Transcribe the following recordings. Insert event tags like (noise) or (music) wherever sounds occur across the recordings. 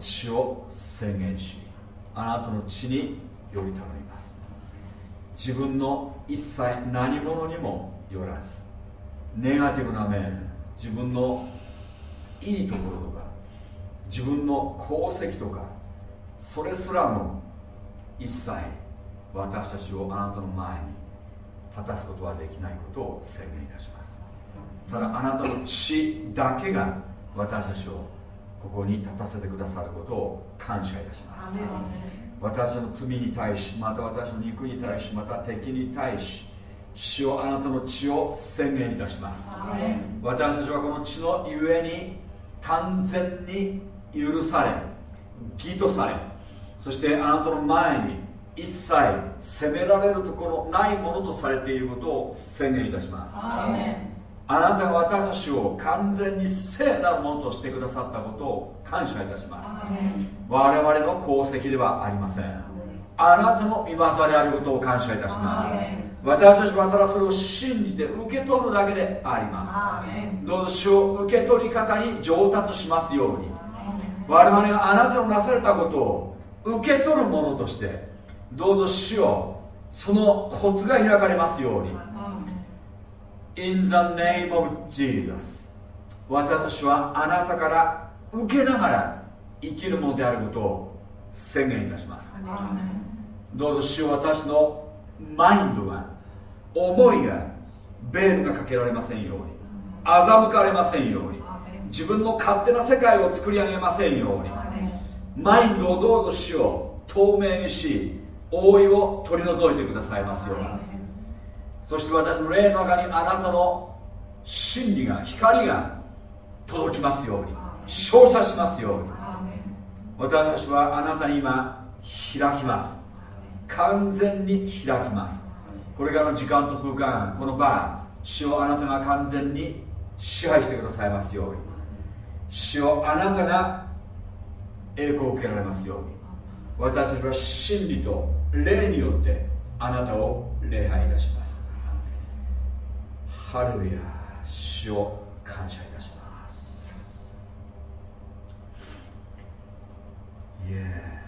血を宣言しあなたの血により頼みます。自分の一切何者にもよらずネガティブな面自分のいいところとか自分の功績とかそれすらも一切私たちをあなたの前に立たすことはできないことを宣言いたします。ただあなたの血だけが私たちをここに立たせてくださることを感謝いたします。私の罪に対しまた私の肉に対しまた敵に対し主をあなたの血を宣言いたします。私たちはこの血のゆえに完全に許され義とされそしてあなたの前に一切責められるところないものとされていることを宣言いたしますあなたが私たちを完全に聖なるものとしてくださったことを感謝いたします。我々の功績ではありません。あなたの見業であることを感謝いたします。私たちはただそれを信じて受け取るだけであります。どうぞ主を受け取り方に上達しますように。我々があなたのなされたことを受け取るものとしてどうぞ主をそのコツが開かれますように In the name of Jesus. 私はあなたから受けながら生きるものであることを宣言いたします。どうぞ主を私のマインドが思いがベールがかけられませんように欺かれませんように自分の勝手な世界を作り上げませんようにマインドをどうぞしよう透明にし覆いを取り除いてくださいますようにそして私の霊の中にあなたの真理が光が届きますように照射しますように。私たちはあなたに今開きます。完全に開きます。これからの時間と空間この場主をあなたが完全に支配してくださいますように。主をあなたが栄光を受けられますように。私たちは真理と霊によってあなたを礼拝いたしますハレルヤ主を感謝いたします。イエー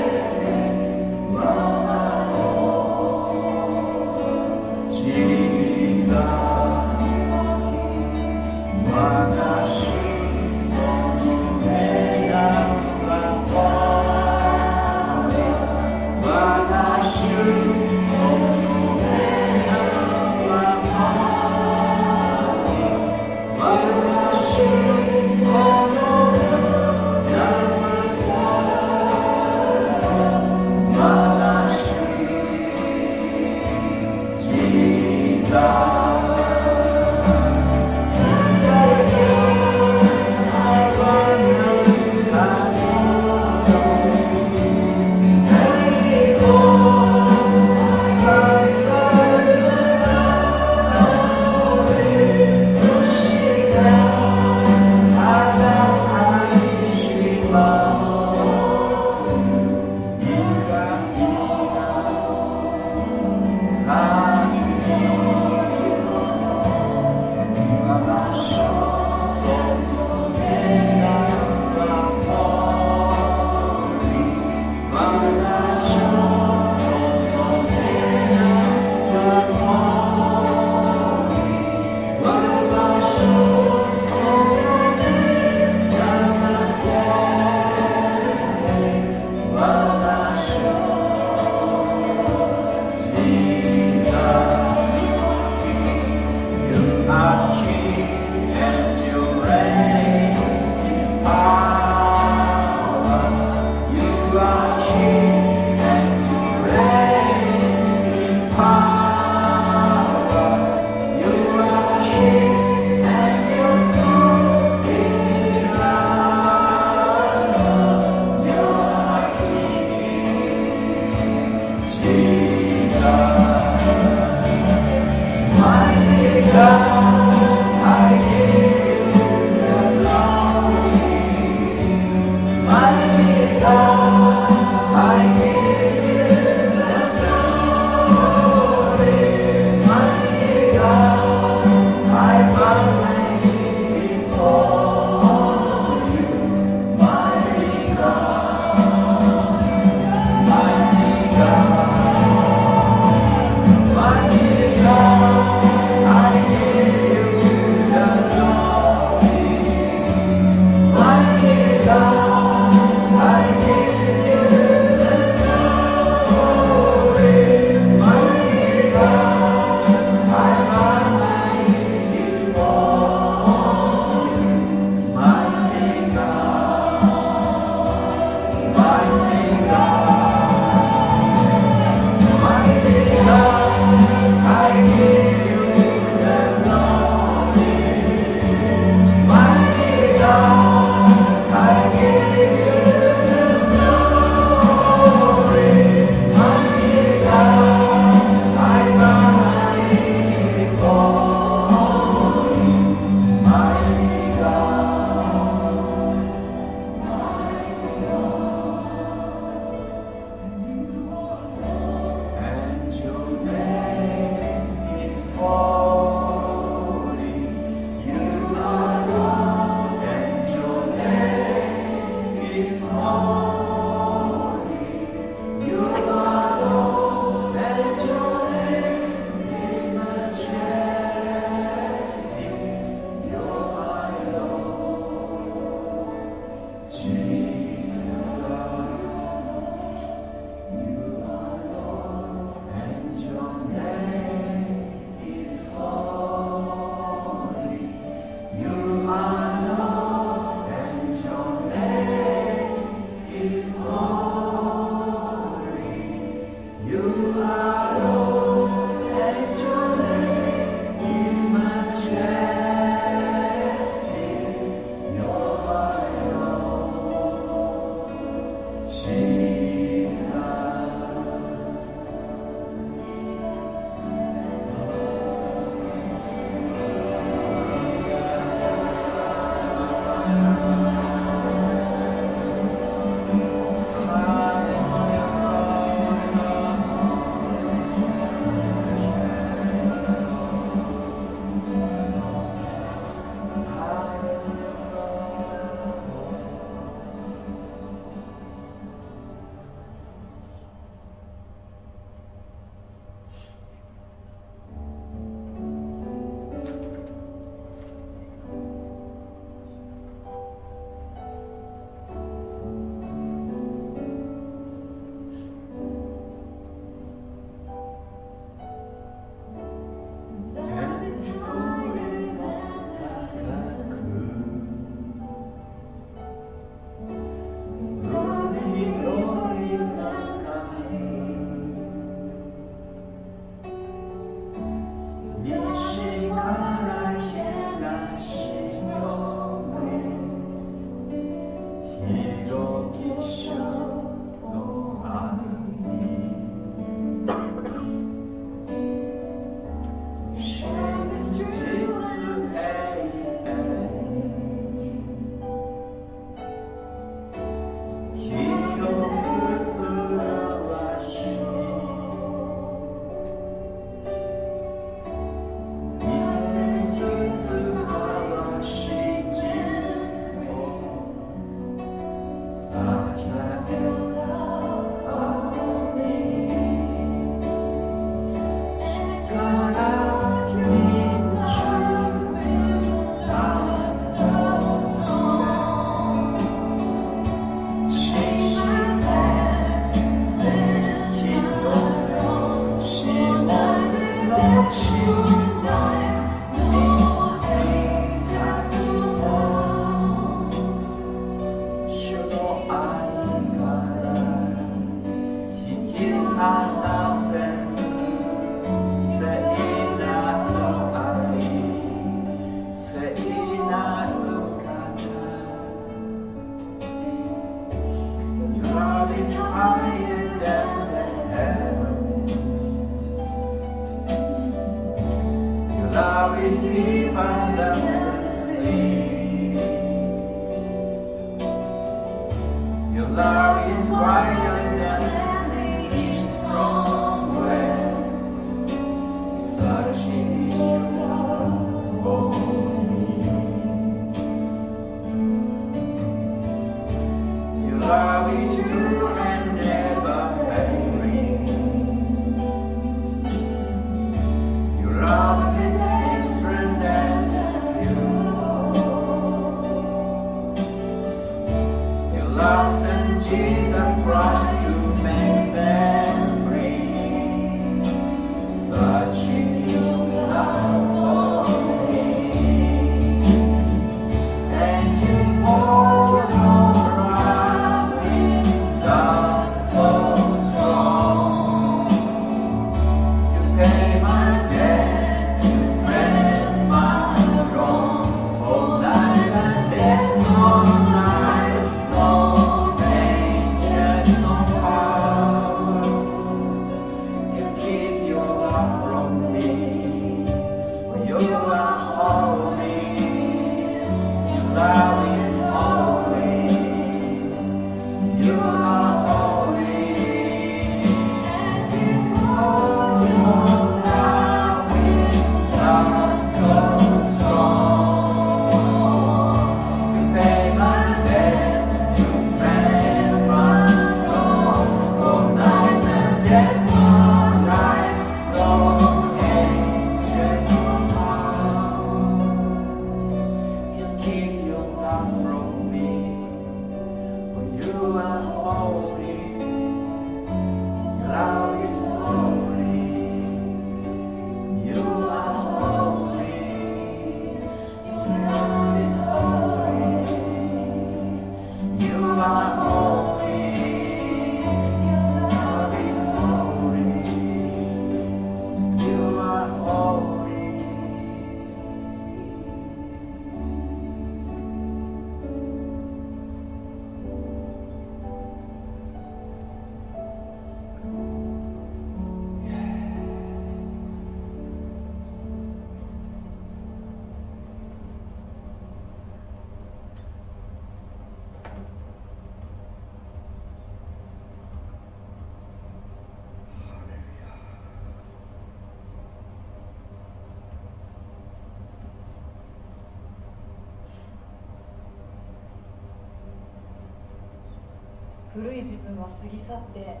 過ぎ去って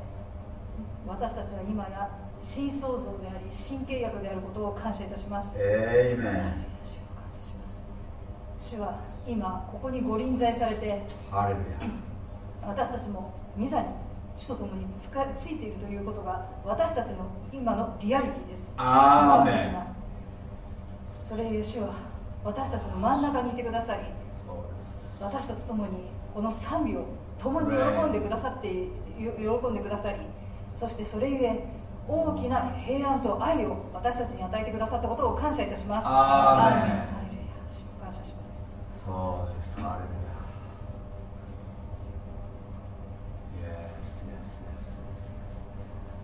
私たちは今や新創造であり新契約であることを感謝いたします。エイメン主を感謝します。主は今ここにご臨在されて私たちもミザに主と共につかついているということが私たちの今のリアリティです。アーします。それゆえ主は私たちの真ん中にいてくださり私たちと共にこの賛美を共に喜んでくださってよ喜んでくださりそしてそれゆえ大きな平安と愛を私たちに与えてくださったことを感謝いたしますアーメンハレルヤ感謝しますそうですハレルヤ Yes, yes, yes, yes, yes, yes, yes.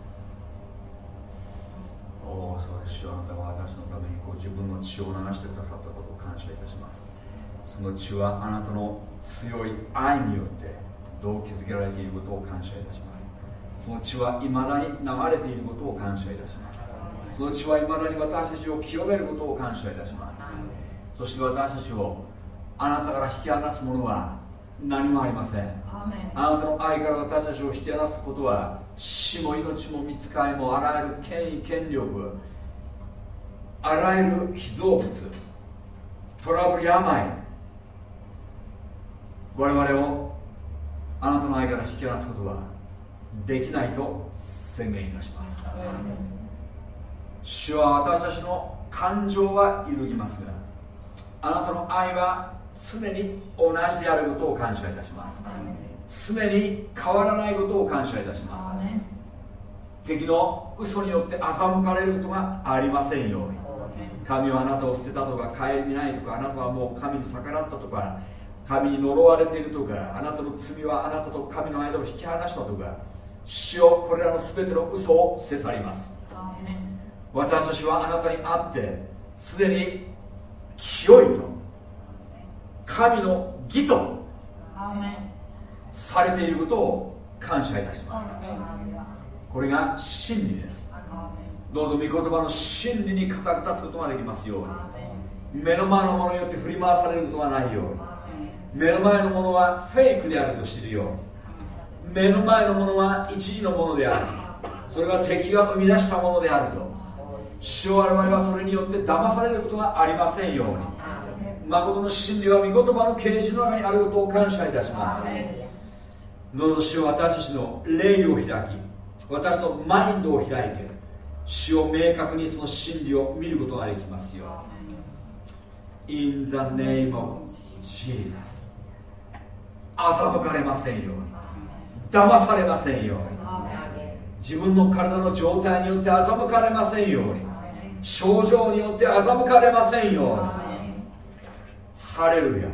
おお、そうです。主はあなたが私のためにこう自分の血を流してくださったことを感謝いたします。その血はあなたの強い愛によって動機づけられていることを感謝いたします。その血はいまだに流れていることを感謝いたします。その血はいまだに私たちを清めることを感謝いたします。そして私たちをあなたから引き離すものは何もありません。あなたの愛から私たちを引き離すことは死も命も見つかいもあらゆる権威権力あらゆる被造物トラブル病我々をあなたの愛から引き離すことはできないと宣言いたします。主は私たちの感情は揺るぎますがあなたの愛は常に同じであることを感謝いたします。常に変わらないことを感謝いたします。敵の嘘によって欺かれることがありませんように。神はあなたを捨てたとか顧みないとかあなたはもう神に逆らったとか神に呪われているとかあなたの罪はあなたと神の間を引き離したとか主よこれらの全ての嘘を捨て去ります。私たちはあなたに会ってすでに清いと神の義とされていることを感謝いたします。これが真理です。どうぞ御言葉の真理に固く立つことができますように。目の前のものによって振り回されることがないように目の前のものはフェイクであると知るように。目の前のものは一時のものである。それは敵が生み出したものであると。主を我々はそれによって騙されることがありませんように。誠の真理は御言葉の啓示の中にあることを感謝いたします。どうぞ主を私たちの霊を開き私のマインドを開いて主を明確にその真理を見ることができますように。In the name of Jesus. 欺かれませんように。騙されませんように。自分の体の状態によって欺かれませんように。症状によって欺かれませんように。ハレルヤ。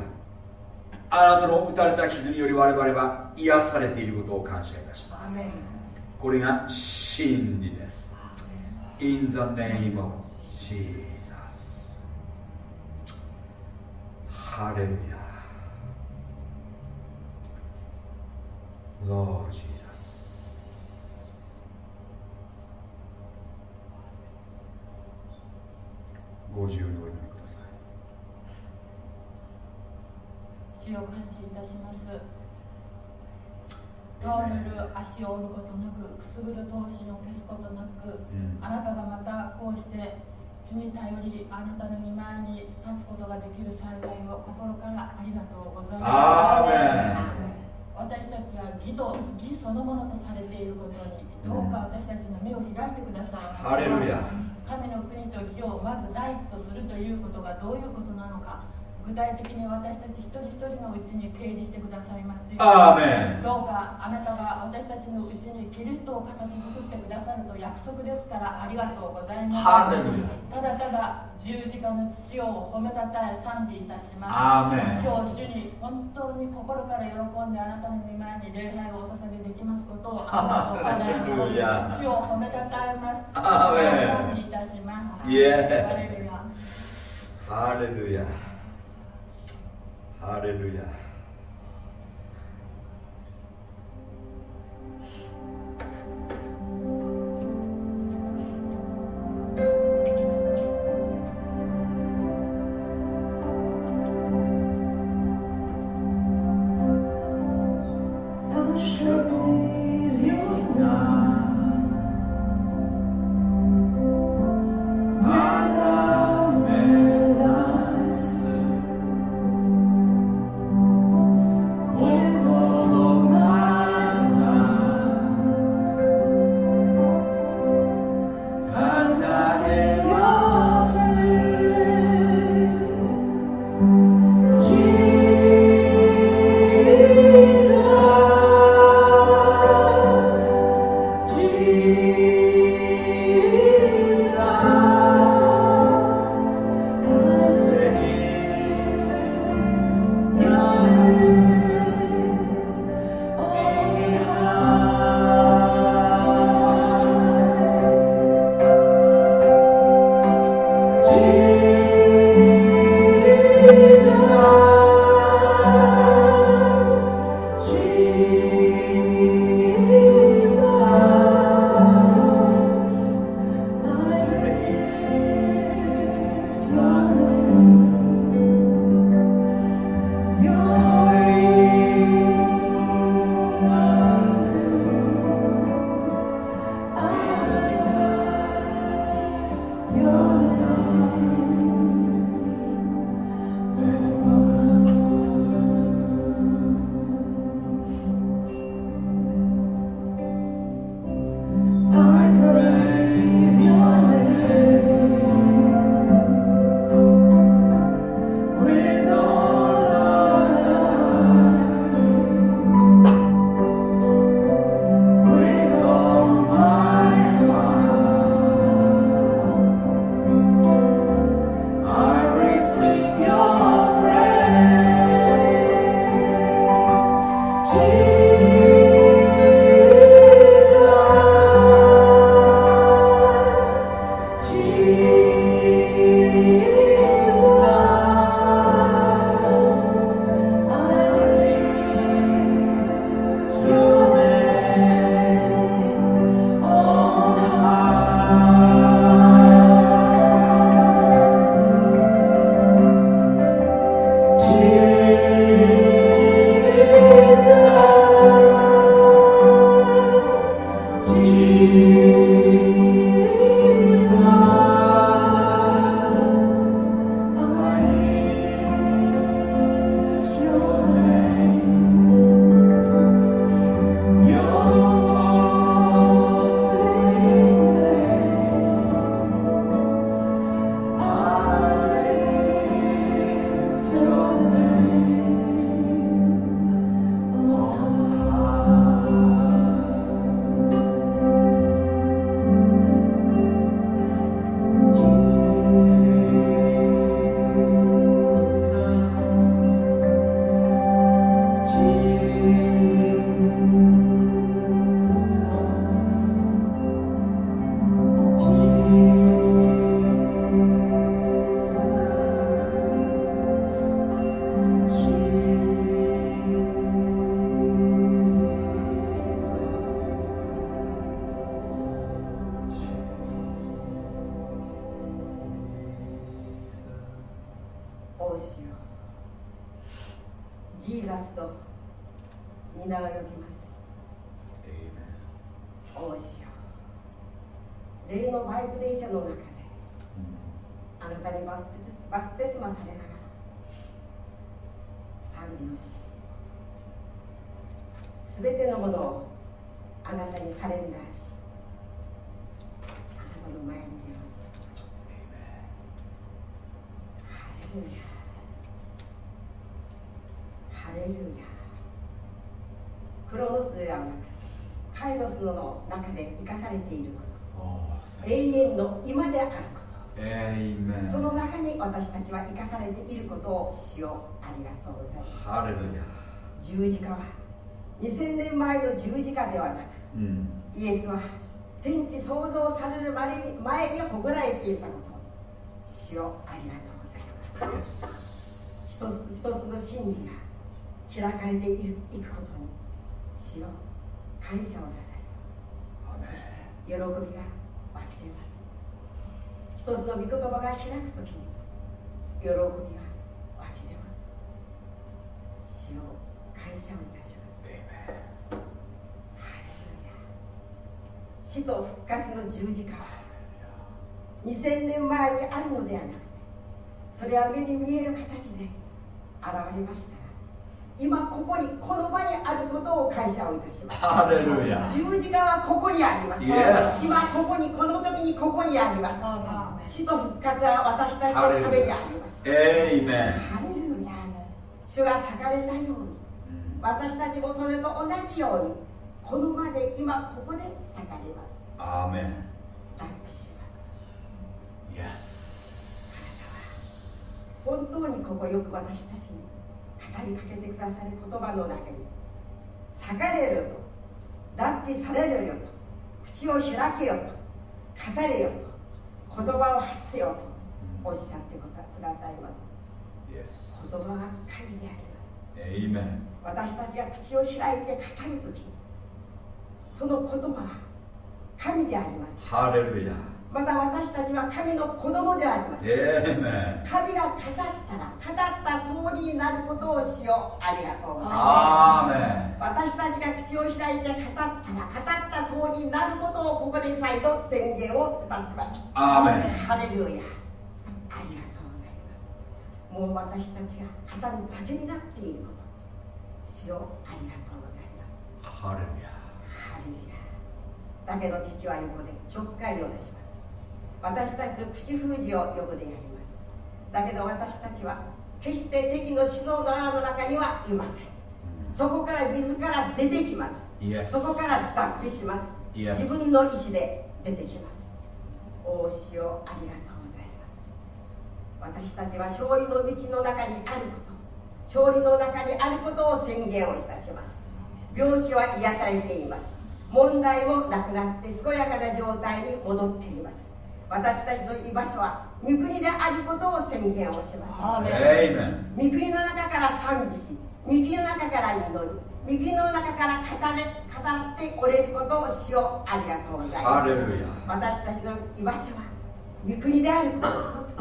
あなたの打たれた傷により我々は癒されていることを感謝いたします。これが真理です。In the name of Jesus ハレルヤ Lord Jesus. ご自由にお祈りください。主を感謝いたします。倒れる足を折ることなくくすぐる闘心を消すことなく、うん。あなたがまたこうして地に頼りあなたの御前に立つことができる幸いを心からありがとうございアます。ーメン私たちは義と義そのものとされていることにどうか私たちの目を開いてください、ハレルヤ。神の国と義をまず第一とするということがどういうことなのか具体的に私たち一人一人のうちに掲示してくださいます。どうかあなたが私たちのうちにキリストを形作ってくださると約束ですからありがとうございます。ただただ十字架の父を褒めたたえ賛美いたします。今日主に本当に心から喜んであなたの御前に礼拝をお捧げできますことをありがとうございます主を褒めたたえます。主を賛美いたします。ハレルヤ。ハレルヤハを主よありがとうございます。ハレルヤ。十字架は2000年前の十字架ではなく、うん、イエスは天地創造される前に前に誇られていたことを主よありがとうございます。一つ一つの真理が開かれていくことに主よ感謝をさせそして喜びが湧き出ます。一つの御言葉が開くときに喜びが湧き出ます主を感謝をいたします。死と復活の十字架は2000年前にあるのではなくてそれは目に見える形で現れました今ここにこの場にあることを感謝をいたします。ハレルヤ十字架はここにあります.今ここにこの時にここにあります。死と復活は私たちのためにあります。エイメンハレルヤ。主が裂かれたように、私たちもそれと同じようにこの場で今ここで裂かれます。アーメン。脱皮します。Yes 本当にここよく私たちに語りかけてくださる言葉の中に裂かれるよと脱皮されるよと口を開けよと語れよと言葉を発せよとおっしゃってくださいます、言葉は神であり私たちが口を開いて語るときその言葉は神であります。ハレルヤまた私たちは神の子供であります、神が語ったら語った通りになることをしよう。ありがとうございます。私たちが口を開いて語ったら語った通りになることをここで再度宣言をいたします。アーメンハレルヤもう私たちが語るだけになっていること。しようありがとうございます。ハレルヤ。ハレルヤ。だけど敵は横でちょっかいを出します。私たちの口封じを呼ぶであります。だけど私たちは決して敵の指導の穴の中にはいません。そこから自ら出てきます.そこから脱皮します.自分の意思で出てきます。大塩ありがとう私たちは勝利の道の中にあること勝利の中にあることを宣言をいたします。病気は癒されています。問題もなくなって健やかな状態に戻っています。私たちの居場所は御国であることを宣言をします。御国の中から賛美し御国の中から祈る御国の中から語れ語っておれることをしようありがとうございます。私たちの居場所は御国であるこ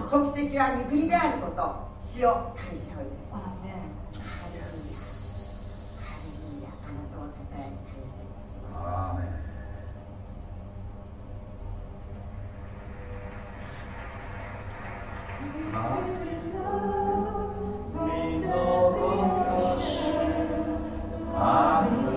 と国籍は御国であること主を感謝をいたします。ハレルヤハレルヤあなたをたたえ感謝いたしますあみのことしあみの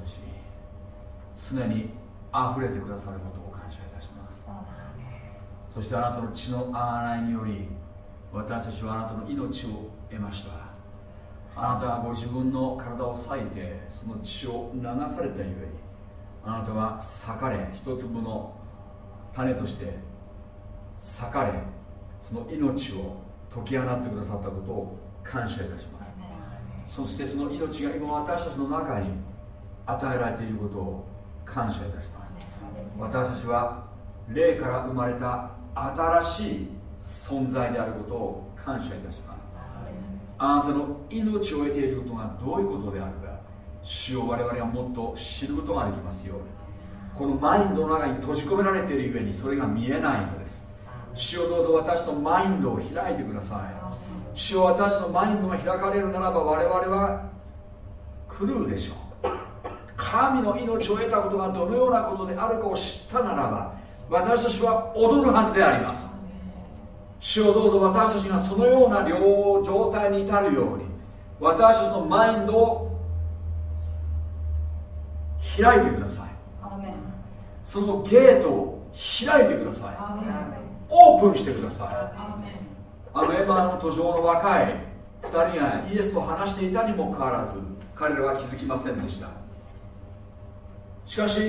とし常に溢れてくださることを感謝いたします。そしてあなたの血の贖いにより私たちはあなたの命を得ました。あなたはご自分の体を裂いてその血を流されたゆえにあなたは裂かれ一粒の種として裂かれその命を解き放ってくださったことを感謝いたします。そしてその命が今私たちの中に与えられていることを感謝いたします。私たちは霊から生まれた新しい存在であることを感謝いたします。あなたの命を得ていることがどういうことであるか主を我々はもっと知ることができますように。このマインドの中に閉じ込められているゆえにそれが見えないのです。主をどうぞ私のマインドを開いてください。主を私のマインドが開かれるならば我々は狂うでしょう神の命を得たことがどのようなことであるかを知ったならば私たちは踊るはずであります。主をどうぞ私たちがそのような両状態に至るように私たちのマインドを開いてください。そのゲートを開いてください。オープンしてください。あのエヴァの途上の若い2人がイエスと話していたにもかかわらず彼らは気づきませんでしたしかし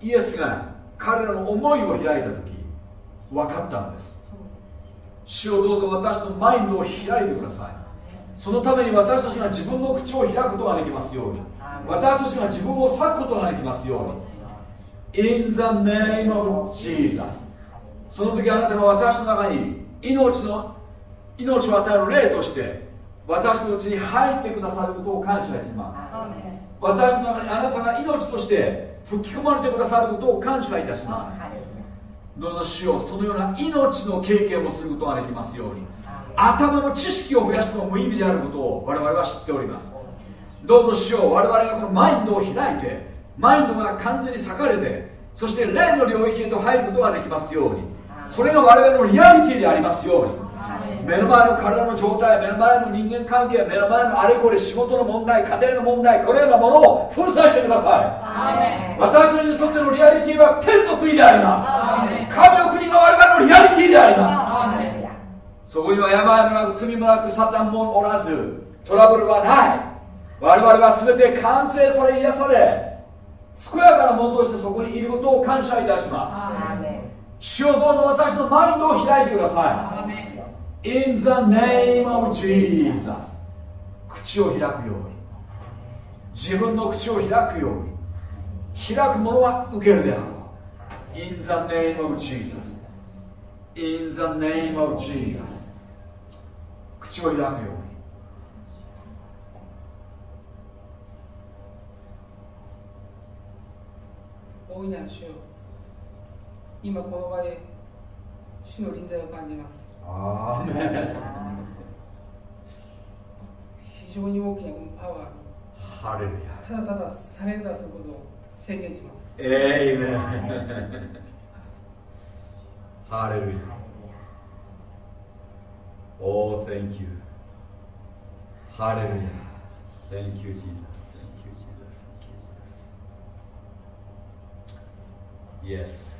イエスが彼らの思いを開いた時分かったんです。主をどうぞ私のマインドを開いてください。そのために私たちが自分の口を開くことができますように。私たちが自分を裂くことができますように。In the name of Jesus その時あなたが私の中に命の命を与える霊として私のうちに入ってくださることを感謝します私の中にあなたが命として吹き込まれてくださることを感謝いたします。どうぞ主よそのような命の経験をすることができますように。頭の知識を増やしても無意味であることを我々は知っております。どうぞ主よ我々がこのマインドを開いてマインドが完全に裂かれてそして霊の領域へと入ることができますように。それが我々のリアリティでありますように目の前の体の状態目の前の人間関係目の前のあれこれ仕事の問題家庭の問題このようなものを封鎖してください。私たちにとってのリアリティは天の国であります。神の国が我々のリアリティであります。そこには病もなく罪もなくサタンもおらずトラブルはない。我々は全て完成され癒され健やかなものとしてそこにいることを感謝いたします。主をどうぞ私のマインドを開いてください In the name of Jesus. 口を開くように。自分の口を開くように。開くものは受けるであろう。In the name of Jesus. In the name of Jesus. 口を開くように。大いなる主よ。今この場で主の臨在を感じます。非常に大きなパワー。ハレルヤただただサレンダーすることを宣言します。エイメンハレルヤ Oh, thank you。ハレルヤ Thank you, Jesus. Thank you, Jesus. Thank you, Jesus. Yes。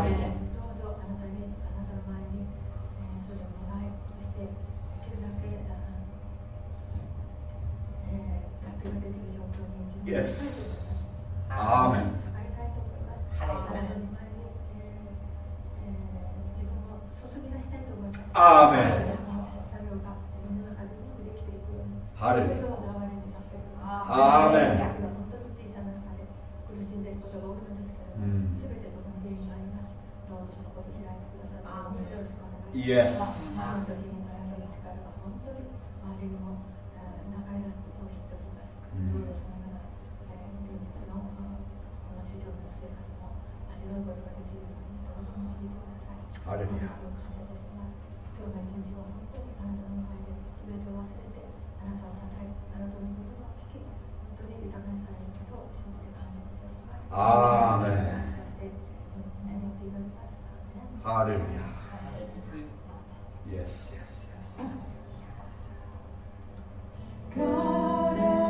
苦しんでいることが多いのですけれども、すべ、てそこに原因があります。どうぞそこで開いてくださって、よろしくお願いします。本当にあなたの力が本当に周りにも流れ出すことを知っております。どうぞそのような、えー、現実のこの地上の生活も味わうことができるように、どうぞ導いてください。あれに感謝いたします。今日の一日は本当にあなたの前ですべてを忘れて、あなたをたたえ、あなたのことアーメン感謝して祈って祈ります。ハレ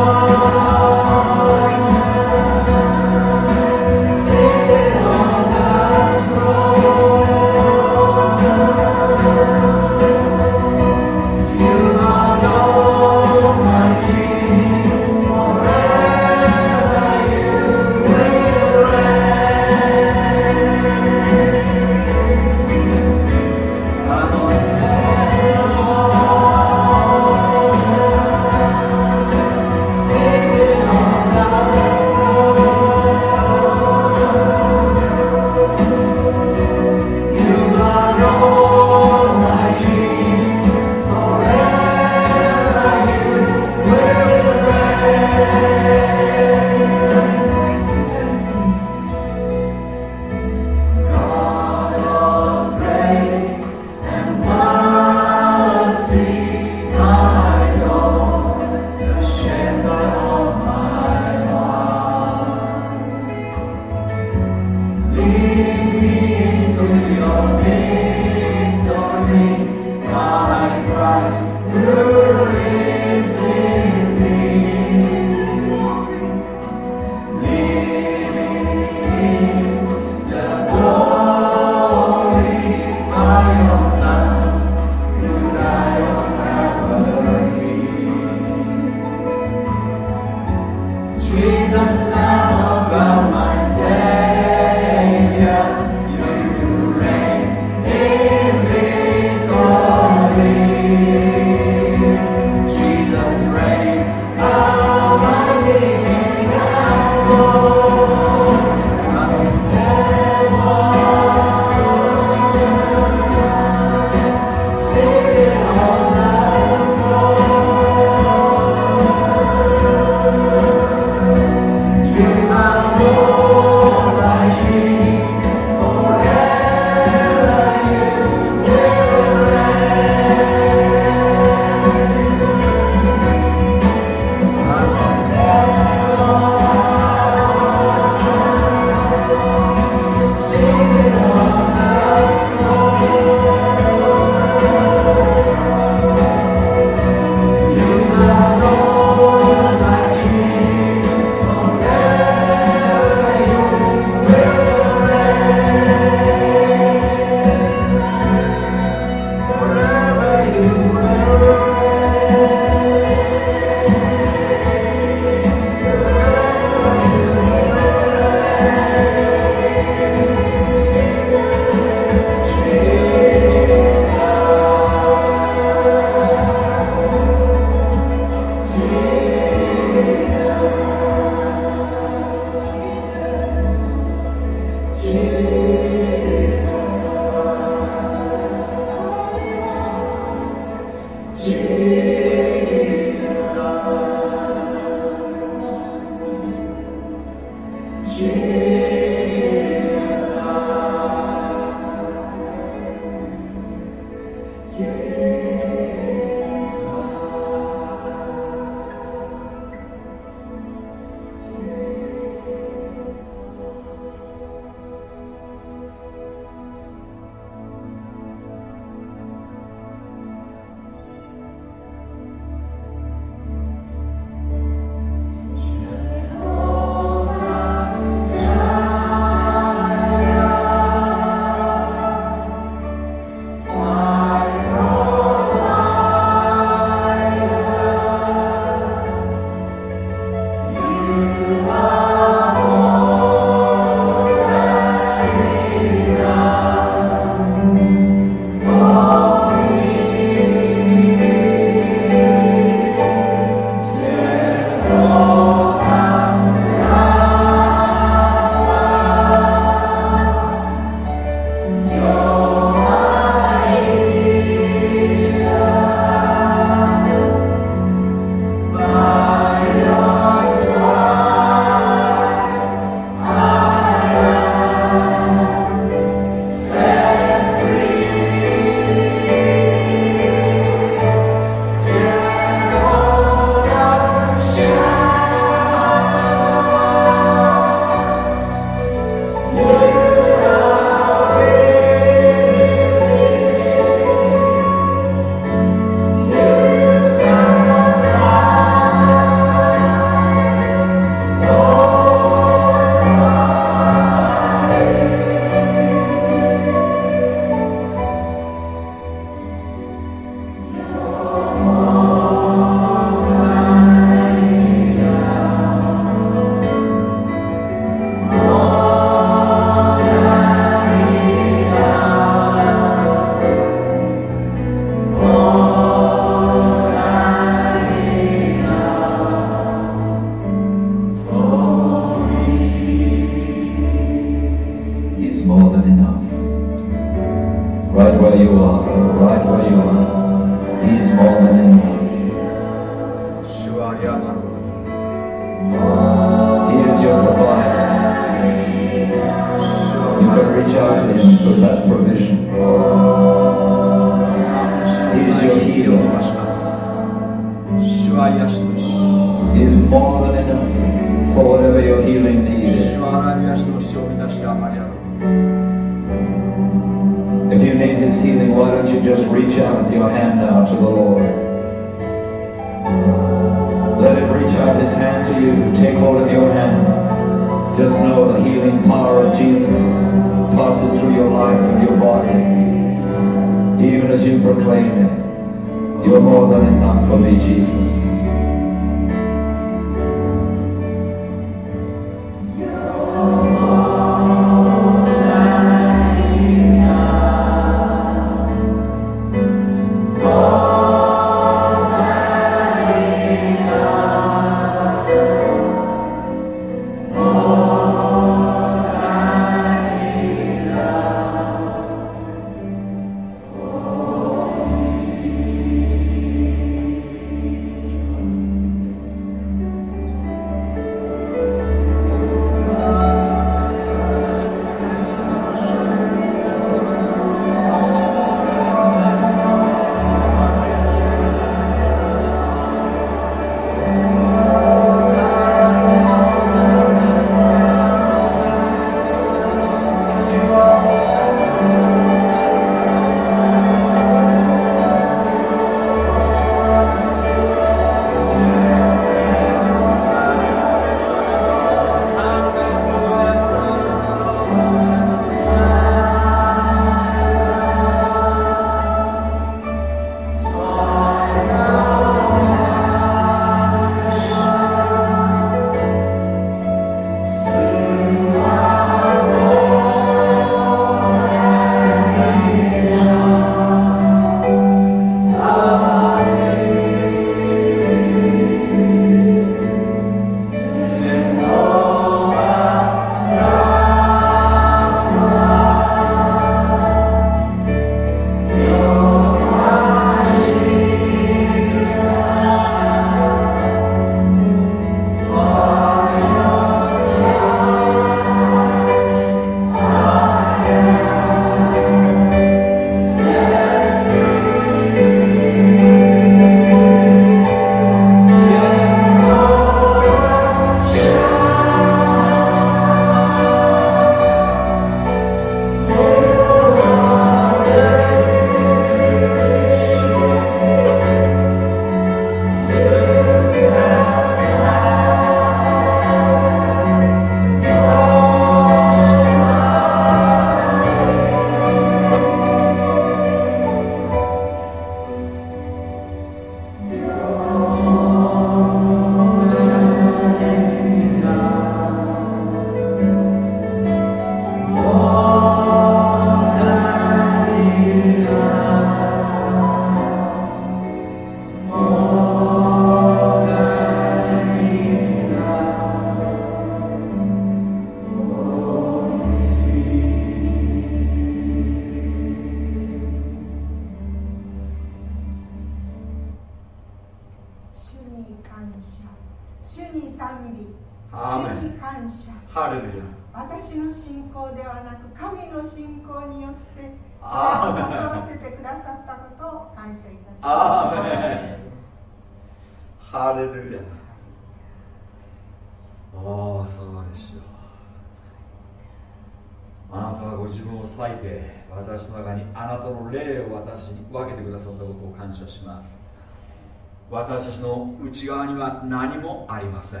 内側には何もありません。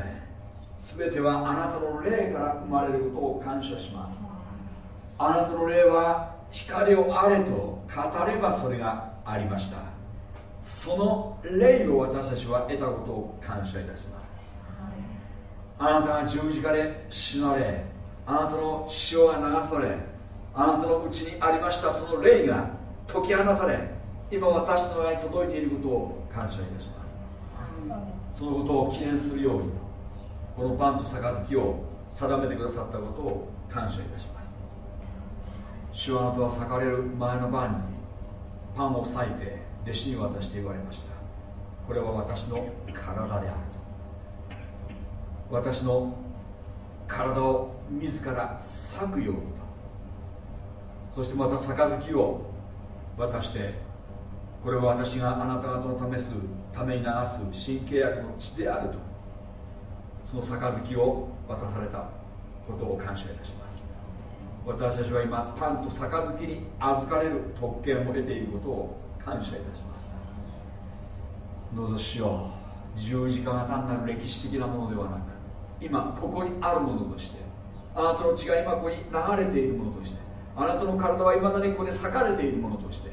全てはあなたの霊から生まれることを感謝します。あなたの霊は光をあれと語ればそれがありました。その霊を私たちは得たことを感謝いたします。あなたが十字架で死なれあなたの血潮が流されあなたのうちにありましたその霊が解き放たれ今私の中に届いていることを感謝いたします。そのことを記念するようにとこのパンと杯を定めてくださったことを感謝いたします。主はあなたは裂かれる前の晩にパンを裂いて弟子に渡して言われました。これは私の体であると。私の体を自ら裂くようにと。そしてまた杯を渡してこれは私があなた方のためすために流す新契約の血であるとその杯を渡されたことを感謝いたします。私たちは今パンと杯に預かれる特権を得ていることを感謝いたします。どうぞしよう十字架が単なる歴史的なものではなく今ここにあるものとしてあなたの血が今ここに流れているものとしてあなたの体はいまだにここで裂かれているものとして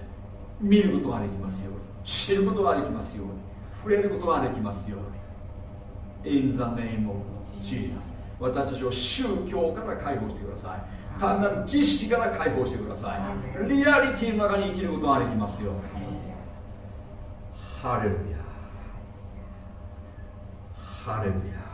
見ることができますように知ることができますように触れることができますように。In the name of Jesus. 私たちを宗教から解放してください。単なる儀式から解放してください。リアリティの中に生きることができますように。ハレルヤ。ハレルヤ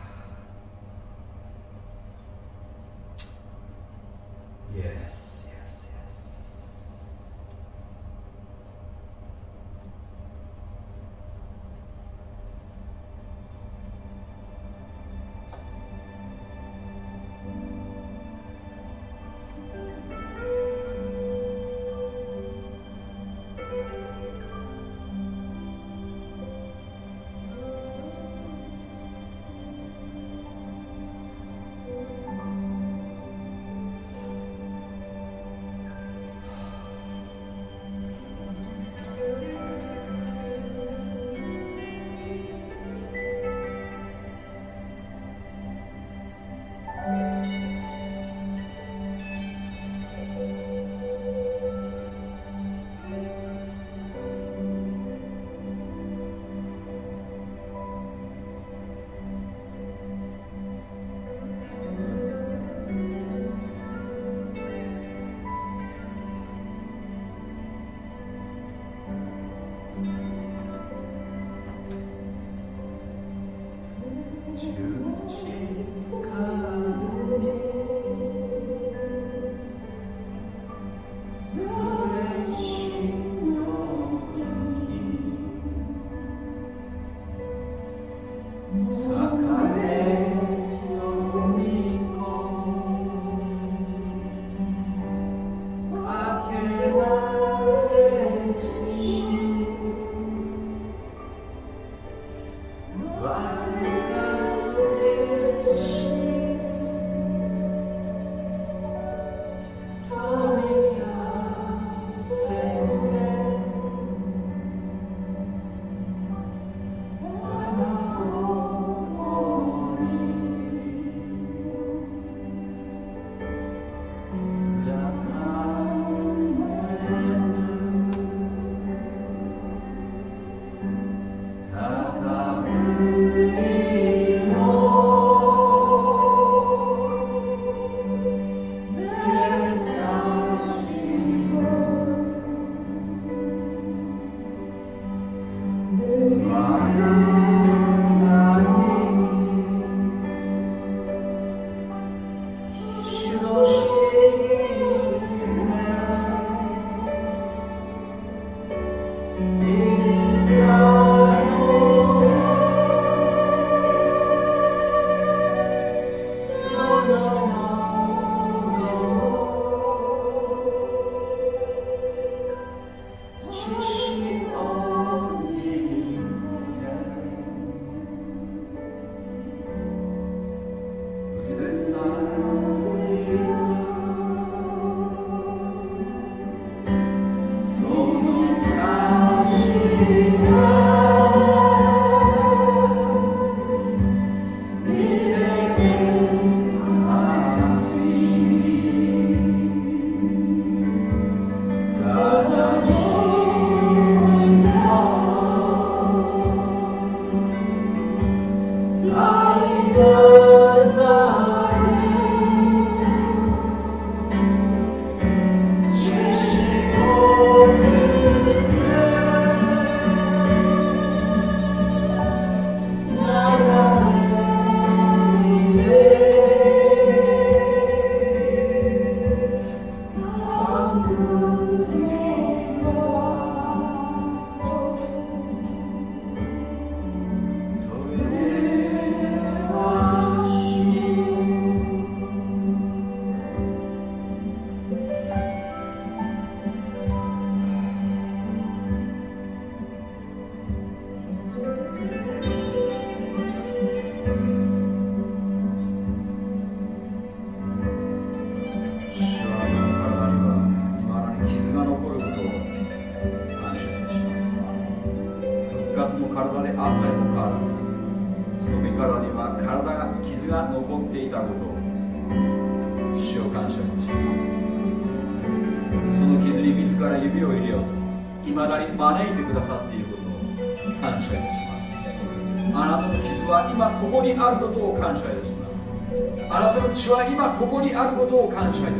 ここにあることを感謝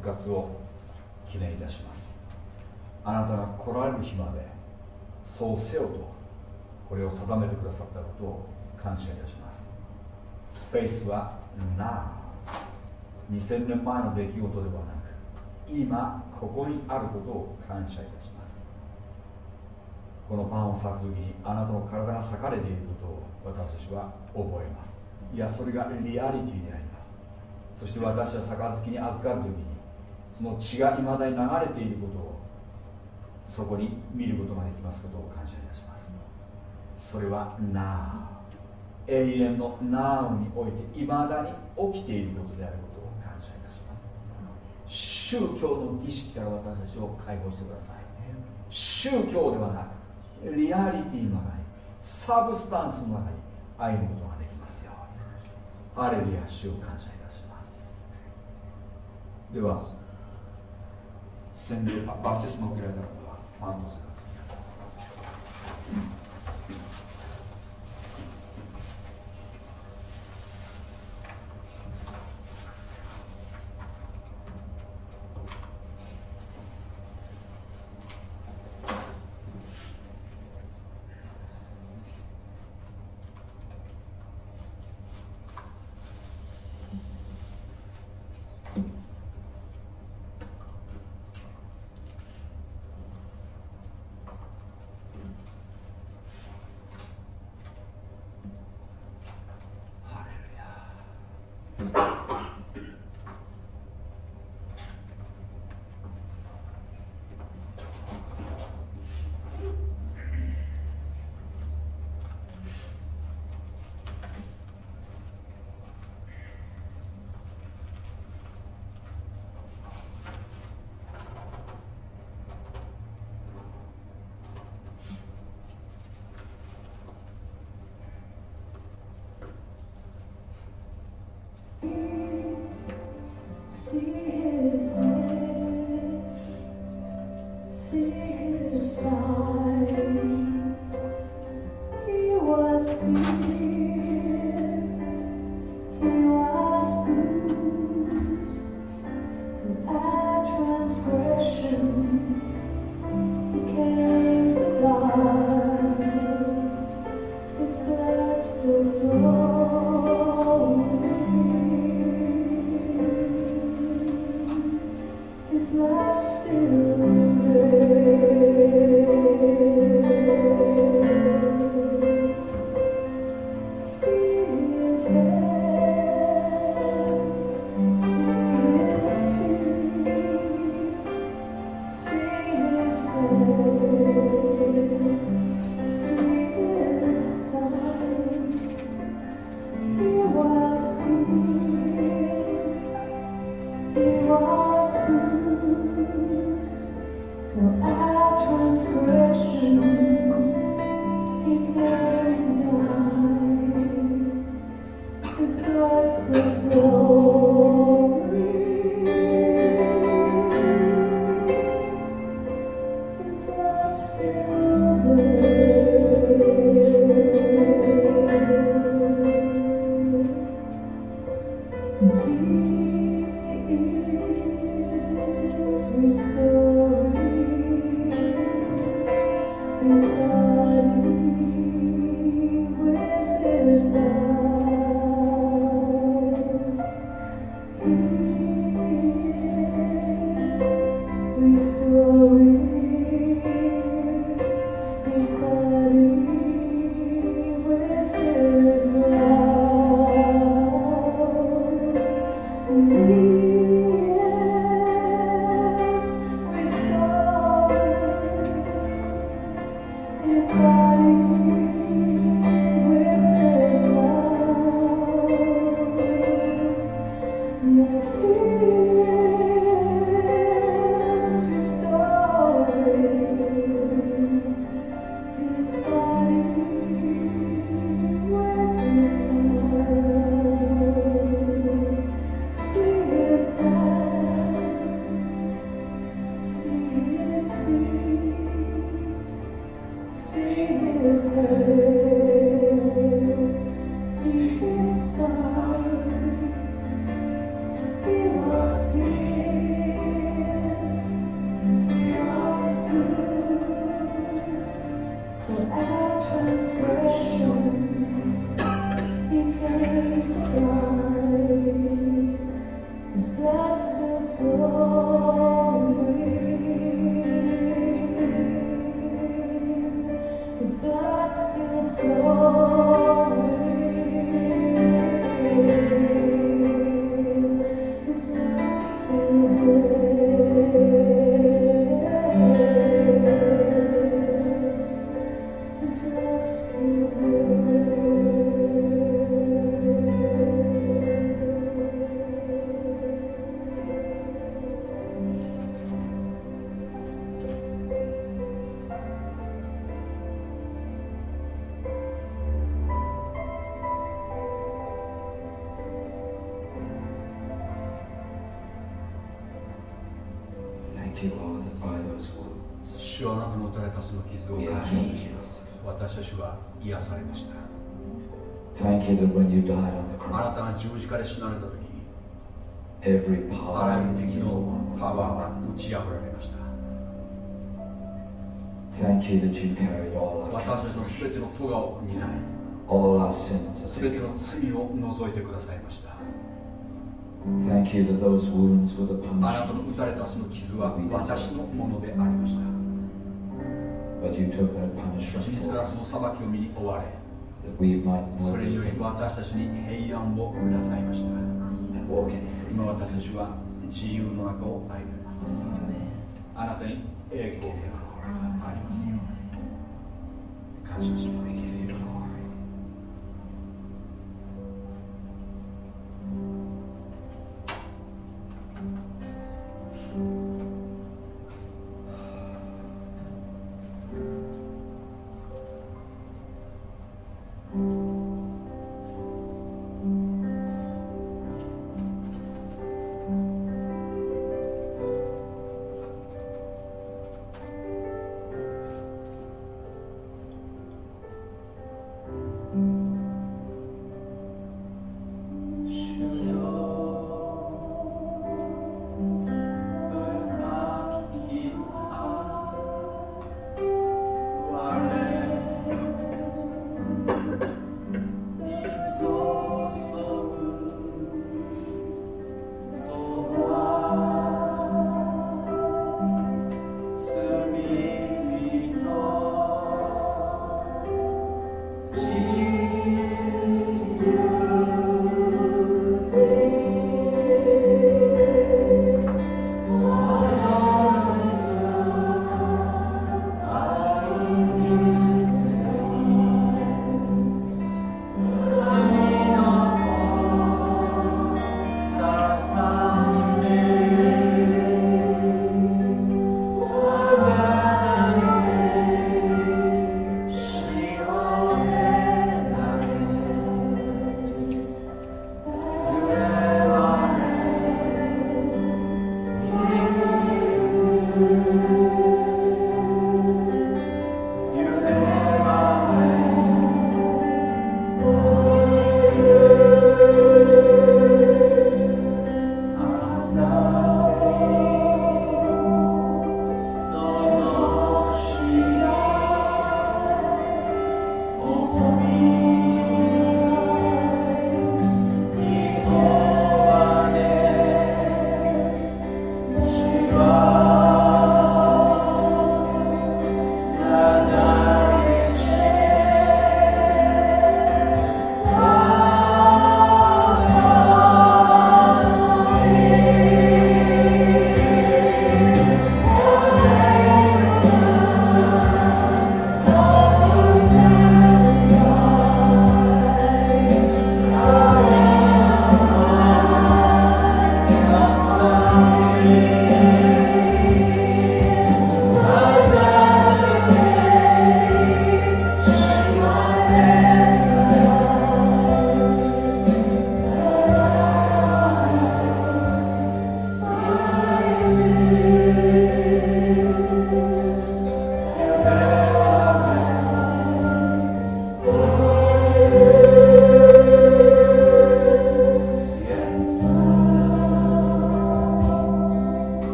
復活を記念いたします。あなたが来られる日までそうせよとこれを定めてくださったことを感謝いたします。フェイスは Now2000 年前の出来事ではなく今ここにあることを感謝いたします。このパンを裂く時にあなたの体が裂かれていることを私たちは覚えます。いやそれがリアリティであります。そして私は杯に預かる時にその血がいまだに流れていることをそこに見ることができますことを感謝いたします。それは Now 永遠の Now においていまだに起きていることであることを感謝いたします。宗教の儀式から私たちを解放してください宗教ではなくリアリティの中にサブスタンスの中に歩むことができますように。ハレルヤ主を感謝いたします。では洗礼ババプテスマを受けられた方はパンとする every 敵のパワーが打ち破られました私たちのすべてのプを担いすべての罪を除いてくださいましたあなたの打たれたその傷は私のものでありました。私自らその裁きを身に追われ、それにより私たちに平安をくださいました。を受け今私たちは自由の中を歩みます。あなたに栄光があります。ように感謝します。うん。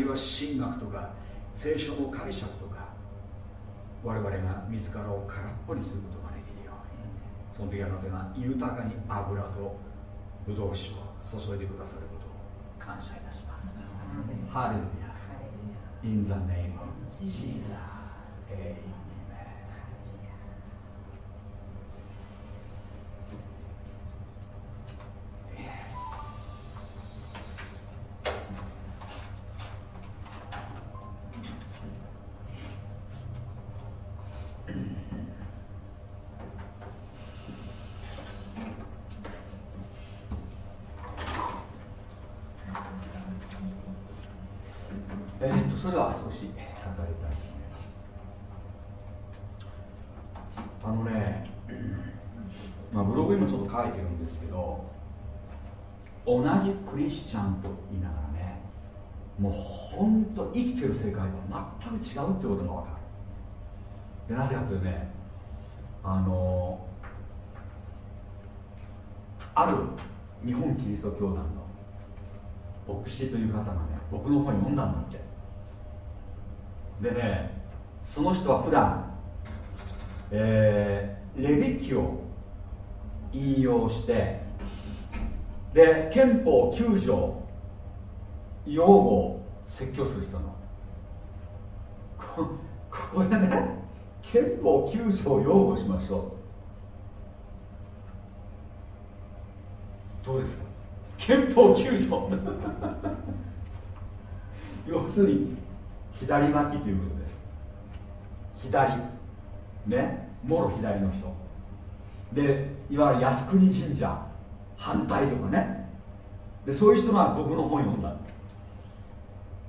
るいは神学とか聖書の解釈とか我々が自らを空っぽにすることができるようにその時あなたが豊かに油とブドウ酒を注いでくださることを感謝いたします。ハレルヤ。In the name of Jesus それでは少し語りたいと思います。あのね、まあ、ブログにもちょっと書いてるんですけど同じクリスチャンと言いながらねもう本当生きてる世界が全く違うってことが分かる。でなぜかというとねあのある日本キリスト教団の牧師という方がね僕の本読んだんだって。でねその人は普段、えーレビ記を引用してで憲法9条用語を説教する人の。ここでね憲法9条擁護しましょう。どうですか？(laughs) 憲法9条。(laughs) 要するに左巻きということです。左。ね。もろ左の人。でいわゆる靖国神社反対とかね。でそういう人が僕の本読んだ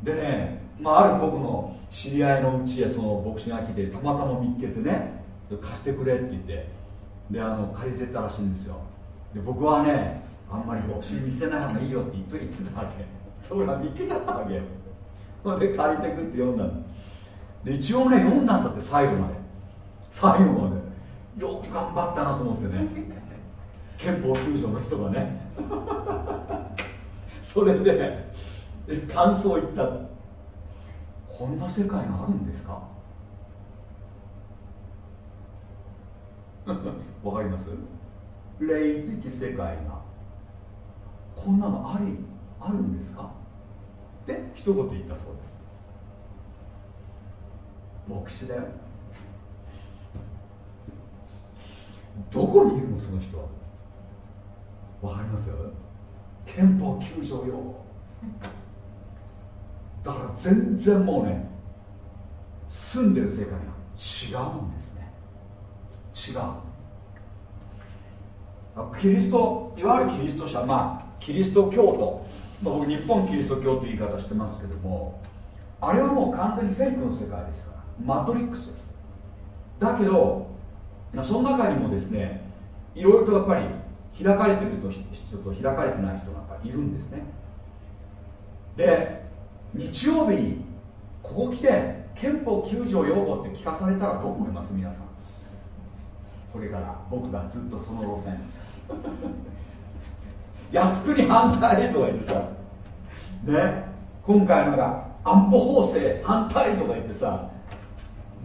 でね、まあ、ある僕の知り合いのうちへその牧師が来てたまたま見つけてね貸してくれって言ってであの借りてったらしいんですよ。で僕はねあんまり牧師見せない方がいいよって言っと言ってたわけ。(laughs) それが見っけちゃったわけよ。で借りてくって読んだの。で一応ね読んだんだって最後まで。最後まで。よく頑張ったなと思ってね。憲法9条の人がね。それで感想言った。こんな世界があるんですか？(laughs) わかります？霊的世界が。こんなのありあるんですか？って一言言ったそうです。牧師だよ。どこにいるのその人は？わかります憲法9条用語だから全然もうね住んでる世界が違うんですね。違う。キリストいわゆるキリスト者まあキリスト教徒、まあ、僕日本キリスト教という言い方してますけどもあれはもう完全にフェイクの世界ですから。マトリックスです。だけどその中にもですねいろいろとやっぱり開かれている人と開かれてない人がやっぱりいるんですね。で日曜日にここ来て憲法9条用語って聞かされたらどう思います？皆さん。これから僕がずっとその路線。靖国反対とか言ってさ。ね。今回のが安保法制反対とか言ってさ。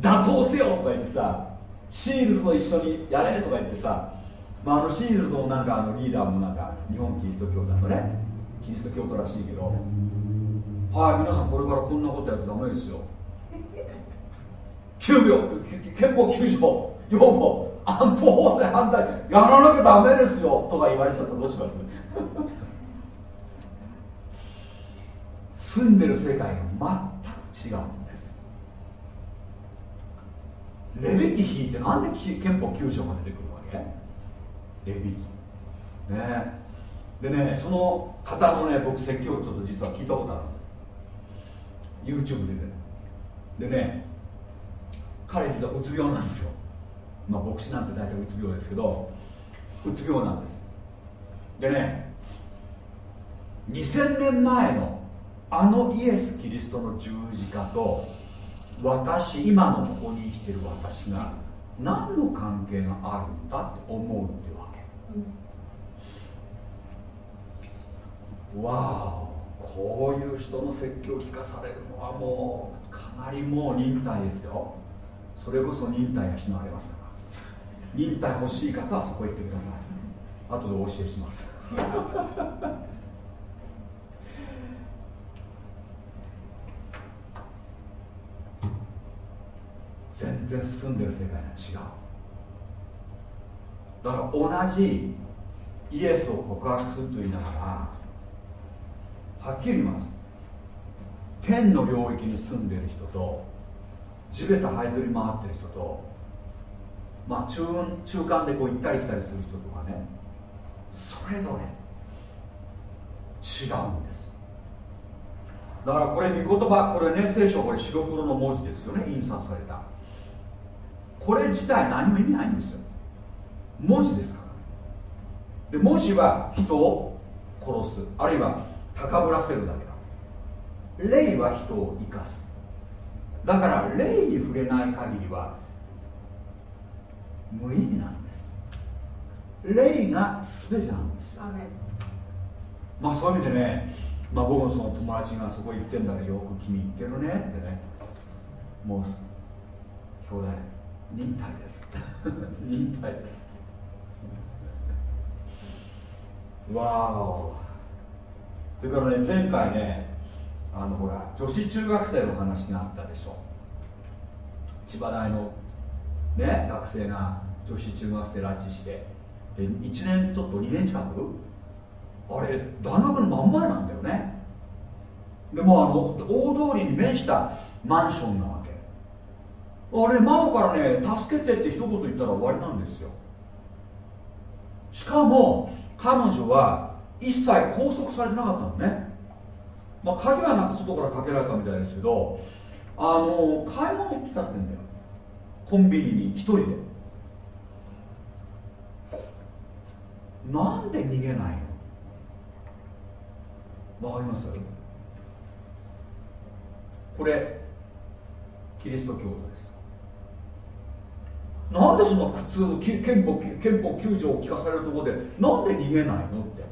打倒せよとか言ってさ。シールズと一緒にやれとか言ってさ、まあ、あのシールズのなんかあのリーダーもなんか日本キリスト教団のね。キリスト教徒らしいけど。はい皆さんこれからこんなことやってダメですよ。9秒憲法9条。用語安保法制反対。やらなきゃダメですよ。とか言われちゃったらどうします？住んでる世界が全く違うんです。レビキ引いてなんで憲法9条が出てくるわけ？レビキ。ね。でねその方のね僕説教ちょっと実は聞いたことある。YouTube でね。でね彼実はうつ病なんですよ。まあ牧師なんて大体うつ病ですけどうつ病なんです。でね2000年前のあのイエス・キリストの十字架と私今のここに生きてる私が何の関係があるんだって思うってわけ。うわあこういう人の説教を聞かされるのはもうかなりもう忍耐ですよ。それこそ忍耐が失われますから。忍耐欲しい方はそこへ行ってください。後でお教えします。全然進んでる世界が違う。だから同じイエスを告白すると言いながらはっきり言います。天の領域に住んでる人と地べた這いずり回ってる人とまあ中中間でこう行ったり来たりする人とかねそれぞれ違うんです。だからこれ御言葉これね聖書これ白黒の文字ですよね印刷された。これ自体何も意味ないんですよ。文字ですから。で文字は人を殺す。あるいは高ぶらせるだけだ。霊は人を生かす。だから霊に触れない限りは無意味なんです。霊が全てなんです。よまあそういう意味でね、まあ、僕のその友達がそこ行ってんだけどよく君行ってるねってね。もう兄弟忍耐です。(laughs) 忍耐です。わお。それからね前回ねあのほら女子中学生の話があったでしょ。千葉大のね学生が女子中学生拉致して。で1年ちょっと2年近く？あれ大学の真ん前なんだよね。でもあの大通りに面したマンションなわけあれ窓からね助けてって一言言ったら終わりなんですよ。しかも彼女は一切拘束されてなかったのね。まあ鍵はなんか外からかけられたみたいですけどあの買い物行ってたってんだよ。コンビニに一人で。なんで逃げないの？わかります？これキリスト教徒です。なんでそんな苦痛き憲法憲法9条を聞かされるところでなんで逃げないのって。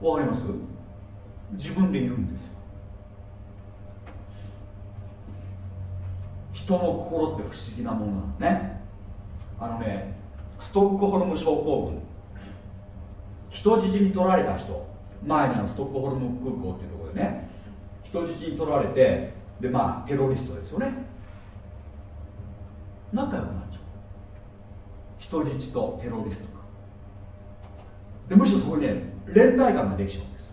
わかります？自分でいるんですよ。人の心って不思議なものなのね。あのねストックホルム症候群人質に取られた人。前にあのストックホルム空港っていうところでね。人質に取られてでまあテロリストですよね。仲良くなっちゃう。人質とテロリストがでむしろそこにね連帯感ができちゃうんです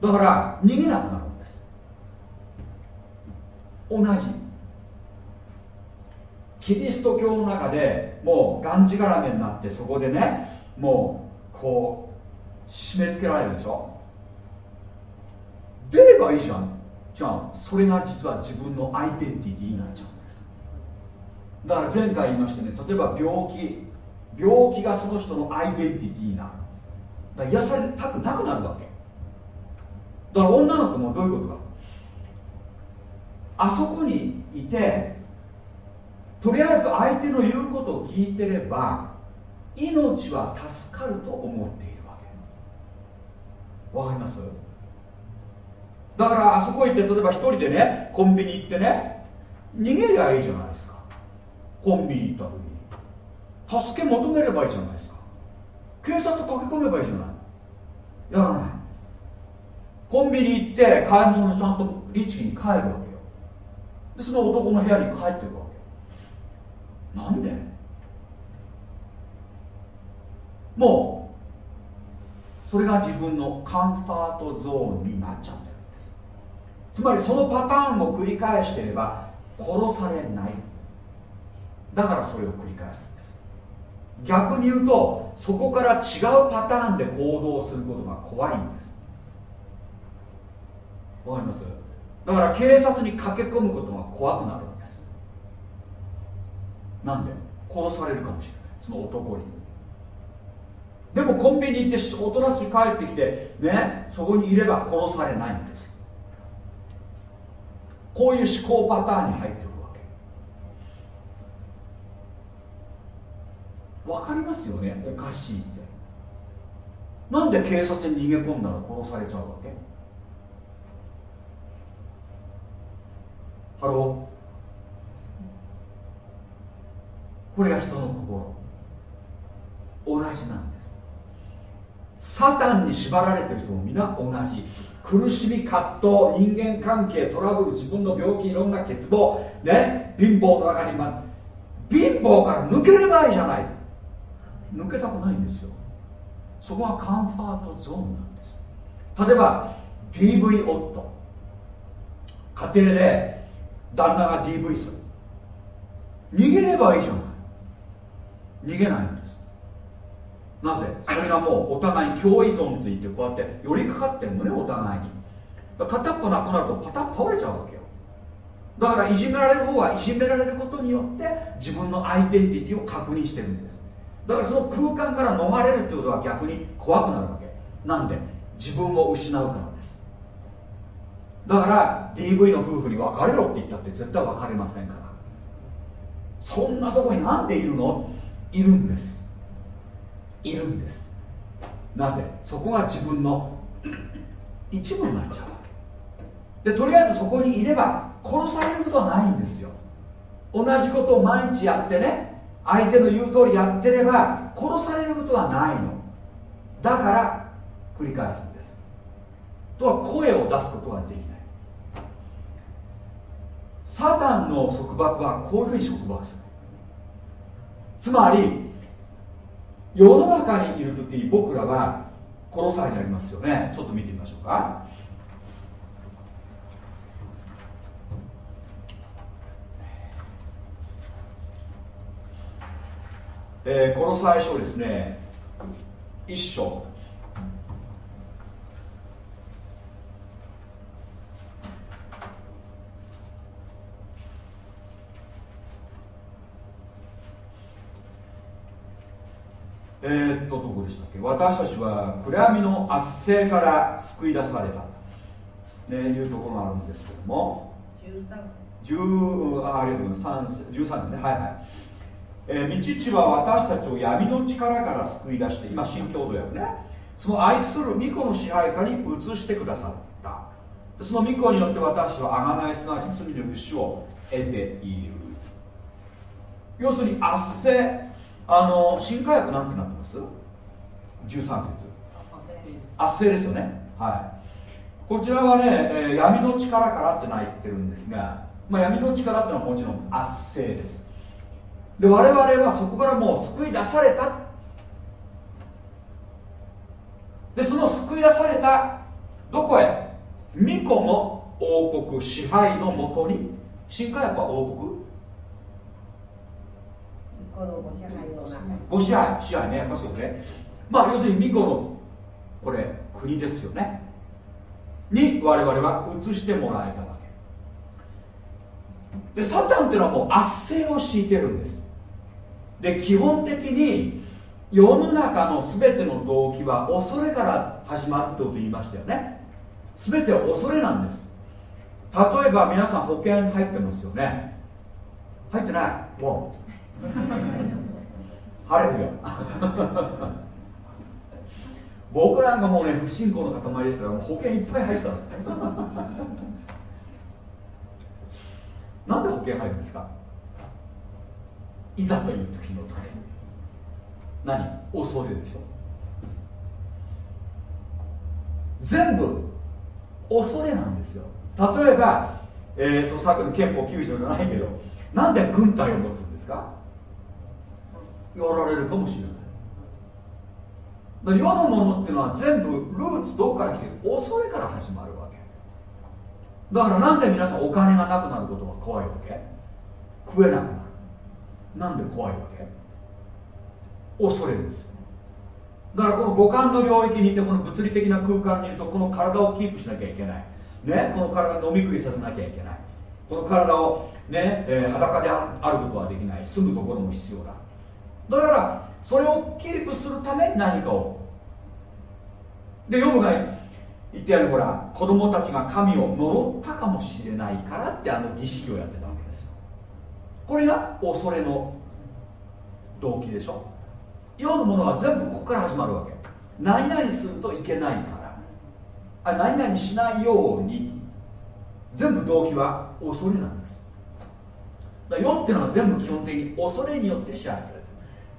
だから逃げなくなるんです。同じ。キリスト教の中でもうがんじがらめになってそこでねもうこう締め付けられるでしょ。出ればいいじゃん。じゃあそれが実は自分のアイデンティティになっちゃう。だから前回言いましたね。例えば病気。病気がその人のアイデンティティになる。だから癒されたくなくなるわけ。だから女の子もどういうことか。あそこにいてとりあえず相手の言うことを聞いてれば命は助かると思っているわけ。わかります？だからあそこ行って例えば一人でねコンビニ行ってね逃げりゃいいじゃないですか。コンビニ行った時に助け求めればいいじゃないですか。警察駆け込めばいいじゃない。やらない。コンビニ行って買い物ちゃんと律儀に帰るわけよ。でその男の部屋に帰っていくわけなんで？もうそれが自分のカンファートゾーンになっちゃってるんです。つまりそのパターンを繰り返していれば殺されない。だからそれを繰り返すんです。逆に言うとそこから違うパターンで行動することが怖いんです。わかります？だから警察に駆け込むことが怖くなるんです。なんで？殺されるかもしれない。その男に。でもコンビニ行っておとなしく帰ってきてねそこにいれば殺されないんです。こういう思考パターンに入ってくるわけわかりますよね？おかしいって。なんで警察に逃げ込んだら殺されちゃうわけ？ハロー。これが人の心。同じなんです。サタンに縛られてる人も皆同じ。苦しみ葛藤人間関係トラブル自分の病気いろんな欠乏。ね？貧乏の中に、ま、貧乏から抜ければいいじゃない。抜けたくないんですよ。そこがカンファートゾーンなんです。例えば DV 夫家庭で旦那が DV する。逃げればいいじゃない。逃げないんです。なぜ？それがもうお互いに共依存といってこうやって寄りかかってるのねお互いに。片っぽなくなるとパタッ倒れちゃうわけよ。だからいじめられる方はいじめられることによって自分のアイデンティティを確認してるんです。だからその空間から逃れるってことは逆に怖くなるわけ。なんで？自分を失うからです。だから DV の夫婦に別れろって言ったって絶対別れませんから。そんなとこになんでいるの？いるんです。いるんです。なぜ？そこが自分の (clears throat) 一部になっちゃうわけ。でとりあえずそこにいれば殺されることはないんですよ。同じことを毎日やってね。相手の言う通りやってれば殺されることはないの。だから繰り返すんです。とは声を出すことができない。サタンの束縛はこういうふうに束縛する。つまり世の中にいる時僕らは殺されになりますよね。ちょっと見てみましょうか。えー、この最初ですね一章。えー、っとどこでしたっけ？私たちは暗闇の圧政から救い出された。ねいうところがあるんですけども。13あありがとうございます。13節ね。はいはいえー、道地は私たちを闇の力から救い出して今新共同訳ね。その愛する巫女の支配下に移してくださった。その巫女によって私は贖いすなわち罪の牛を得ている。要するに圧政あの新科学なんてなってます？13節。圧政です。よね。はい。こちらはね、えー、闇の力からってないってるんですが、まあ、闇の力ってのはもちろん圧政ですで我々はそこからもう救い出された。でその救い出された。どこへ？巫女の王国支配のもとに。新科学は王国？ご支配のご支配。支配ね。やっぱそうね。まあ要するに巫女のこれ国ですよね。に我々は移してもらえたわけ。でサタンっていうのはもう圧政を敷いてるんですで基本的に世の中の全ての動機は恐れから始まるってと言いましたよね。全ては恐れなんです。例えば皆さん保険入ってますよね。入ってない。もう。(laughs) 晴れるよ。(laughs) 僕なんかもうね不信仰の塊ですから保険いっぱい入ってた (laughs) なんで保険入るんですか？いざという時のため何？恐れでしょ。全部恐れなんですよ。例えば、えー、そのさっきの憲法9条じゃないけどなんで軍隊を持つんですか？やられるかもしれない。世のものっていうのは全部ルーツどこから来てる？恐れから始まるわけ。だからなんで皆さんお金がなくなることが怖いわけ？食えなくなる。なんで怖いわけ？恐れるんですだからこの五感の領域にいてこの物理的な空間にいるとこの体をキープしなきゃいけない。ね？この体を飲み食いさせなきゃいけない。この体をね、えー、裸であることはできない。住むところも必要だ。だからそれをキープするために何かを。でヨブが言ってやるほら子供たちが神を呪ったかもしれないからってあの儀式をやってこれが恐れの動機でしょ。世のものは全部ここから始まるわけ。何々するといけないから。あ何々しないように。全部動機は恐れなんです。だ世っていうのは全部基本的に恐れによって支配されてる。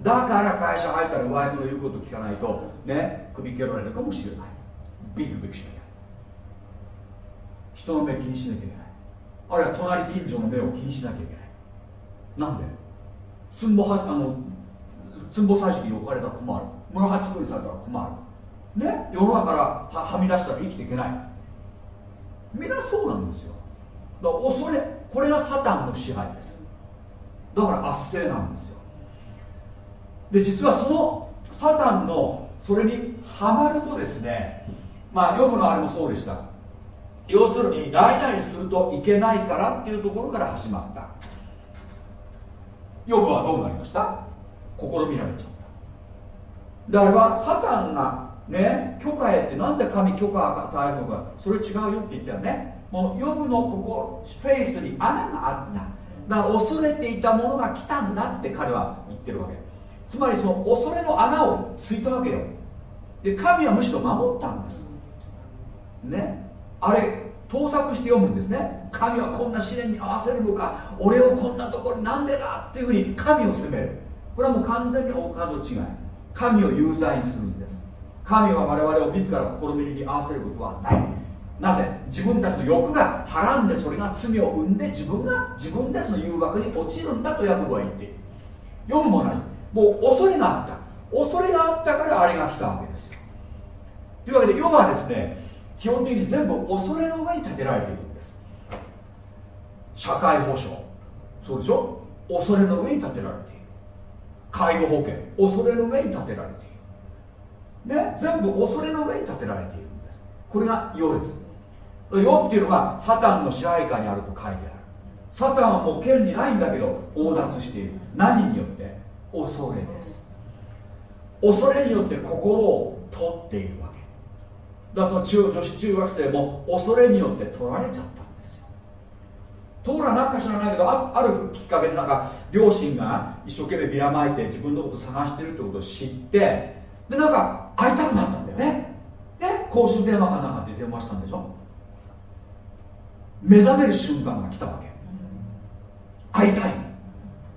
だから会社入ったら上役の言うこと聞かないとね首蹴られるかもしれない。ビクビクしなきゃ。人の目気にしなきゃいけない。あるいは隣近所の目を気にしなきゃいけない。なんで？つんぼはあのつんぼ歳時に置かれたら困る。村八分にされたら困る。ね？世の中からははみ出したら生きていけない。みんなそうなんですよ。だから恐れこれがサタンの支配です。だから圧政なんですよ。で実はそのサタンのそれにはまるとですねまあヨブのあれもそうでした。要するに代々するといけないからっていうところから始まった。ヨブはどうなりました？試みられちゃった。であれはサタンがね許可へってなんで神許可が与えるのかそれ違うよって言ったよね。もうヨブのここフェイスに穴があった。だから恐れていたものが来たんだって彼は言ってるわけ。つまりその恐れの穴をついたわけよ。で神はむしろ守ったんです。ね。あれ盗作して読むんですね。神はこんな試練に合わせるのか？俺をこんなところなんでだ？っていうふうに神を責める。これはもう完全に大門違い。神を有罪にするんです。神は我々を自ら試みに合わせることはない。なぜ？自分たちの欲がはらんでそれが罪を生んで自分が自分でその誘惑に落ちるんだとヤコブは言っている。読むも同じ。もう恐れがあった。恐れがあったからあれが来たわけですよ。というわけで世はですね基本的に全部恐れの上に建てられている。社会保障。そうでしょ？恐れの上に建てられている。介護保険。恐れの上に建てられている。ね？全部恐れの上に建てられているんです。これが世です。世っていうのはサタンの支配下にあると書いてある。サタンはもう権利ないんだけど横奪している。何によって？恐れです。恐れによって心を取っているわけ。だからその中女子中学生も恐れによって取られちゃった。ところがなんか知らないけどああるきっかけでなんか両親が一生懸命ビラまいて自分のこと探してるってことを知ってでなんか会いたくなったんだよね。で公衆電話かなんかで電話したんでしょ。目覚める瞬間が来たわけ。会いたい。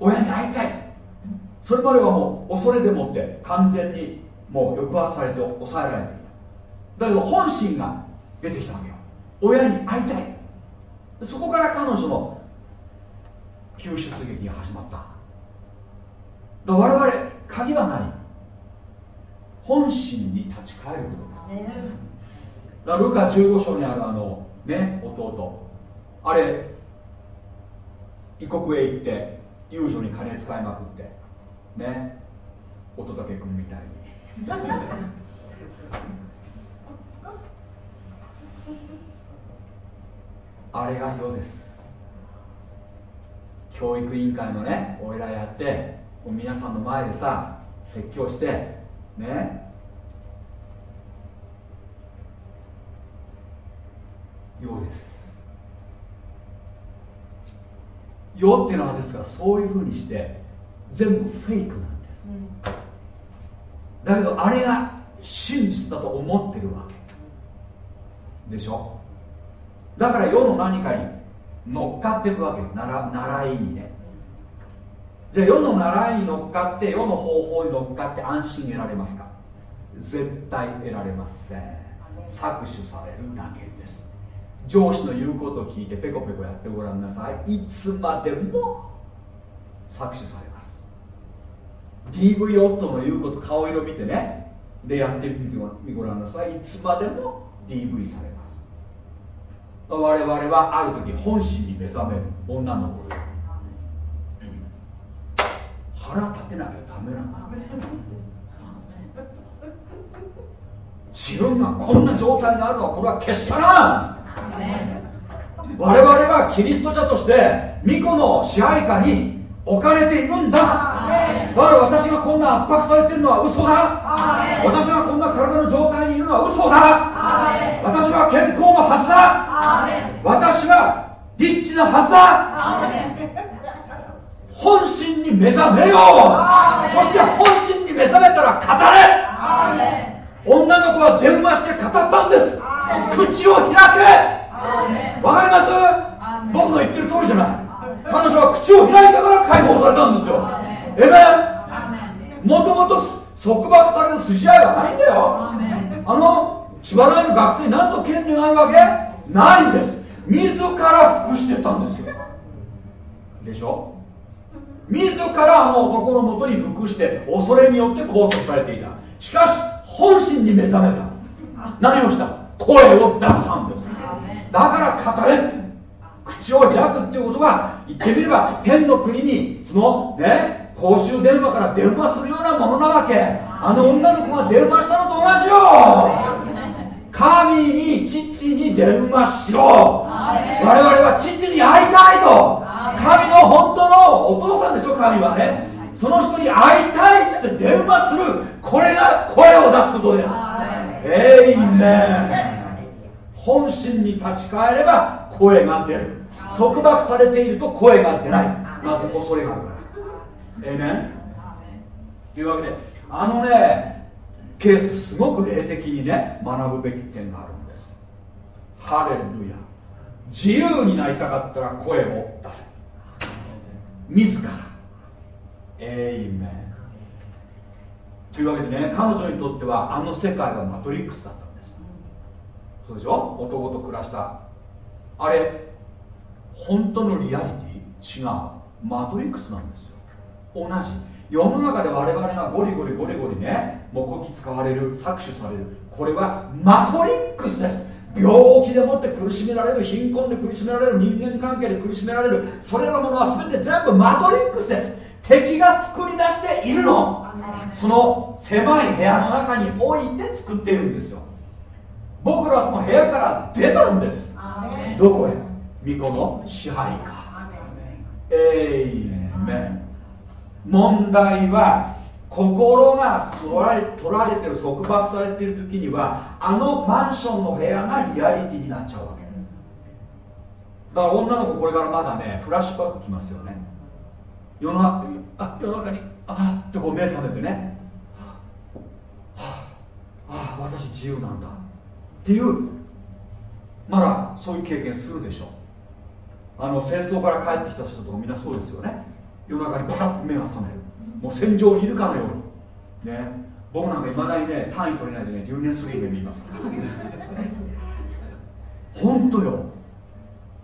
親に会いたい。それまではもう恐れでもって完全にもう抑圧されて抑えられていた。だけど本心が出てきたわけよ。親に会いたい。そこから彼女の救出劇が始まった。我々鍵は何本心に立ち返ることです。だからルカ15章にあるあのね弟。あれ異国へ行って遊女に金使いまくってね。乙武君みたいに (laughs) あれが世です。教育委員会のねお偉いやってもう皆さんの前でさ説教してね。世です。世っていうのはですからそういうふうにして全部フェイクなんです、だけどあれが真実だと思ってるわけ。でしょ？だから世の何かに乗っかっていくわけなら習いにね。じゃあ世の習いに乗っかって世の方法に乗っかって安心得られますか？絶対得られません。搾取されるだけです。上司の言うことを聞いてペコペコやってごらんなさい。いつまでも搾取されます。DV 夫の言うこと顔色見てね。でやってみてごらんなさい。いつまでも DV されます我々はある時本心に目覚める女の子よ。腹立てなきゃダメなの。自分がこんな状態になるのはこれはけしからん。我々はキリスト者として巫女の支配下に置かれているんだ。だから私がこんな圧迫されてるのは嘘だ。私がこんな体の状態にいるのは嘘だ。私は健康のはずだ。私はリッチなはずだ。本心に目覚めよう。そして本心に目覚めたら語れ。女の子は電話して語ったんです。口を開け。わかります？僕の言ってる通りじゃない彼女は口を開いたから解放されたんですよ。えめもともと束縛される筋合いはないんだよ。あの千葉大の学生に何の権利があるわけ？ないんです。自ら服してたんですよ。でしょ？自らあの男のもとに服して恐れによって拘束されていた。しかし本心に目覚めた。何をした？声を出したんです。だから語れ口を開くっていうことは言ってみれば天の国にそのね公衆電話から電話するようなものなわけ。あの女の子が電話したのと同じよ。神に父に電話しろ。我々は父に会いたいと。神の本当のお父さんでしょ神はね。その人に会いたいっつって電話するこれが声を出すことです。エイメン本心に立ち返れば声が出る。束縛されていると声が出ない。なぜ恐れがあるから。エイメンというわけであのねケースすごく霊的にね学ぶべき点があるんです。ハレルヤ。自由になりたかったら声を出せ。自ら。エイメンというわけでね彼女にとってはあの世界はマトリックスだったそうでしょ？男と暮らした。あれ本当のリアリティ？違う。マトリックスなんですよ。同じ。世の中で我々がゴリゴリゴリゴリねもこき使われる搾取される。これはマトリックスです。病気でもって苦しめられる貧困で苦しめられる人間関係で苦しめられる。それらのものは全て全部マトリックスです。敵が作り出しているの。その狭い部屋の中に置いて作っているんですよ僕らはその部屋から出たんです。どこへ？巫女の支配下。エイメン問題は心が取られ取られてる束縛されている時にはあのマンションの部屋がリアリティになっちゃうわけ。だから女の子これからまだねフラッシュバックきますよね。世の中あ世の中にあってこう目覚めてね。はあ、はあ、私自由なんだっていうまだそういう経験するでしょあの戦争から帰ってきた人とかみんなそうですよね。夜中にパタッと目が覚める。もう戦場にいるかのように。ね。僕なんかいまだにね単位取れないでね留年する夢見ます。(laughs) 本当よ。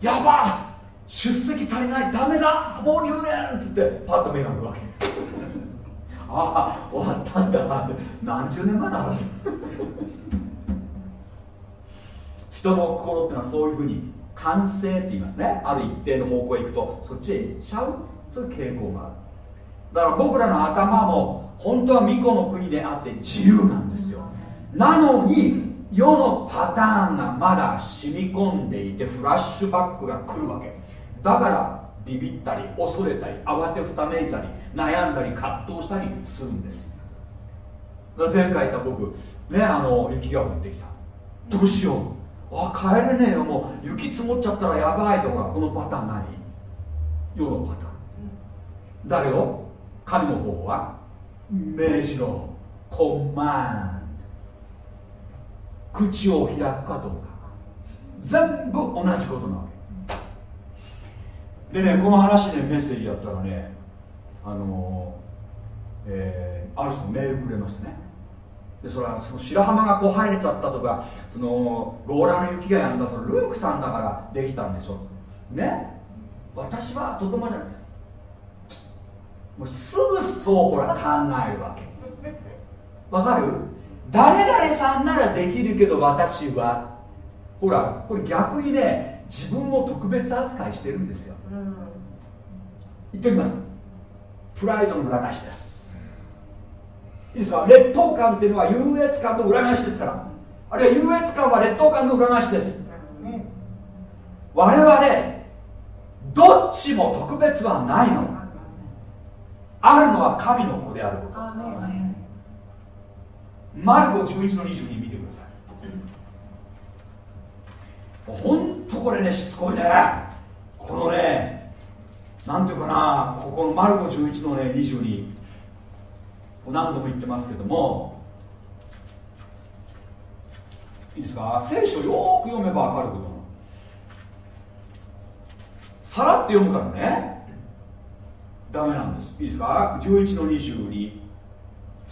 やば出席足りない。ダメだ。もう留年っつってパッと目が合うわけ。(laughs) ああ終わったんだなって。何十年前の話。(laughs) 人の心っていうのはそういうふうに完成って言いますね。ある一定の方向へ行くとそっちへ行っちゃう。そういう傾向がある。だから僕らの頭も本当は巫女の国であって自由なんですよ。なのに世のパターンがまだ染み込んでいてフラッシュバックが来るわけ。だからビビったり恐れたり慌てふためいたり悩んだり葛藤したりするんです。前回言った僕ねあの雪が降ってきた。どうしよう。あ帰れねえよもう。雪積もっちゃったらやばいとかこのパターンない？世のパターン。だけど神の方は命じろコマン口を開くかどうか。全部同じことなわけ。でねこの話でメッセージやったらねあのえーある人メールくれましたね。でそれはその白浜がこう入れちゃったとかその強羅の雪がやんだそのルークさんだからできたんでしょ。ね。私はとてもじゃないもうすぐそうほら考えるわけ。わかる？誰々さんならできるけど私は。ほらこれ逆にね自分を特別扱いしてるんですよ。言っておきます。プライドの裏返しですいいですか？劣等感っていうのは優越感の裏返しですから。あるいは優越感は劣等感の裏返しです。我々どっちも特別はないの。あるのは神の子であること。マルコ11の22見てください。ほんとこれねしつこいね。このねなんていうかなここのマルコ11のね22何度も言ってますけどもいいですか？聖書よーく読めば分かること。さらって読むからね。ダメなんです。いいですか？11の22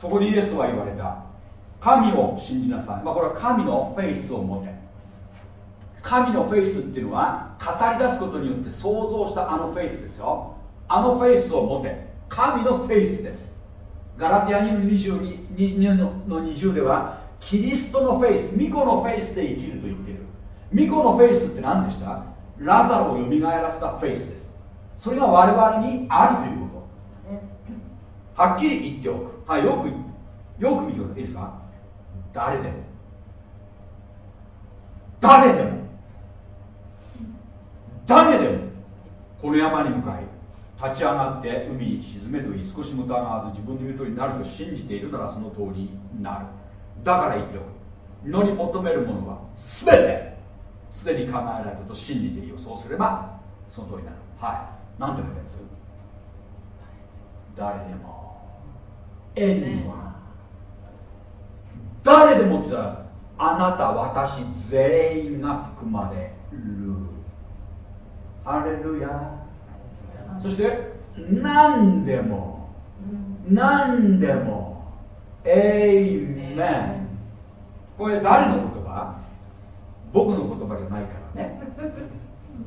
そこでイエスは言われた。神を信じなさい、まあ、これは神のフェイスを持て。神のフェイスっていうのは語り出すことによって創造したあの faith ですよ。あのフェイスを持て。神のフェイスです。ガラティア2の ,22 2の20ではキリストの faith 御子の faith で生きると言っている。巫女のフェイスって何でした？ラザロを蘇らせたフェイスです。それが我々にあるということ。はっきり言っておく。はいよくよく見てください。いですか誰でも。誰でも。誰でも。この山に向かい。立ち上がって海に沈めと言い少しも疑わず自分の言う通りになると信じているならその通りになる。だから言っておく。のに求めるものは全てすでに叶えられたと信じていいよ。そうすればその通りになる。はい。なんて書いてます？誰でも。Anyone 誰でもって言ったらあなた私全員が含まれる。ハレルヤそして何でも何でもエイメンこれ誰の言葉？僕の言葉じゃないからね。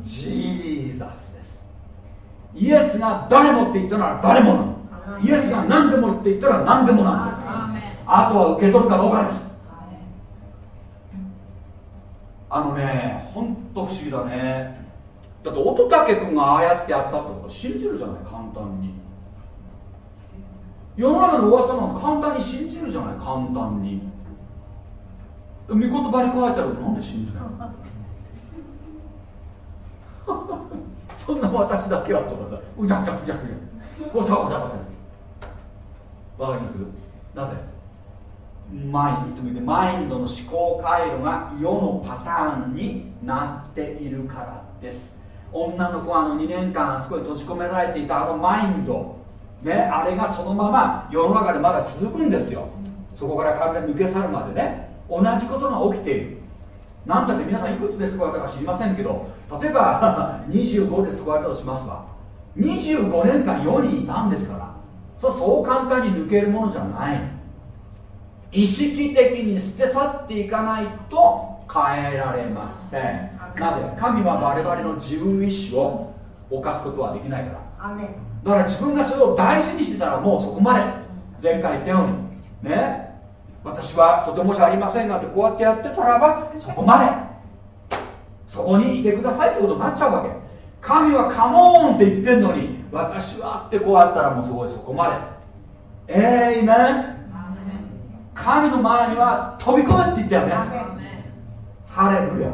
ジーザスです。イエスが誰もって言ったなら誰もなの。イエスが何でもって言ったら何でもなんです。あとは受け取るかどうかです。あのねほんと不思議だねだって乙武君がああやってやったってこと信じるじゃない簡単に。世の中の噂なの簡単に信じるじゃない簡単に。御言葉に書いてあるとなんで信じない (laughs) そんな私だけはとかさうじゃうじゃうじゃうじゃごちゃごちゃごちゃ。わかります？なぜ？マイいつも言ってマインドの思考回路が世のパターンになっているからです。女の子はあの2年間あそこに閉じ込められていたあのマインド。ねあれがそのまま世の中でまだ続くんですよ。そこから体抜け去るまでね。同じことが起きている。なんだって皆さんいくつで救われたか知りませんけど例えば (laughs) 25で救われたとしますわ。25年間世にいたんですから。そそう簡単に抜けるものじゃない。意識的に捨て去っていかないと変えられません。なぜ？神は我々の自由意志を犯すことはできないから。だから自分がそれを大事にしてたらもうそこまで。前回言ったように。ね？私はとてもじゃありませんがってこうやってやってたらばそこまで。そこにいてくださいってことになっちゃうわけ。神はカモーンって言ってんのに私はってこうやったらもうそこでそこまで。えいめん神の前には飛び込めって言ったよねハレルヤ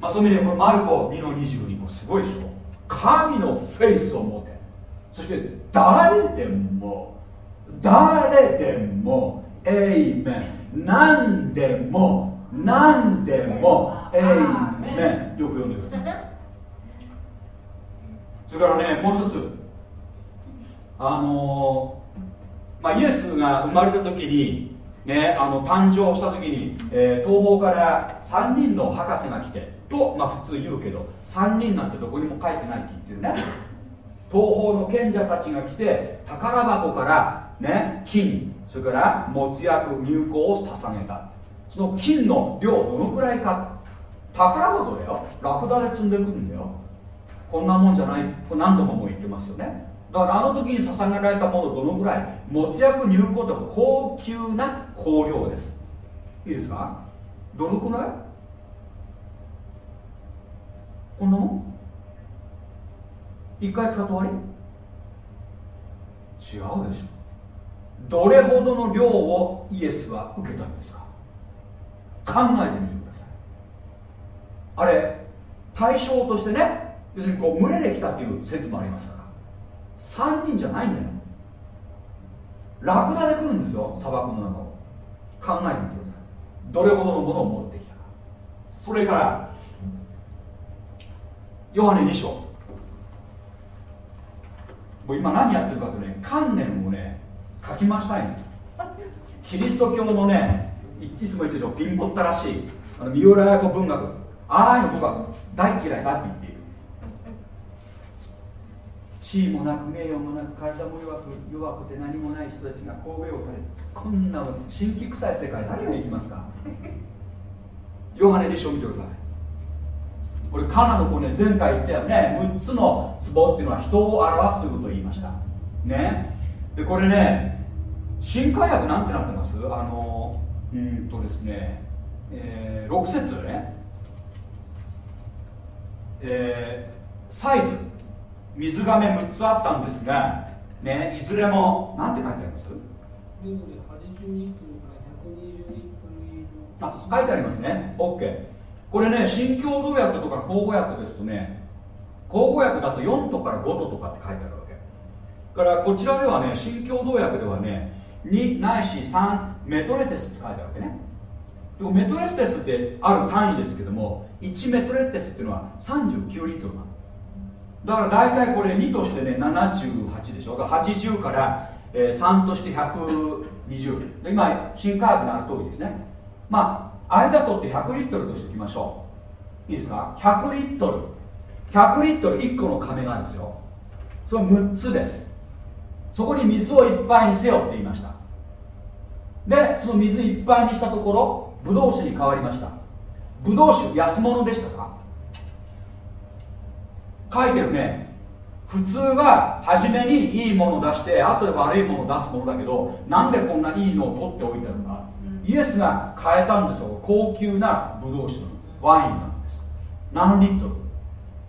まあそういう意味でこのマルコ2の22もすごいでしょ。神のフェイスを持て。そして誰でも誰でもエイメン何でも何でもエイメンよく読んでください。それからねもう一つ。あのーまあ、イエスが生まれた時に、ね、あの誕生した時に、えー東方から3人の博士が来てと、まあ、普通言うけど3人なんてどこにも書いてないって言ってるね。東方の賢者たちが来て宝箱から、ね、金それから没薬入香を捧げた。その金の量どのくらいか。宝箱だよ。ラクダで積んでくるんだよ。こんなもんじゃない。これ何度ももう言ってますよね。だからあの時に捧げられたものどのぐらい持ち薬入香とか高級な香料です。いいですか？どのくらい？こんなもん？一回使って終わり？違うでしょ。どれほどの量をイエスは受けたんですか？考えてみてください。あれ対象としてね要するにこう群れで来たっていう説もありますから。3人じゃないんだよ。ラクダで来るんですよ砂漠の中を。考えてみてください。どれほどのものを持ってきたか。それからヨハネ2章。もう今何やってるかとね観念をね書きましたいのキリスト教のねいつも言ってるでしょピンポったらしいあの三浦綾子文学。ああいうの僕は大嫌いだって言って地位もなく名誉もなく体も弱く弱くて何もない人たちが神戸を垂れこんな神器臭い世界誰が行きますか？(laughs) ヨハネ2章見てください。これカナの子ね前回言ったよね。6つの壺っていうのは人を表すということを言いました。ね。でこれね新海薬なんてなってます？あのうんとですね、えー、6節ね。えーサイズ。水がめ6つあったんですが、ね、いずれもなんて書いてあります？それぞれ80リットルから120リットル以上。あ書いてありますね。OK これね新共同訳とか口語訳ですとね口語訳だと4とから5ととかって書いてあるわけ。だからこちらではね新共同訳ではね2ないし3メトレテスって書いてあるわけね。でもメトレテスってある単位ですけども1メトレテスっていうのは39リットルだから大体これ2としてね78でしょ。だから80から、えー3として120で今新科学のある通りですね。まあ間取って100リットルとしておきましょう。いいですか？100リットル。100リットル1個の亀がですよ。それ6つです。そこに水をいっぱいにせよって言いました。でその水いっぱいにしたところブドウ酒に変わりました。ブドウ酒安物でしたか？書いてるね。普通は初めにいいものを出して後で悪いものを出すものだけどなんでこんないいのを取っておいてるのか、イエスが変えたんですよ。高級なブドウ酒の。ワインなんです。何リットル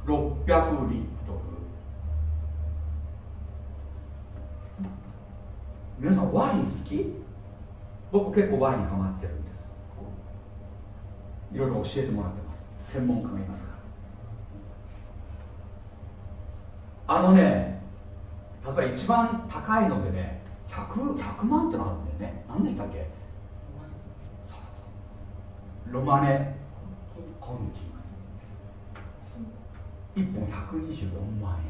？600リットル。皆さんワイン好き？僕結構ワインにハマってるんです。いろいろ教えてもらってます。専門家がいますからあのね例えば一番高いのでね 100, 100万ってのあるんだよね。何でしたっけ？ロマネ。コンティ1本124万円。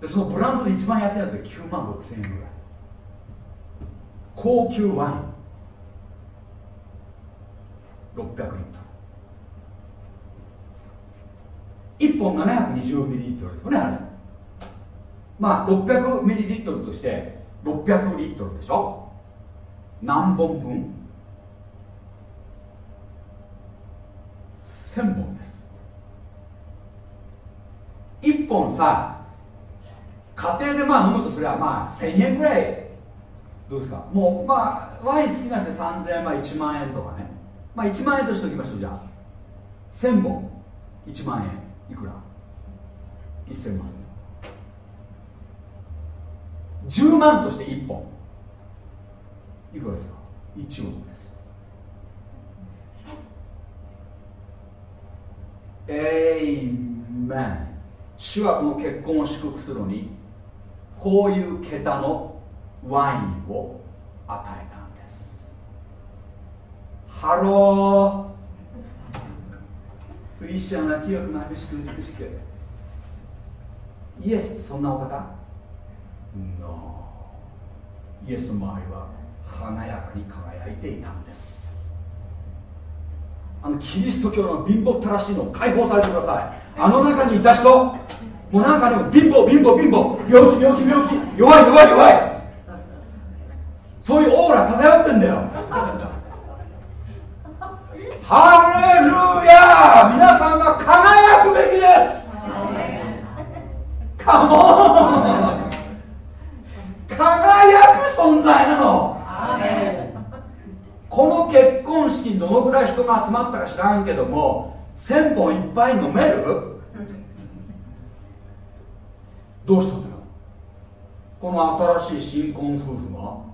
でそのブランドで一番安いやつで9万6千円ぐらい。高級ワイン。600リットル1本720ミリリットルですよねあれ。まあ600ミリリットルとして600リットルでしょ？何本分？1000本です。1本さ家庭でまあ飲むとすればまあ1000円ぐらいどうですか？もうまあワイン好きな人で3000円まあ1万円とかね。まあ1万円としておきましょうじゃあ。1000本。1万円。いくら？1000万。10万として1本。いくらですか？1億です。エイメン主はこの結婚を祝福するのにこういう桁のワインを与えたんです。ハロー。クリスチャンは清く貧しく美しく。イエスってそんなお方 ?No イエスの周りは華やかに輝いていたんです。あのキリスト教の貧乏ったらしいのを解放されてください。あの中にいた人もうなんかでも貧乏貧乏貧乏。病気病気病気。弱い弱い弱い。そういうオーラ漂ってんだよ。ハレルヤ皆さんは輝くべきです!カモン輝く存在なの!この結婚式にどのぐらい人が集まったか知らんけども1000本いっぱい飲める?どうしたんだよ?この新しい新婚夫婦がも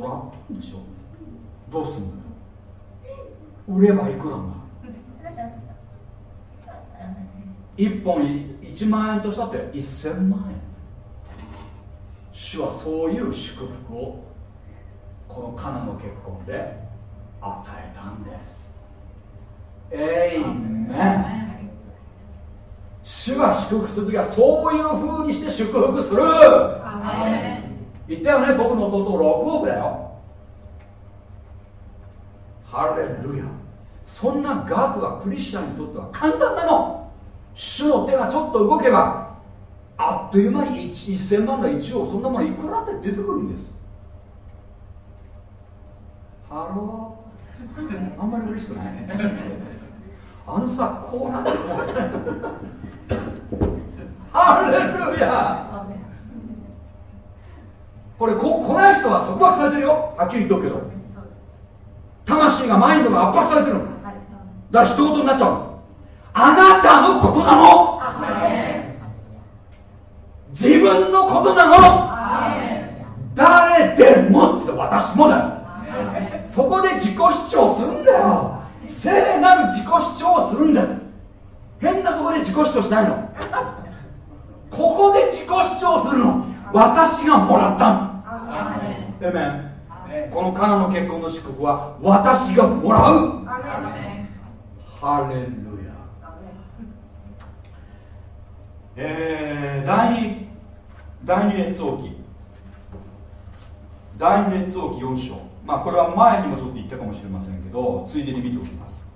らったんでしょどうすんのよ?売ればいくらなの1本1万円としたって1000万円。主はそういう祝福をこのカナの結婚で与えたんです。エイメン。主が祝福するときはそういう風にして祝福する。言ったよね僕の弟6億だよハレルヤそんな額はクリスチャンにとっては簡単なの。主の手がちょっと動けばあっという間に1 1000万だ1億そんなものいくらって出てくるんです。ハローあんまり嬉しくないあのさこうなっても。ハレルヤこれこ来ない人は束縛されてるよ。はっきり言っとくけど魂がマインドが圧迫されてるの。だから一言になっちゃうの。あなたのことなの。自分のことなの。誰でもって言って私もだよ。そこで自己主張するんだよ。聖なる自己主張をするんです。変なところで自己主張しないの。ここで自己主張するの。私がもらったの。エメンこのカナの結婚の祝福は私がもらう。ハレルヤえー、第二第二列王記。第二列王記4章。まあこれは前にもちょっと言ったかもしれませんけどついでに見ておきます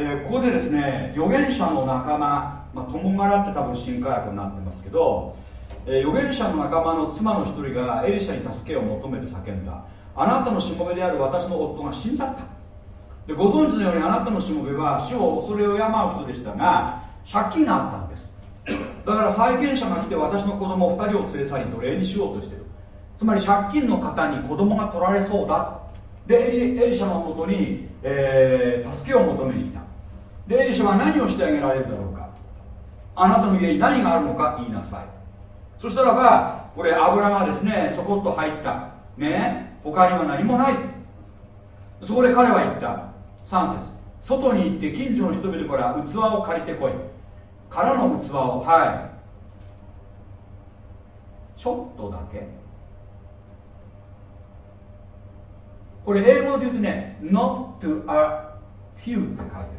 えーここでですね預言者の仲間、まあ、友柄って多分新科学になってますけど、えー預言者の仲間の妻の一人がエリシャに助けを求めて叫んだ。あなたのしもべである私の夫が死んじゃった。でご存知のようにあなたのしもべは主を恐れを敬う人でしたが借金があったんです。だから債権者が来て私の子供2人を連れ去り奴隷にしようとしてる。つまり借金の方に子供が取られそうだ。でエリエリシャのもとに、えー助けを求めに来た。でエリシャは何をしてあげられるだろうか。あなたの家に何があるのか言いなさい。そしたらばこれ油がですねちょこっと入った。ね他には何もない。そこで彼は言った。3節。外に行って近所の人々から器を借りてこい。空の器をはい。ちょっとだけ。これ英語で言うとね not to a few って書いてある。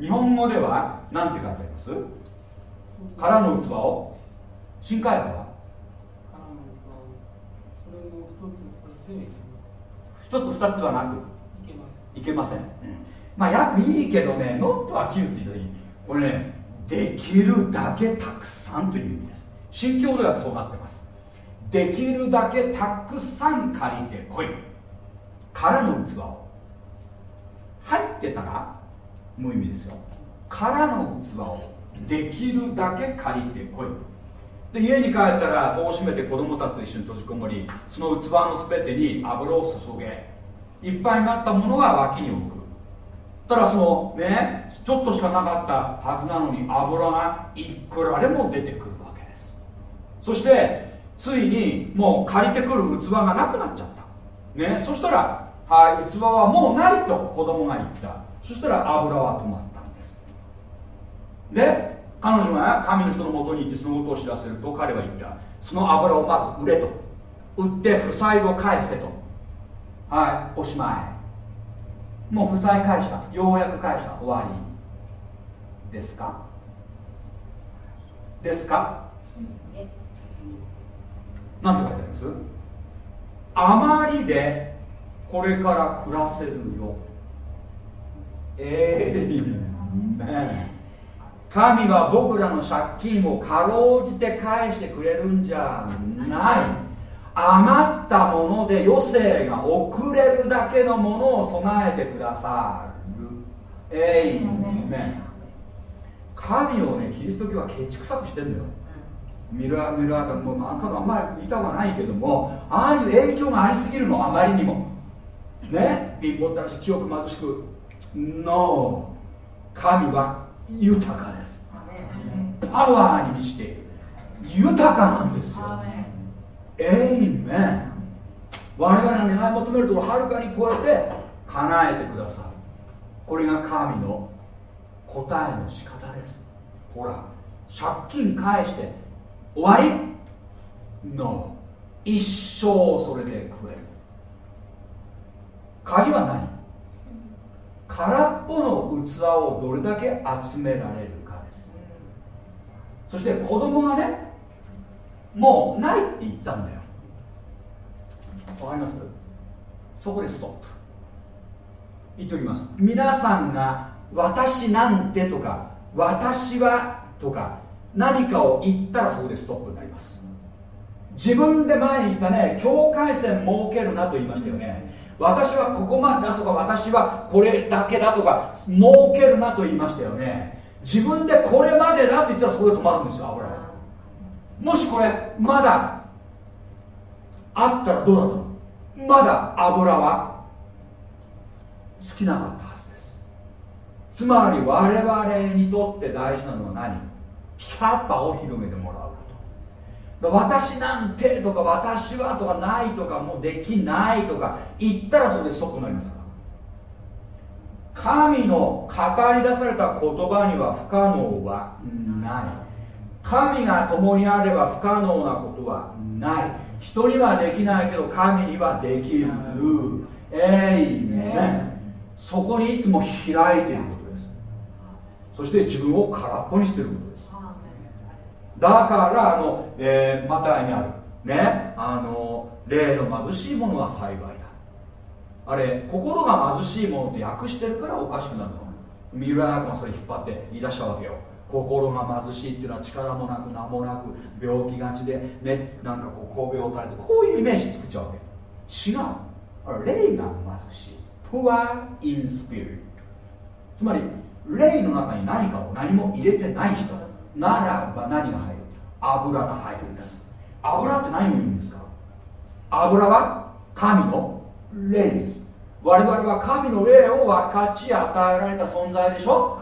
日本語では何て書いてあります？空の器を？新海訳は一つ二つで一つ二つではなく？いけます。いけません、まあ訳いいけどね not a few って言った時にこれねできるだけたくさんという意味です。新共同訳そうなってます。できるだけたくさん借りてこい。空の器を。入ってたら無意味ですよ。空の器をできるだけ借りてこい。で家に帰ったら戸を閉めて子供たちと一緒に閉じこもりその器の全てに油を注げ。いっぱいになったものは脇に置く。ただそのねちょっとしかなかったはずなのに油がいくらでも出てくるわけです。そしてついにもう借りてくる器がなくなっちゃった。ねそしたらはい器はもうないと子供が言った。そしたら油は止まったんです。で彼女が神の人のもとに行ってそのことを知らせると彼は言った。その油をまず売れと。売って負債を返せと。はいおしまい。もう負債返した。ようやく返した。終わりですか？ですか？なんて書いてあります？あまりでこれから暮らせるよ。ええね神は僕らの借金をかろうじて返してくれるんじゃない。余ったもので余生が送れるだけのものを備えてくださる。えいめ神をねキリスト教はケチくさくしてんだよ。ミラーミラーもうなんかあんまり言いたくはないけどもああいう影響がありすぎるのあまりにも。ね？貧乏ったらし記憶貧しく。No 神は豊かです。パワーに満ちている豊かなんですよ。エイメン我々の願い求めるところをはるかに超えて叶えてくださる。これが神の答えの仕方です。ほら借金返して終わり ?No 一生それで食える。鍵は何？空っぽの器をどれだけ集められるかです。そして子供がねもうないって言ったんだよ。わかります？そこでストップ。言っておきます。皆さんが私なんてとか私はとか何かを言ったらそこでストップになります。自分で前に言ったね境界線設けるなと言いましたよね。私はここまでだとか私はこれだけだとか設けるなと言いましたよね。自分でこれまでだって言ったらそこで止まるんですよ油もしこれまだあったらどうだったのまだ油は尽きなかったはずです。つまり我々にとって大事なのは何？キャパを広めてもらう。私なんてとか私はとかないとかもうできないとか言ったらそれでストップになりますか？ら神の語り出された言葉には不可能はない。神が共にあれば不可能なことはない。人にはできないけど神にはできる。えいめそこにいつも開いていることです。そして自分を空っぽにしていること。だからあの、えー、マタイにある。ね。あの例の貧しい者は幸いだ。あれ心が貧しいものって訳してるからおかしくなるの。三浦役がそれ引っ張って言い出したわけよ。心が貧しいっていうのは力もなく名もなく病気がちでね。なんかこう神戸を垂れてこういうイメージ作っちゃうわけ。違う。あれ霊が貧しい。poor in spirit つまり霊の中に何かを何も入れてない人。ならば何が入る油が入るんです。油って何を言うんですか？油は神の霊です。我々は神の霊を分かち与えられた存在でしょ？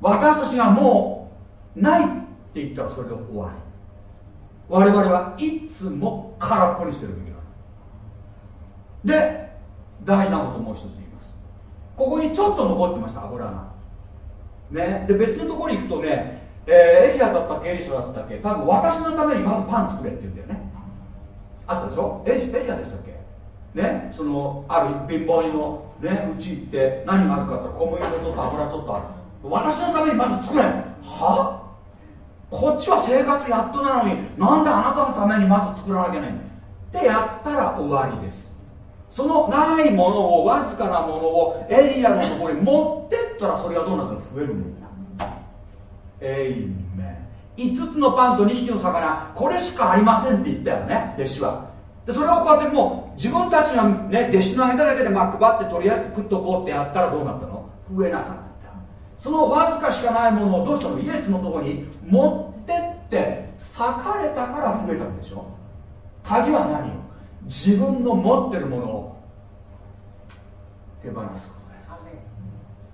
私たちがもうないって言ったらそれで終わり。我々はいつも空っぽにしてるべきなので大事なことをもう一つ言います。ここにちょっと残ってました油が。ね。で別のところに行くとねえー、エリアだったっけエリシャだったっけ？多分私のためにまずパン作れって言うんだよね。あったでしょ？エリエリアでしたっけ？ね？そのある貧乏人のねうち行って何があるかって小麦粉ちょっと油ちょっとある。私のためにまず作れ。は？こっちは生活やっとなのになんであなたのためにまず作らなきゃいけないってやったら終わりです。そのないものをわずかなものをエリアのところに持ってったらそれがどうなるの増えるもんエイメン5つのパンと2匹の魚これしかありませんって言ったよね弟子は。でそれをこうやってもう自分たちがね弟子の間だけでまあ配ってとりあえず食っとこうってやったらどうなったの？増えなかった。そのわずかしかないものをどうしたの？イエスのところに持ってって裂かれたから増えたんでしょ？鍵は何よ？自分の持ってるものを手放すこと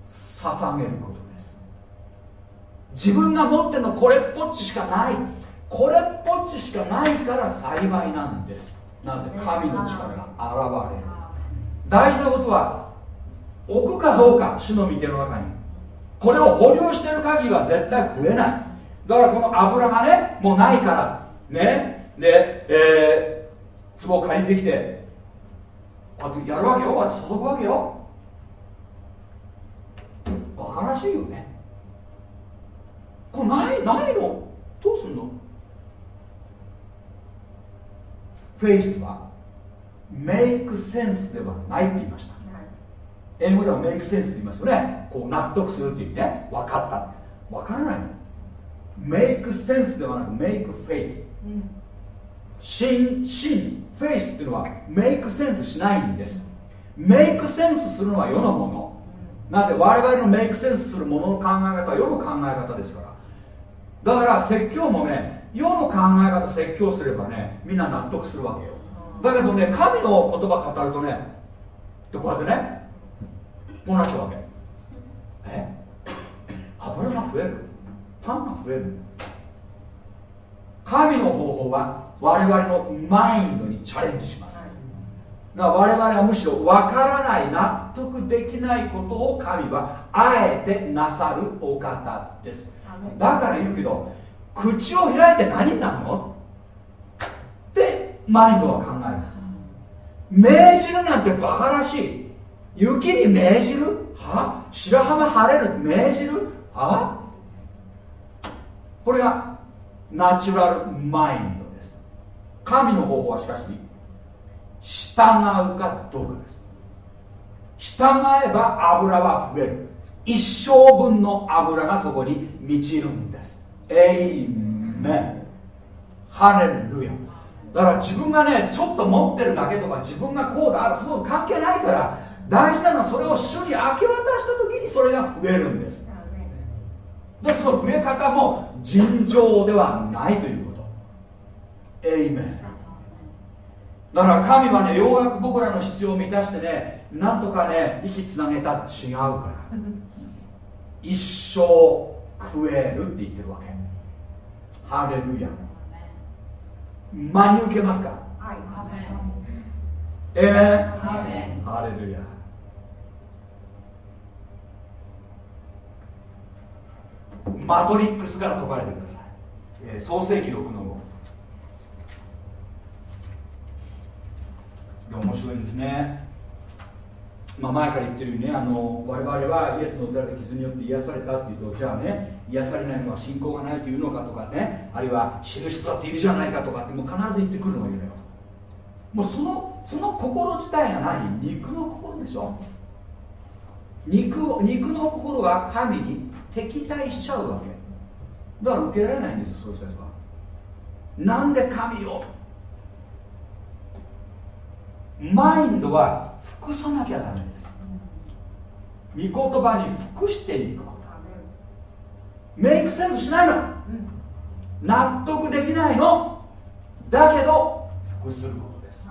です。捧げること自分が持ってるのこれっぽっちしかない。これっぽっちしかないから幸いなんです。なぜ？神の力が現れる。大事なことは置くかどうか主の御手の中に。これを保留してる限りは絶対増えない。だからこの油がねもうないから。ね？で、えー、壺を借りてきてこうやってやるわけよ。こうやって注ぐわけよ。バカらしいよね。これないないの？どうすんの？フェイスはメイクセンスではないって言いました。英語ではメイクセンスって言いますよね。こう納得するっていう意味ね。分かった。分からないの。メイクセンスではなくメイクフェイス。真真フェイスっていうのはメイクセンスしないんです。メイクセンスするのは世のもの。なぜ？我々のメイクセンスするものの考え方は世の考え方ですからだから説教もね世の考え方説教すればねみんな納得するわけよ。だけどね神の言葉語るとねでこうやってねこうなっちゃうわけ。え？油が増える。パンが増える。神の方法は我々のマインドにチャレンジします。だから我々はむしろ分からない納得できないことを神はあえてなさるお方です。だから言うけど口を開いて何になるの？ってマインドは考える。命じるなんてバカらしい。雪に命じる？は？白浜晴れる？命じる？は？これがナチュラルマインドです。神の方法はしかし従うかどうかです。従えば油は増える。一生分の油がそこに満ちるんです。エイメンハレルヤ。だから自分がねちょっと持ってるだけとか自分がこうだあそう関係ないから大事なのはそれを主に明け渡した時にそれが増えるんです。でその増え方も尋常ではないということ。エイメンだから神はねようやく僕らの必要を満たしてねなんとかね息つなげた。違うから。一生食えるって言ってるわけ。ハレルヤ。真に受けますか？ええハレルヤ。マトリックスから解かれてください、えー創世記6の5面白いんですねまあ、前から言ってるようにねあの我々はイエスの打たれた傷によって癒されたっていうとじゃあね癒されないのは信仰がないというのかとかねあるいは死ぬ人だっているじゃないかとかってもう必ず言ってくるのよ。もうそのその心自体が何肉の心でしょ。肉を肉の心は神に敵対しちゃうわけ。だから受けられないんですよそういう人たちは。なんで神よマインドは服さなきゃダメです。御言葉に服していくこと。メイクセンスしないの。納得できないの。だけど服することです。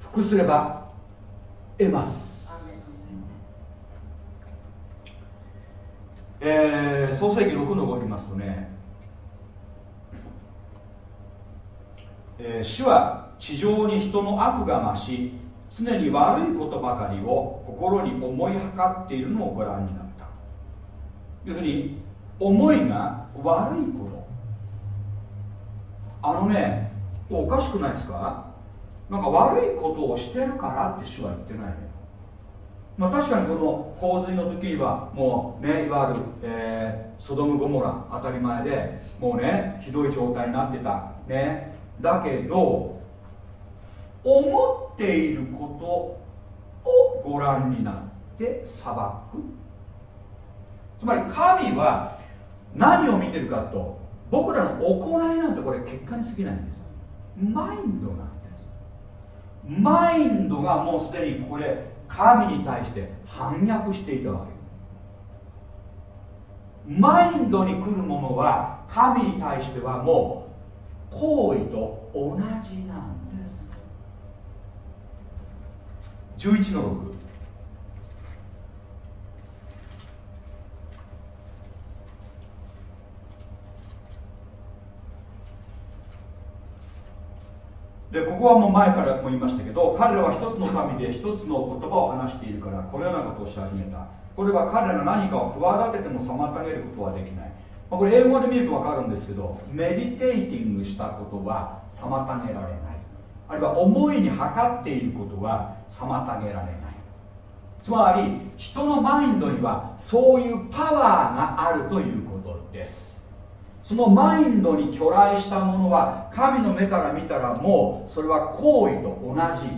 服すれば得ます。えー、創世記6の5を見ますとね、えー主は地上に人の悪が増し常に悪いことばかりを心に思いはかっているのをご覧になった。要するに思いが悪いこと。あのねおかしくないですか？なんか悪いことをしてるからって主は言ってないのよ。まあ、確かにこの洪水の時にはもうねいわゆる、えーソドム・ゴモラ当たり前でもうねひどい状態になってた。ね。だけど思っていることをご覧になって裁く。つまり神は何を見てるかと僕らの行いなんてこれ結果に過ぎないんです。マインドなんです。マインドがもうすでにこれ神に対して反逆していたわけ。マインドに来るものは神に対してはもう行為と同じなんです。11の6でここはもう前からも言いましたけど彼らは一つの神で一つの言葉を話しているからこのようなことをし始めた。これは彼らの何かを企てても妨げることはできない、これ英語で見ると分かるんですけどメディテイティングしたことは妨げられない。あるいは思いに測っていることは妨げられない。つまり人のマインドにはそういうパワーがあるということです。そのマインドに巨来したものは神の目から見たらもうそれは行為と同じ。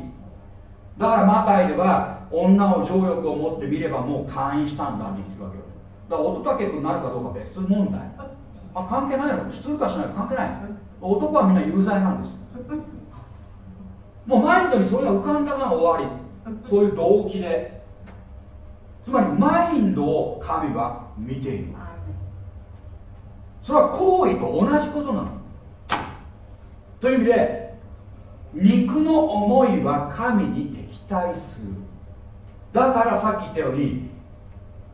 だからマタイでは女を情欲を持って見ればもう会員したんだって。言ってるわけよだから乙武君になるかどうか別問題。あ関係ないの普通かしないか関係ない。男はみんな有罪なんです。もうマインドにそれが浮かんだが終わり。そういう動機で。つまりマインドを神は見ている。それは行為と同じことなの。という意味で肉の思いは神に敵対する。だからさっき言ったように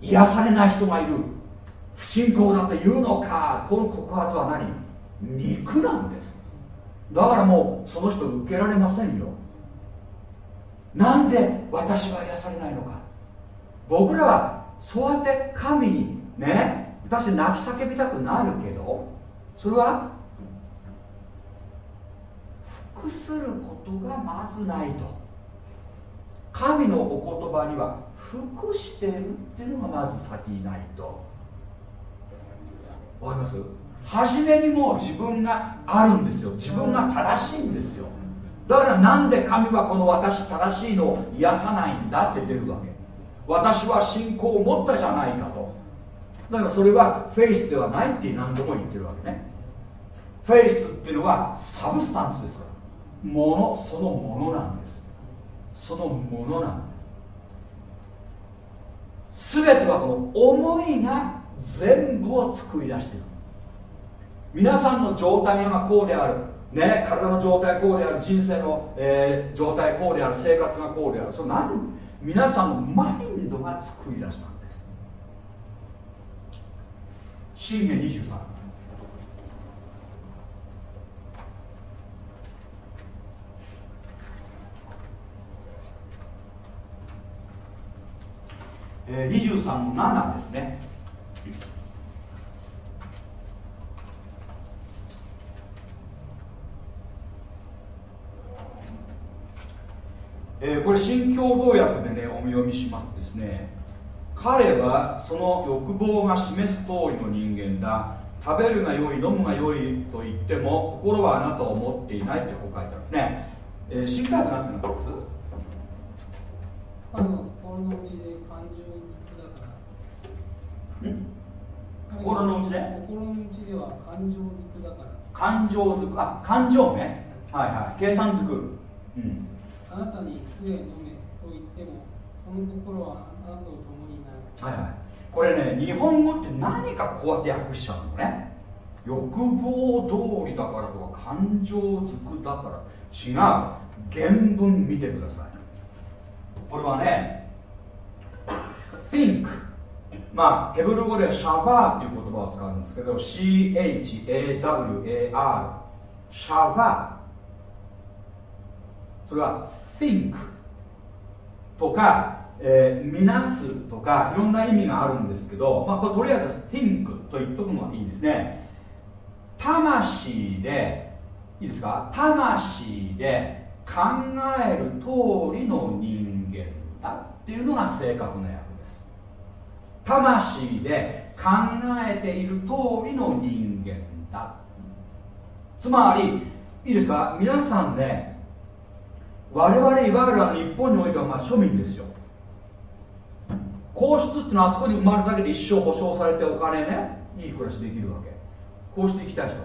癒されない人がいる。不信仰だというのか。この告発は何？肉なんです。だからもうその人受けられませんよ。なんで私は癒されないのか。僕らはそうやって神にね私泣き叫びたくなるけどそれは服することがまずないと。神のお言葉には服してるっていうのがまず先にないと。わかります？初めにもう自分があるんですよ。自分が正しいんですよ。だからなんで神はこの私正しいのを癒さないんだって出るわけ。私は信仰を持ったじゃないかと。だからそれはフェイスではないって何度も言ってるわけね。 faith っていうのは substance ですから。ものそのものなんです。そのものなんです。全てはこの思いが全部を作り出している。皆さんの状態がこうである。ね、体の状態こうである。人生の、えー状態こうである。生活がこうである。それ何？皆さんのマインドが作り出したんです。信玄23えー、23の7ですね。えーこれ新共同訳でねお読みしますとですね彼はその欲望が示す通りの人間だ。食べるが良い飲むが良いと言っても心はあなたを持っていないってこう書いてあるね、えー、新海訳なんてなってます？彼の心の内で？心の内では感情づくだから。感情づく。あ感情ね。はいはい。計算づく。うん。あなたに食え飲めと言ってもその心はあなたと共にいない。はいはい。これね日本語って何かこうやって訳しちゃうのね。欲望通りだからとか感情づくだから。違う。原文見てください。これはね think まあヘブル語でシャバーっていう言葉を使うんですけど CHAWAR シャバー。それは think とか、えー、みなすとかいろんな意味があるんですけど、まあ、これとりあえず think と言っとくのがいいですね。魂でいいですか？魂で考える通りの人間だっていうのが正確な魂で考えている通りの人間だ。つまりいいですか？皆さんね我々いわゆる日本においてはまあ庶民ですよ。皇室っていうのはあそこに生まれるだけで一生保証されてお金ねいい暮らしできるわけ。皇室行きたい人。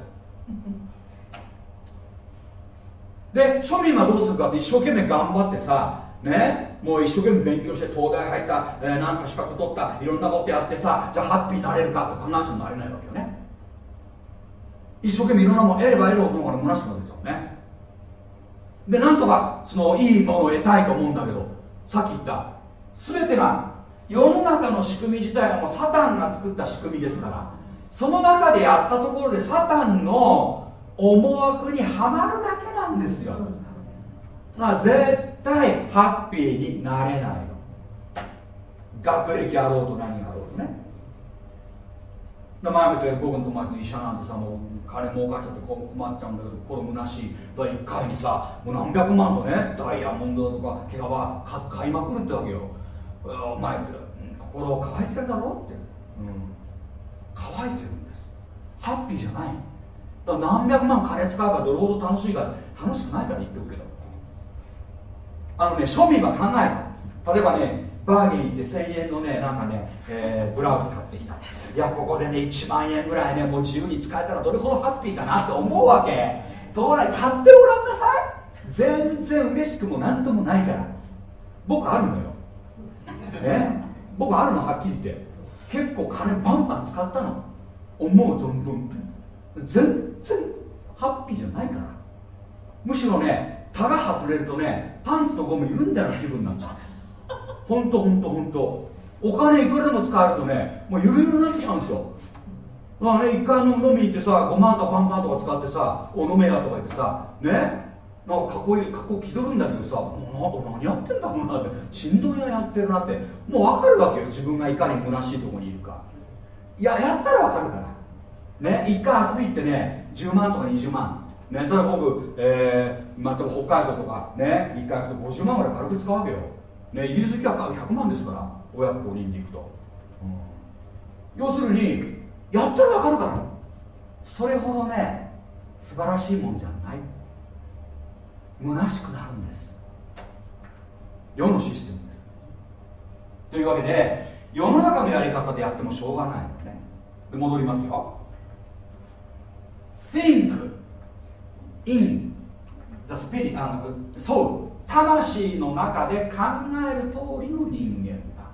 で庶民はどうするかって一生懸命頑張ってさねもう一生懸命勉強して東大入った、えー、なんか資格取ったいろんなことやってさじゃあハッピーになれるかって考えてもなれないわけよね。一生懸命いろんなもの得れば得るほど虚しくなってきちゃうね。でなんとかそのいいものを得たいと思うんだけどさっき言った全てが世の中の仕組み自体がもうサタンが作った仕組みですからその中でやったところでサタンの思惑にはまるだけなんですよ。だから絶対ハッピーになれないの。学歴あろうと何あろうとね。前も言ったよ僕の友達の医者なんてさもう金儲かっちゃって困っちゃうんだけど心虚しいだ1回にさもう何百万のねダイヤモンドとか毛皮か買いまくるってわけよ。お前うん心を乾いてるだろって、うん、乾いてるんです。ハッピーじゃない。だから何百万金使えばどれほど楽しいか楽しくないから言っておくけど。あのね庶民は考える例えばねバーゲン行って1000円のねなんかね、えーブラウス買ってきた。いやここでね1万円ぐらいねもう自由に使えたらどれほどハッピーかなって思うわけ。ところが買ってごらんなさい。全然嬉しくもなんともないから。僕あるのよ。ね僕あるのはっきり言って。結構金バンバン使ったの。思う存分。全然ハッピーじゃないから。むしろねタが外れるとねパンツのゴム緩んだような気分になっちゃう。ほんとほんとほんと。お金いくらでも使えるとねもうゆるゆるになってきちゃうんですよ。まあね一回の飲みに行ってさ5万とかパンパンとか使ってさお飲めやとか言ってさね？なんかかっこいいかっこ気取るんだけどさもう何やってんだろうなって。ちんどん屋やってるなって。もう分かるわけよ自分がいかに虚しいところにいるか。いややったら分かるから。ね？一回遊び行ってね10万とか20万。ね例えば僕、えーまあ、北海道とかね一回行くと50万ぐらい軽く使うわけよ、ね、イギリス行きは100万ですから親子5人で行くと、うん。要するにやったら分かるから。それほどね素晴らしいもんじゃない。虚しくなるんです。世のシステムです。というわけで世の中のやり方でやってもしょうがないよね。で戻りますよ。Think in the spirit あの soul 魂の中で考える通りの人間だ。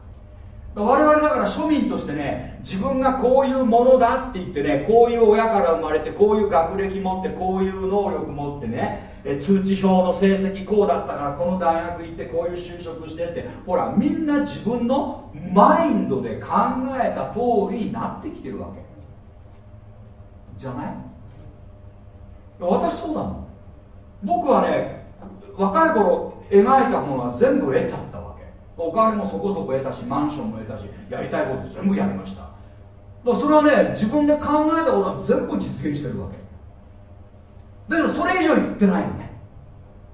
我々だから庶民としてね自分がこういうものだって言ってねこういう親から生まれてこういう学歴持ってこういう能力持ってね通知表の成績こうだったからこの大学行ってこういう就職してってほらみんな自分のマインドで考えた通りになってきてるわけ。じゃない？私そうだもん僕はね若い頃描いたものは全部得ちゃったわけ。お金もそこそこ得たしマンションも得たしやりたいこと全部やりました。だからそれはね自分で考えたことは全部実現してるわけ。だけどそれ以上言ってないのね。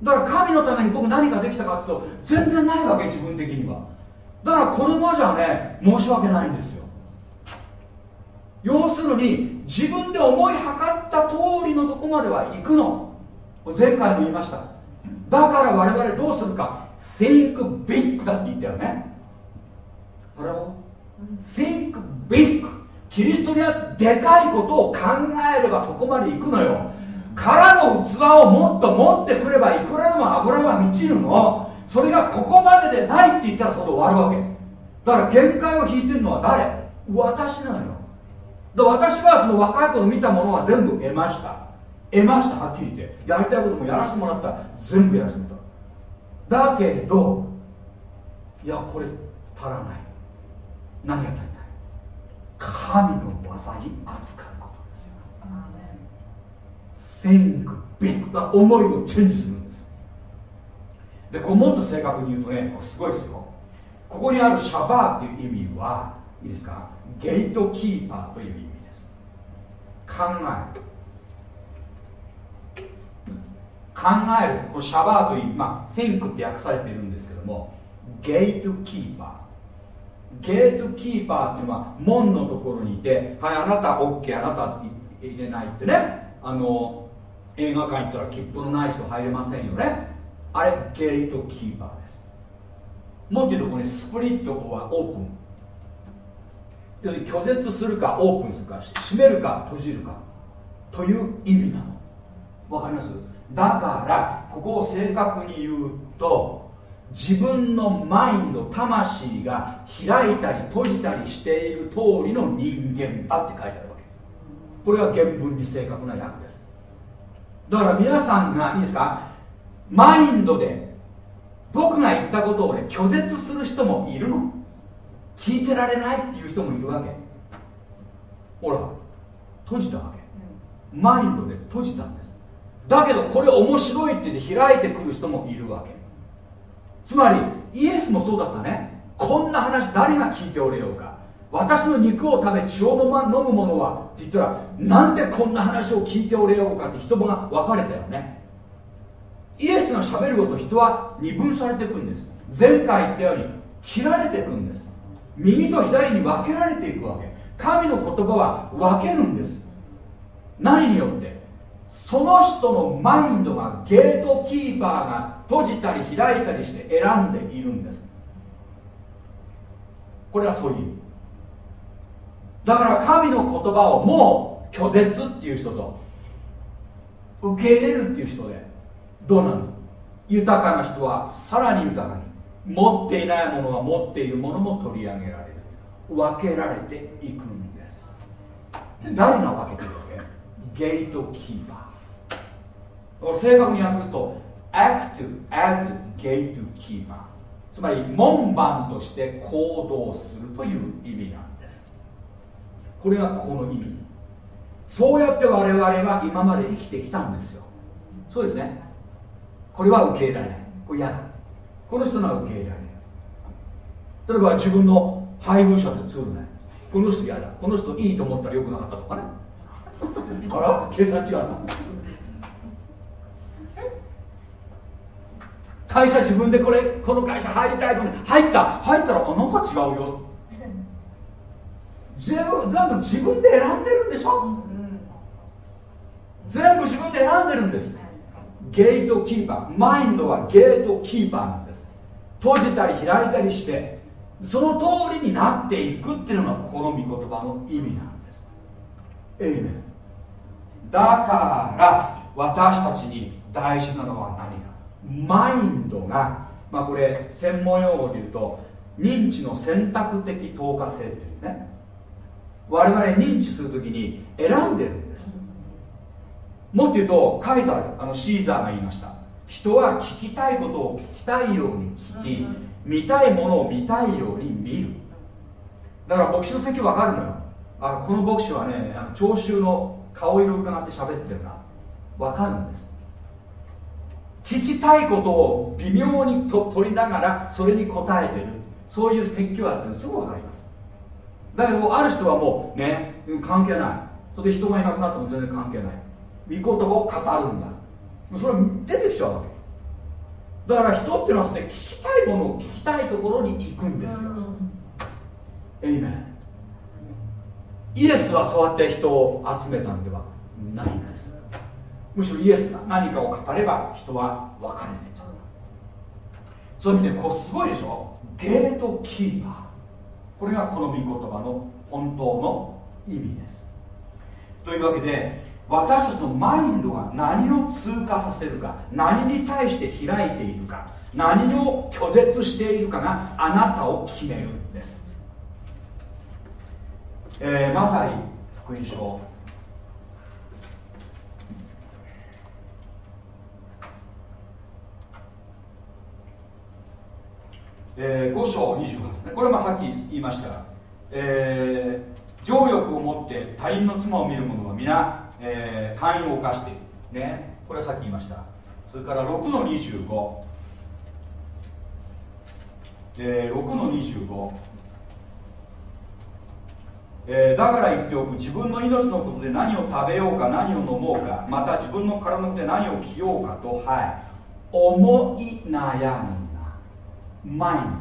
だから神のために僕何ができたかっていうと全然ないわけ自分的には。だからこのままじゃね申し訳ないんですよ。要するに自分で思いはかった通りのとこまでは行くの。前回も言いました。だから我々どうするか。Think big だって言ったよね。あれを Think big キリストにあってでかいことを考えればそこまで行くのよ。からの器をもっと持ってくればいくらでも油は満ちるの。それがここまででないって言ったらそこで終わるわけ。だから限界を引いてるのは誰？私なのよで私はその若い頃見たものは全部得ました。得ましたはっきり言って。やりたいこともやらせてもらった。全部やらせてもらった。だけどいやこれ足らない。何が足りない？神の技に預かることですよ。Think big だ思いをチェンジするんです。でこれもっと正確に言うとねすごいですよ。ここにあるシャバーっていう意味はいいですか？ゲートキーパーという意味です。考える。考える。このシャバーというまあ think って訳されているんですけどもゲートキーパー。ゲートキーパーっていうのは門のところにいてはいあなた OK あなた入れないってね。あの映画館行ったら切符のない人入れませんよね。あれゲートキーパーです。もっと言うとここにスプリットはオープン。要するに拒絶するかオープンするか閉めるか閉じるかという意味なの。わかります？だからここを正確に言うと自分のマインド魂が開いたり閉じたりしている通りの人間だって書いてあるわけ。これが原文に正確な訳です。だから皆さんがいいですか？マインドで僕が言ったことをね拒絶する人もいるの。聞いてられないっていう人もいるわけ。ほら閉じたわけ。マインドで閉じたんです。だけどこれ面白いって言って開いてくる人もいるわけ。つまりイエスもそうだったね。こんな話誰が聞いておれようか。私の肉を食べ血を飲,、ま、飲む者はって言ったらなんでこんな話を聞いておれようかって人もが分かれたよね。イエスがしゃべるごと人は二分されていくんです。前回言ったように切られていくんです。右と左に分けられていくわけ。神の言葉は分けるんです。何によって？その人のマインドがゲートキーパーが閉じたり開いたりして選んでいるんです。これはそういうだから神の言葉をもう拒絶っていう人と受け入れるっていう人でどうなる豊かな人はさらに豊かに。持っていないものは持っているものも取り上げられる。分けられていくんです。誰が分けてるわけ？ゲートキーパー。正確に訳すと act as gatekeeper つまり門番として行動するという意味なんです。これがここの意味。そうやって我々は今まで生きてきたんですよ。そうですね。これは受け入れられない。これ嫌だこの人のは受け入れられる。例えば自分の配偶者で作るね。この人嫌だ。この人いいと思ったらよくなかったとかね。(laughs) あら？計算違うな。会社自分でこれこの会社入りたいと思って入った。入ったらあなんか違うよ。全部全部自分で選んでるんでしょ？全部自分で選んでるんですゲートキーパー。マインドはゲートキーパーなんです。閉じたり開いたりしてその通りになっていくっていうのがここの御言葉の意味なんです。エイメンだから私たちに大事なのは何か。マインドが、まあ、これ専門用語で言うと認知の選択的透過性っていうんですね。我々認知するときに選んでるんです。もっと言うとカイザーあのシーザーが言いました。人は聞きたいことを聞きたいように聞き見たいものを見たいように見る。だから牧師の席分かるのよ。あこの牧師はねあの聴衆の顔色を伺って喋ってるな。分かるんです。聞きたいことを微妙にと取りながらそれに答えてる。そういう説教だってすぐ分かります。だけどある人はもうね関係ない。それで人がいなくなっても全然関係ない。御言葉を語るんだ。それ出てきちゃうわけ。だから人っていうのはそれ聞きたいものを聞きたいところに行くんですよ。エイメンイエスはそうやって人を集めたんではないんです。むしろイエスが何かを語れば人は分かれていっちゃう。そういう意味でこうすごいでしょ？ゲートキーパー。これがこの御言葉の本当の意味です。というわけで私たちのマインドが何を通過させるか何に対して開いているか何を拒絶しているかがあなたを決めるんです、えー、マタイ福音書。えー、5章28これはまあさっき言いました、えー、情欲を持って他人の妻を見る者は皆、えー、寛容を犯している、ね、これはさっき言いました。それから6の25、えー、6の25えー、だから言っておく。自分の命のことで何を食べようか何を飲もうかまた自分の体のことで何を着ようかとはい。思い悩むなマイン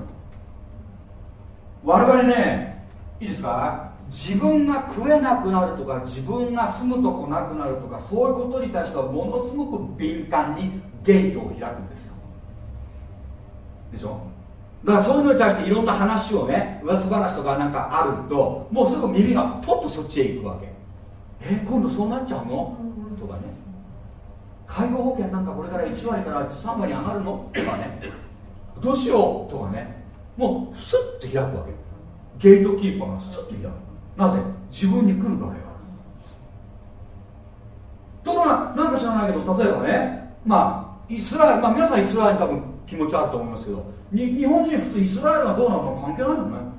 ド。我々ねいいですか？自分が食えなくなるとか自分が住むとこなくなるとかそういうことに対してはものすごく敏感にゲートを開くんですよ。でしょ？だからそういうのに対していろんな話をね噂話とかなんかあるともうすぐ耳がポッとそっちへ行くわけ。え今度そうなっちゃうの？とかね。介護保険なんかこれから1割から3割上がるの？とかね。どうしよう？とかね。もうスッと開くわけ。ゲートキーパーがスッと開く。なぜ自分に来るからよところがなんか知らないけど例えばねまあイスラエルまあ皆さんイスラエルに多分気持ちあると思いますけど日本人普通イスラエルがどうなるのか関係ないよね。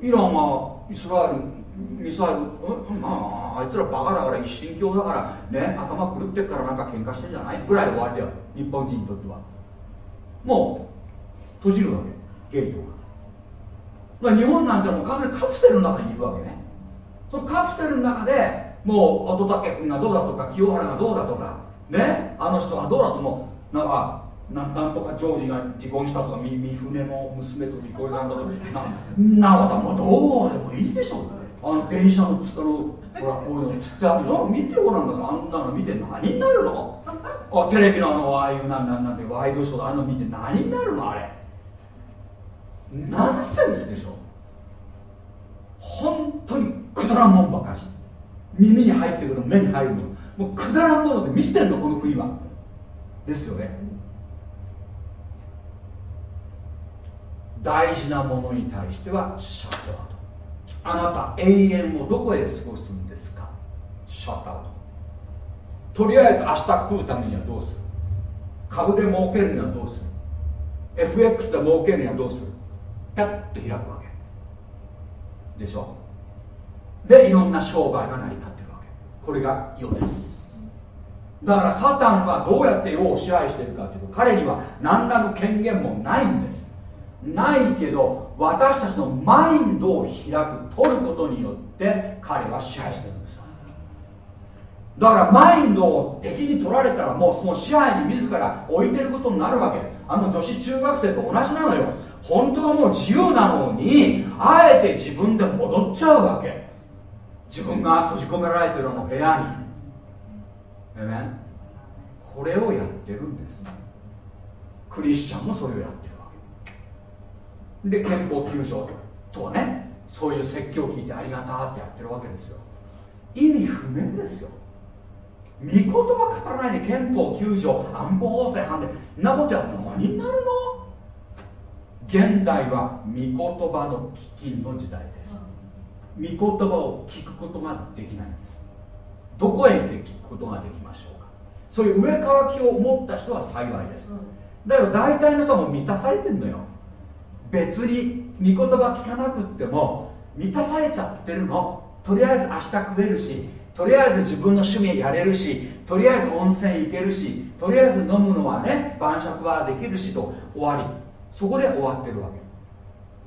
イランはイスラエルミサイル、うん、まああいつらバカだから一神教だからね頭狂ってっからなんか喧嘩してんじゃないぐらい終わりだよ日本人にとっては。もう閉じるわけゲートが。日本なんてもう完全にカプセルの中にいるわけね。そのカプセルの中でもう乙武君がどうだとか清原がどうだとかね？あの人がどうだともう？なんかなんなんとかジョージが離婚したとか三船の娘と離婚したんだとかななこともどうでもいいでしょ。あの電車のつあのほらこういうのつってあるの。見てごらんなさい。あんなの見て何になるの？あテレビのあのああいうなんなんなんてワイドショーあんなの見て何になるの？あれ。ナンセンスでしょ。本当にくだらんもんばかし耳に入ってくるの目に入るもの。もうくだらんもので見せてんのこの国は。ですよね。大事なものに対してはシャットアウト。あなた永遠をどこへ過ごすんですか？シャットアウト。とりあえず明日食うためにはどうする？株で儲けるにはどうする？FX で儲けるにはどうする？ピャッと開くわでしょ。でいろんな商売が成り立ってるわけ。これが世ですだからサタンはどうやって世を支配してるかというと彼には何らの権限もないんです。ないけど私たちのマインドを開く取ることによって彼は支配してるんです。だからマインドを敵に取られたらもうその支配に自ら置いてることになるわけ。あの女子中学生と同じなのよ。本当はもう自由なのにあえて自分で戻っちゃうわけ。自分が閉じ込められてるあの部屋に。ねこれをやってるんです。クリスチャンもそれをやってるわけ。で憲法9条とはねそういう説教を聞いてありがたってやってるわけですよ。意味不明ですよ。御言葉語らないで憲法9条安保法制反で。んなことや何になるの？現代は御言葉の飢饉の時代です。御言葉を聞くことができないんです。どこへ行って聞くことができましょうか。そういう上乾きを持った人は幸いです。だけど大体の人はもう満たされてるのよ。別に御言葉聞かなくっても満たされちゃってるの。とりあえず明日食えるしとりあえず自分の趣味やれるしとりあえず温泉行けるしとりあえず飲むのはね晩酌はできるしと終わりそこで終わってるわけ。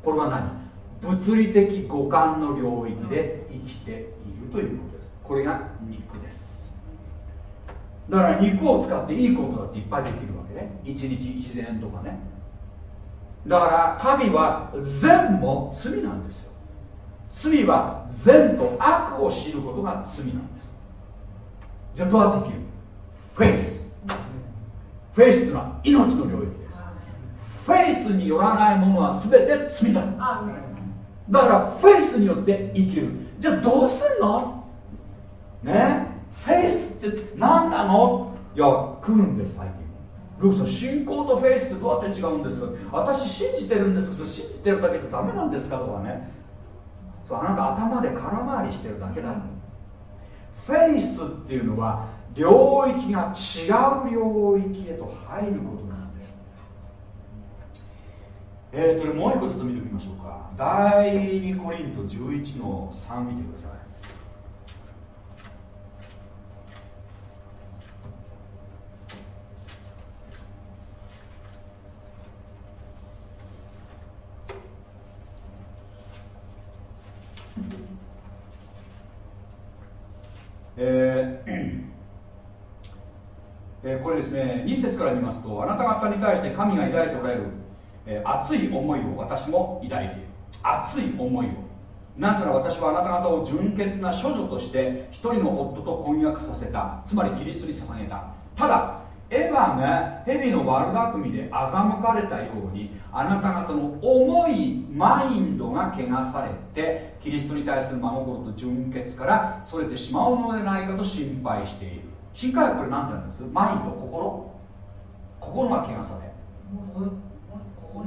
これは何？物理的五感の領域で生きているということです。これが肉です。だから肉を使っていいことだっていっぱいできるわけね。一日一善とかね。だから神は善も罪なんですよ。罪は善と悪を知ることが罪なんです。じゃあどうやって生きる？フェイス。フェイスというのは命の領域。フェイスによらないものは全て罪だだからフェイスによって生きる。じゃあどうすんの？ね？フェイスって何なの？いや来るんです最近。ルークさん信仰とフェイスってどうやって違うんです？か私信じてるんですけど信じてるだけじゃダメなんですかとかね。そうあなた頭で空回りしてるだけだ。フェイスっていうのは領域が違う領域へと入ることなんですえーとねもう一個ちょっと見ておきましょうか。第2コリント11の3見てください。えーえーこれですね2節から見ますとあなた方に対して神が抱いておられる、えー熱い思いを私も抱いている。熱い思いを。なぜなら私はあなた方を純潔な処女として一人の夫と婚約させた。つまりキリストに捧げた。ただエヴァが蛇の悪巧みで欺かれたようにあなた方の重いマインドが汚されてキリストに対する真心と純潔からそれてしまうのではないかと心配している。新海はこれ何て言うんです？マインド心。心が汚され。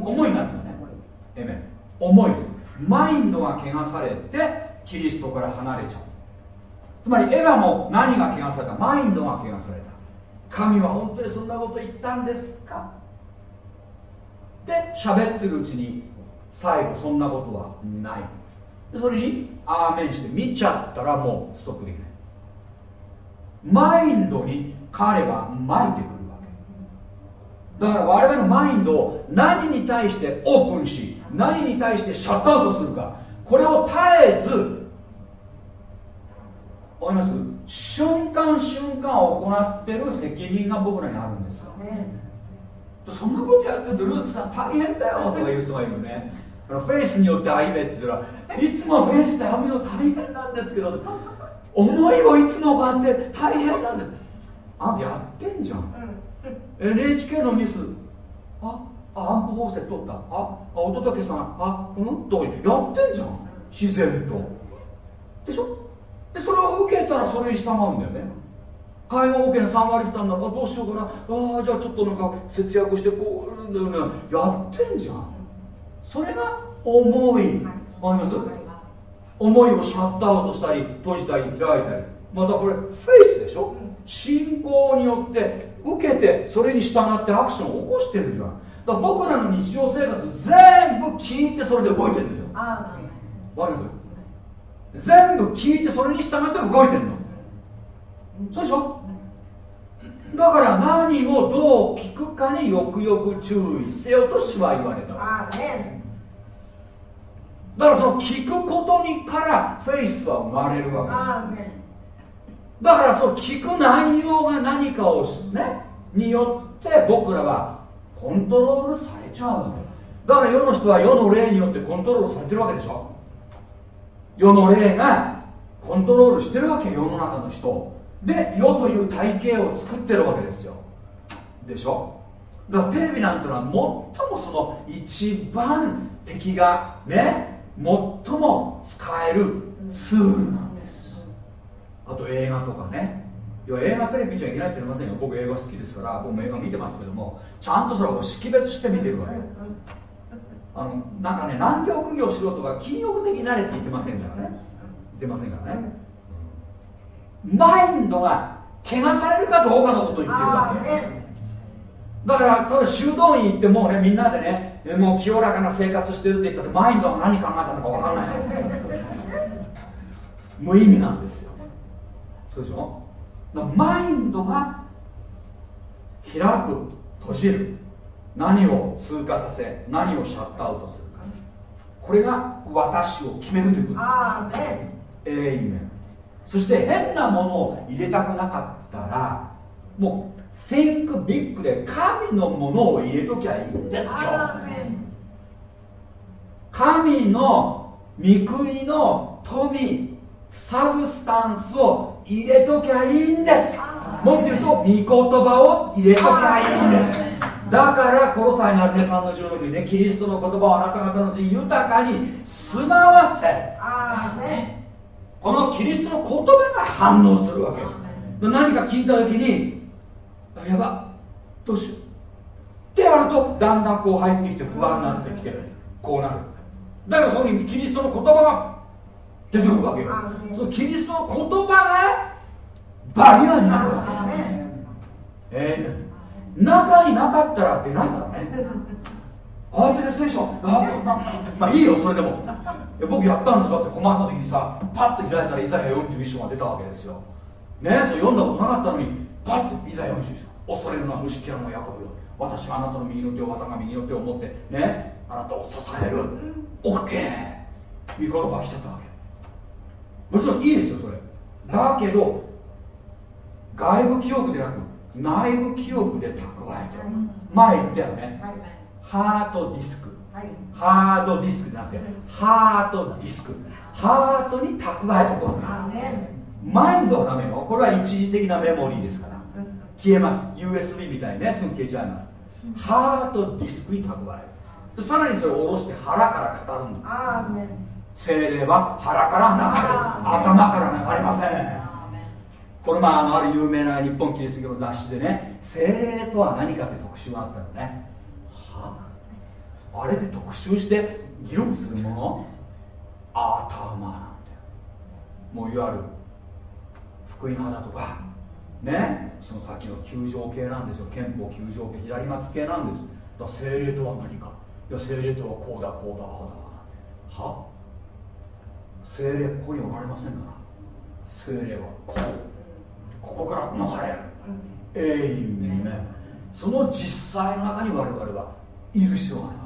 重いになってますね。エメン重いです。マインドが汚されてキリストから離れちゃう。つまりエヴァも何が汚された？マインドが汚された。神は本当にそんなこと言ったんですか？で喋ってるうちに最後そんなことはない。でそれにアーメンして見ちゃったらもうストップできない。マインドに彼は巻いてくる。わけだから我々のマインドを何に対してオープンし何に対してシャットアウトするかこれを絶えずわかります？瞬間瞬間行ってる責任が僕らにあるんですよ。そんなことやってるとルークさん大変だよとか言う人がいるね。フェイスによって歩めって言ったらいつもフェイスで歩むの大変なんですけど思いをいつもこうやって大変なんです。あんたやってんじゃん NHK のニュース。ああ安保法制取った。ああ乙武さん。あうん？とかやってんじゃん。自然と。でしょ？でそれを受けたらそれに従うんだよね。介護保険3割負担だ。あどうしようかな。ああじゃあちょっとなんか節約してこううんうんうん。やってんじゃん。それが思い。わかります？思いをシャットアウトしたり閉じたり開いたり。またこれフェイスでしょ？信仰によって受けてそれに従ってアクションを起こしてるじゃん。だから僕らの日常生活全部聞いてそれで動いてるんですよ。わかります？全部聞いてそれに従って動いてるの。そうでしょ？だから何をどう聞くかによくよく注意せよと主は言われただからその聞くことにからフェイスは生まれるンわけ。アーメンだからその聞く内容が何かをねによって僕らはコントロールされちゃうわけだから世の人は世の霊によってコントロールされてるわけでしょ。世の霊がコントロールしてるわけ世の中の人。で世という体系を作ってるわけですよ。でしょ。だからテレビなんてのは最もその一番敵がね最も使えるツールなんあと映画とかね。いや映画テレビ見ちゃいけないって言いませんよ。僕映画好きですから僕も映画見てますけどもちゃんとそれを識別して見てるわけあのなんかね難行苦行しろとか禁欲的になれって言ってませんからね。言ってませんからね。マインドが怪我されるかどうかのことを言ってるアわけ。だからただ修道院行ってもうねみんなでねえもう清らかな生活してるって言ったってマインドが何考えたのか分からない。無意味なんですよそうでしょ？マインドが開く閉じる。何を通過させ何をシャットアウトするかこれが私を決めるということです。イメンそして変なものを入れたくなかったらもう Think big で神のものを入れときゃいいんですよ。神の御国の富サブスタンスを入れときゃいいんです。もっと言うと御言葉を入れときゃいいんです。だからコロサイのあるね3の16にねキリストの言葉をあなた方のうちに豊かに住まわせ。このキリストの言葉が反応するわけ何か聞いた時にあやばどうしよう。ってやるとだんだんこう入ってきて不安になってきてこうなる。だからそこにキリストの言葉が出てくるわけよ。そのキリストの言葉がバリアになるわけええ中になかったら出ないからね。(laughs) 慌てて聖書あまあまあいいよそれでも。僕やったんだだって困った時にさパッと開いたらイザヤ41章が出たわけですよ。ねそれ読んだことなかったのにパッとイザヤ41章。恐れるのは虫けらのヤコブよ。私はあなたの右の手を私が右の手を持ってねあなたを支える。OK 御言葉が来ちゃったわけもちろんいいですよそれ。だけど外部記憶でなく内部記憶で蓄えてる。前言ったよね。はいハートディスク。はい。ハードディスクじゃなくてハートディスク。ハートに蓄えとこう。アーメン。マインドはダメよ。これは一時的なメモリーですから。消えます。USB みたいにねすぐ消えちゃいます。ハートディスクに蓄える。さらにそれを下ろして腹から語るんだ精霊は腹から流れる。頭から流れません。これまあのある有名な日本キリスト教の雑誌でね精霊とは何かって特集があったのね。は？ああれで特集して議論するもの？頭なんだよ。もういわゆる福音派だとかね？そのさっきの球状系なんですよ。憲法球状系左巻き系なんです。だから精霊とは何か。いや精霊とはこうだこうだだああだ。は？精霊ここにおられませんから。精霊はこうここから逃れる。えいめんその実際の中に我々はいる必要があるわ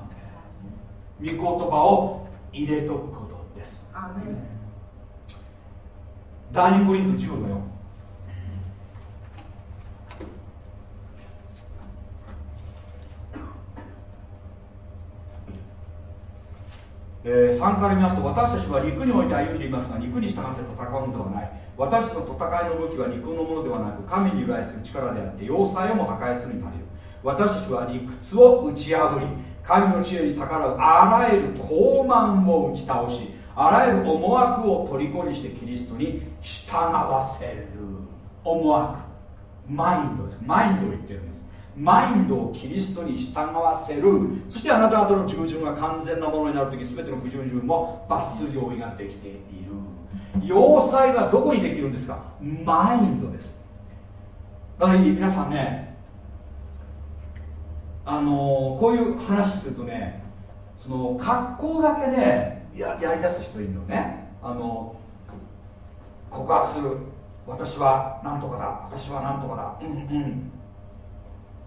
け。御言葉を入れとくことです。第2コリント10の4えー、3から見ますと私たちは肉において歩んでいますが肉に従って戦うのではない。私の戦いの武器は肉のものではなく神に由来する力であって要塞をも破壊するに足りる。私たちは理屈を打ち破り神の知恵に逆らうあらゆる傲慢を打ち倒しあらゆる思惑を虜にしてキリストに従わせる。思惑。マインドです。マインドを言ってるマインドをキリストに従わせる。そしてあなた方の従順が完全なものになるとき全ての不従順も罰する用意ができている。要塞はどこにできるんですか？マインドです。だから皆さんねあのこういう話するとねその格好だけねややりだす人いるのね。あの告白する。私は何とかだ。私は何とかだ。うんうん。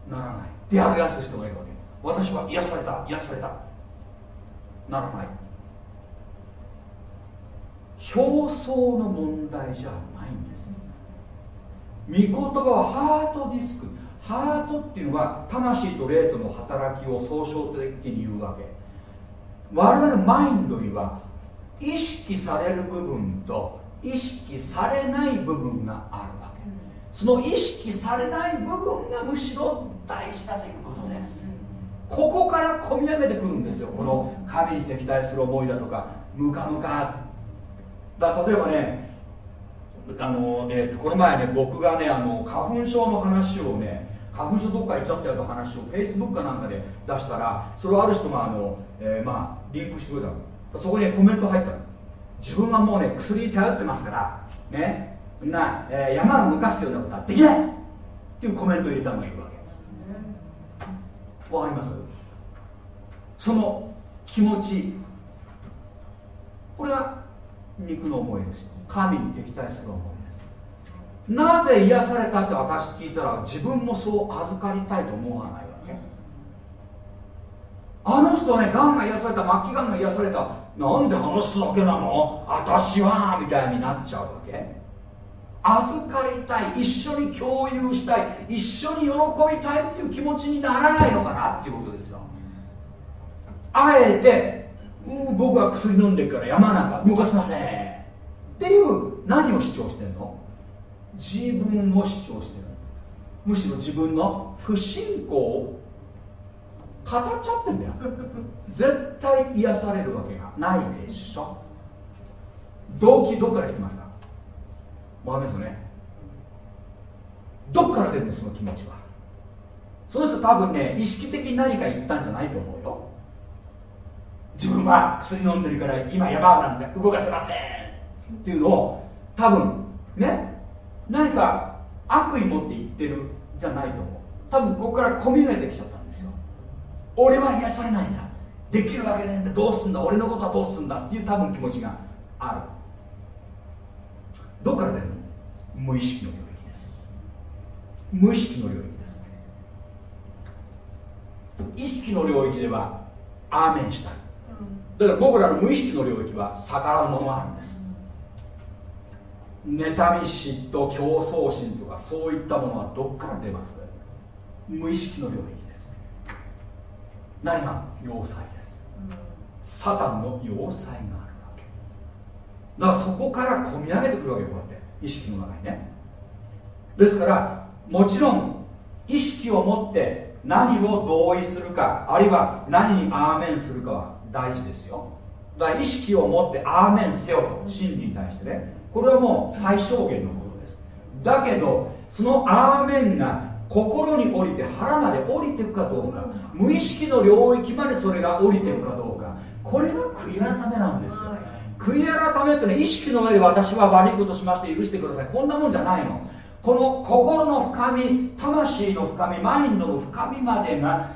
ならない。出上げやすい人がいるわけ。私は癒された癒された。ならない。表層の問題じゃないんです。御言葉はハートディスク。ハートっていうのは魂と霊との働きを総称的に言うわけ。我々のマインドには意識される部分と意識されない部分があるわけ。その意識されない部分がむしろ大事だということです。ここから込み上げてくるんですよ。この神に敵対する思いだとかムカムカ。だ例えばねあの、えーとこの前ね僕がねあの花粉症の話をね花粉症どっか行っちゃったよと話をフェイスブックかなんかで出したらそれをある人があの、えーまあリンクしてくれたの。そこにねコメント入った自分はもうね薬に頼ってますからね。な、えー山を抜かすようなことはできない。っていうコメントを入れたのがいるわけ。わかります？その気持ち。これは肉の思いです神に敵対する思いです。なぜ癒されたって私聞いたら自分もそう預かりたいと思わないわけ。あの人ねがんが癒された末期がんが癒された。なんであの人だけなの？私はみたいになっちゃうわけ。預かりたい一緒に共有したい一緒に喜びたいっていう気持ちにならないのかなっていうことですよ。あえて、うん僕は薬飲んでるから山なんか動かせません。っていう何を主張してるの？自分を主張してる。むしろ自分の不信仰を語っちゃってんだよ。絶対癒されるわけがないでしょ。動機どっから来てますか？わかりますよね？どっから出るのその気持ちは。その人多分ね意識的に何か言ったんじゃないと思うよ。自分は薬飲んでるから今山なんて動かせませんっていうのを多分ね何か悪意持って言ってるじゃないと思う。多分ここから込み上げてきちゃったんですよ。俺は癒されないんだ。できるわけないんだ。どうすんだ。俺のことはどうすんだっていう多分気持ちがある。どっから出るの無意識の領域です。無意識の領域です。意識の領域ではアーメンした。いだから僕らの無意識の領域は逆らうものがあるんです。妬み嫉妬競争心とかそういったものはどっから出ます？無意識の領域です。何が要塞です？サタンの要塞がだからそこから込み上げてくるわけよこうやって。意識の中にね。ですからもちろん意識を持って何を同意するかあるいは何にアーメンするかは大事ですよ。だから意識を持ってアーメンせよと真理に対してね。これはもう最小限のことです。だけどそのアーメンが心に降りて腹まで降りていくかどうか無意識の領域までそれが降りていくかどうかこれが悔い改めなんですよ。悔い改めってね意識の上で私は悪いことしまして許してください。こんなもんじゃないの。この心の深み魂の深みマインドの深みまでが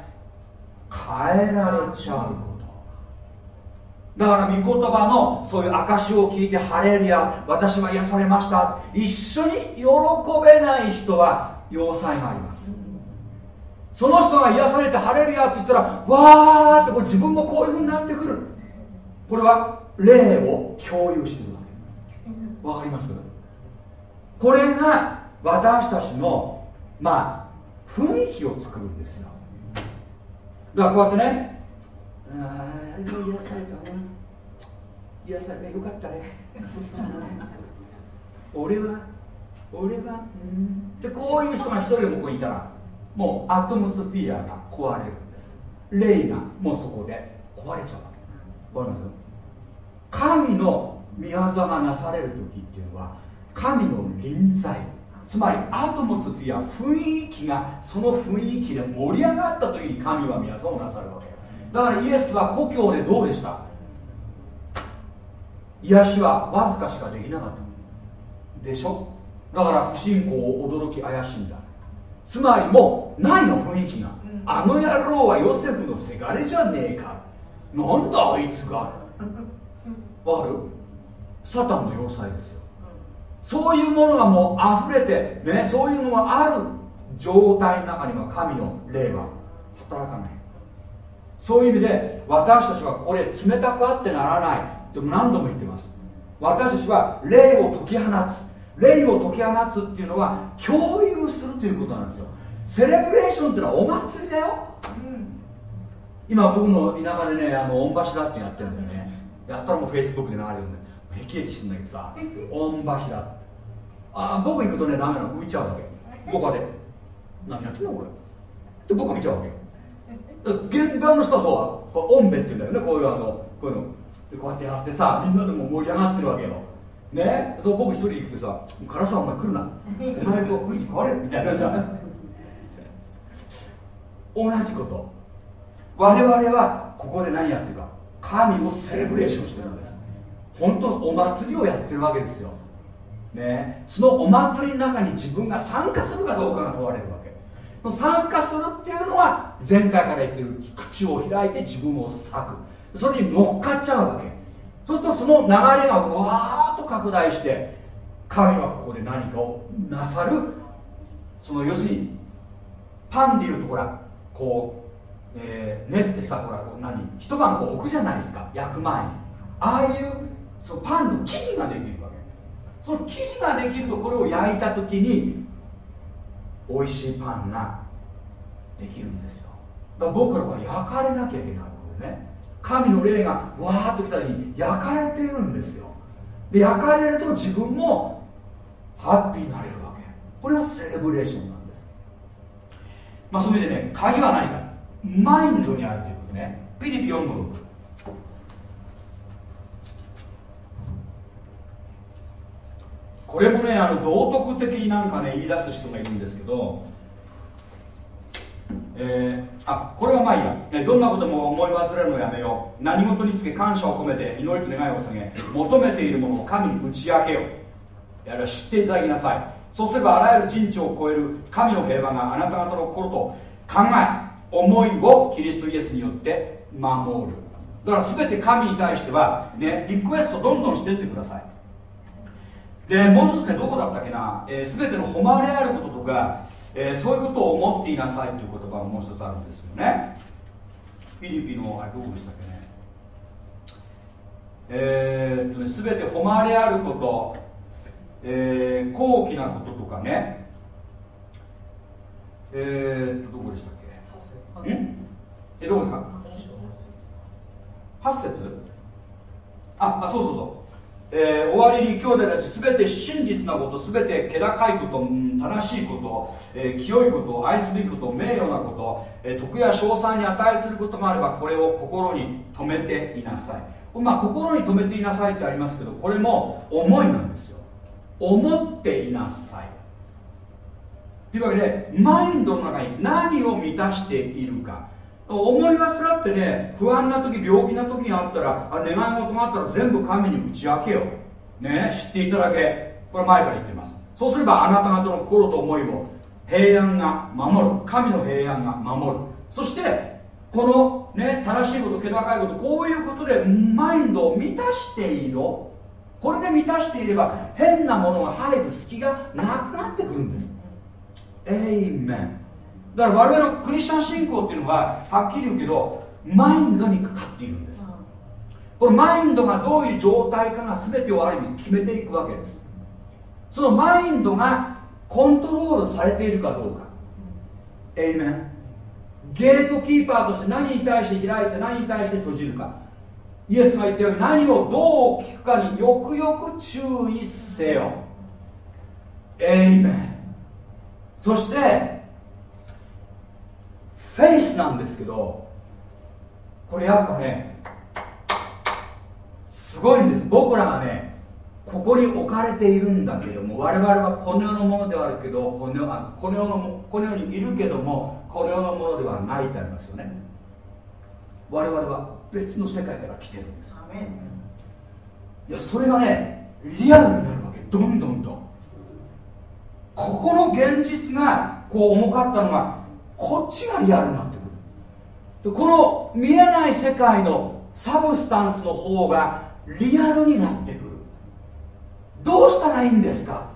変えられちゃうこと。だから御言葉のそういう証を聞いて「ハレルヤ私は癒されました」一緒に喜べない人は要塞があります。その人が癒されて「ハレルヤ」って言ったらわーってこれ自分もこういうふうになってくる。これは霊を共有してるわけ。わかります？これが私たちのまあ雰囲気を作るんですよ。だからこうやってね。ああ癒されたな癒された。よかったね。(laughs) 俺は？俺は？うん。でこういう人が一人でもここにいたらもうアトモスフィアが壊れるんです。霊がもうそこで壊れちゃうわけ。わかります？神の御業がなされる時っていうのは神の臨在つまりアトモスフィア雰囲気がその雰囲気で盛り上がった時に神は御業をなさるわけ。だからイエスは故郷でどうでした？癒しはわずかしかできなかった。でしょ？だから不信仰を驚き怪しんだ。つまりもうないの雰囲気が、あの野郎はヨセフのせがれじゃねえか。なんだあいつがわかるサタンの要塞ですよ。そういうものがもう溢れてねそういうのがある状態の中には神の霊は働かない。そういう意味で私たちはこれ冷たくあってならない。と何度も言ってます。私たちは霊を解き放つ。霊を解き放つっていうのは共有するということなんですよ。セレブレーションっていうのはお祭りだよ、今僕の田舎でねあの御柱ってやってるんだよねやったらもうフェイスブックで流れるんでへきへきしてんだけどさ御柱。ああ僕行くとねダメなの浮いちゃうわけ。僕はね何やってんのこれ。で僕見ちゃうわけ。現場の人はこうオンベっていうんだよね。こういうあのこういうの。でこうやってやってさみんなでも盛り上がってるわけよ。ね？そう僕一人行くとさ「唐沢お前来るな。お前と雰囲気変われ」みたいなさ。同じこと。我々はここで何やってるか。神をセレブレーションしてるんです。本当のお祭りをやってるわけですよ。ね、そのお祭りの中に自分が参加するかどうかが問われるわけ。参加するっていうのは前回から言ってる口を開いて自分を裂く。それに乗っかっちゃうわけ。そうするとその流れがわーっと拡大して神はここで何かをなさる。その要するにパンでいうとほらこう、えー、練ってさほらこう何？一晩こう置くじゃないですか焼く前に。ああいうそのパンの生地ができるわけ。その生地ができるとこれを焼いた時に美味しいパンができるんですよ。だから僕らは焼かれなきゃいけないこれね。神の霊がわーっと来た時に焼かれてるんですよ。で焼かれると自分もハッピーになれるわけ。これはセレブレーションなんです。まあそういう意味でね鍵は何か。マインドにあるということね。ピリピ4の6これもねあの道徳的になんかね言い出す人がいるんですけどえー、あこれはまあいいや。どんなことも思い忘れるのやめよう。何事につけ感謝を込めて祈りと願いを下げ求めているものを神に打ち明けよう。やる知っていただきなさい。そうすればあらゆる人知を超える神の平和があなた方の心と考え思いをキリストイエスによって守る。だから全て神に対してはねリクエストどんどんしてってください。でもう一つねどこだったっけな、えー、全ての誉れあることとか、えー、そういうことを思っていなさいという言葉がもう一つあるんですよね。フィリピンのあれどこでしたっけね？えー、っとね全て誉れあること、えー、高貴なこととかね。えー、っとどこでしたっけ？んえどこですか8節？ああそうそうそう。えー、終わりに兄弟たちすべて真実なことすべて気高いこと、うん正しいこと、えー清いこと愛すべきこと名誉なこと、えー徳や賞賛に値することもあればこれを心に留めていなさい。まあ心に留めていなさいってありますけどこれも思いなんですよ。思っていなさい。というわけでマインドの中に何を満たしているか。思い忘ってね不安な時病気な時があったらあ願い事があったら全部神に打ち明けよ。ね知っていただけ。これ前から言ってます。そうすればあなた方の心と思いを平安が守る。神の平安が守る。そしてこのね正しいこと気高いことこういうことでマインドを満たしているこれで満たしていれば変なものが入る隙がなくなってくるんです。エイメンだから我々のクリスチャン信仰っていうのははっきり言うけどマインドにかかっているんです。このマインドがどういう状態かが全てをある意味決めていくわけです。そのマインドがコントロールされているかどうか。エイメンゲートキーパーとして何に対して開いて何に対して閉じるか。イエスが言ったように何をどう聞くかによくよく注意せよ。エイメンそしてフェイスなんですけどこれやっぱねすごいんです。僕らがねここに置かれているんだけども我々はこの世のものではあるけどこの世あこの世のもこの世にいるけどもこの世のものではないってありますよね。我々は別の世界から来てるんです。いやそれがねリアルになるわけ。どんどんどんここの現実がこう重かったのがこっちがリアルになってくる。でこの見えない世界のサブスタンスの方がリアルになってくる。どうしたらいいんですか？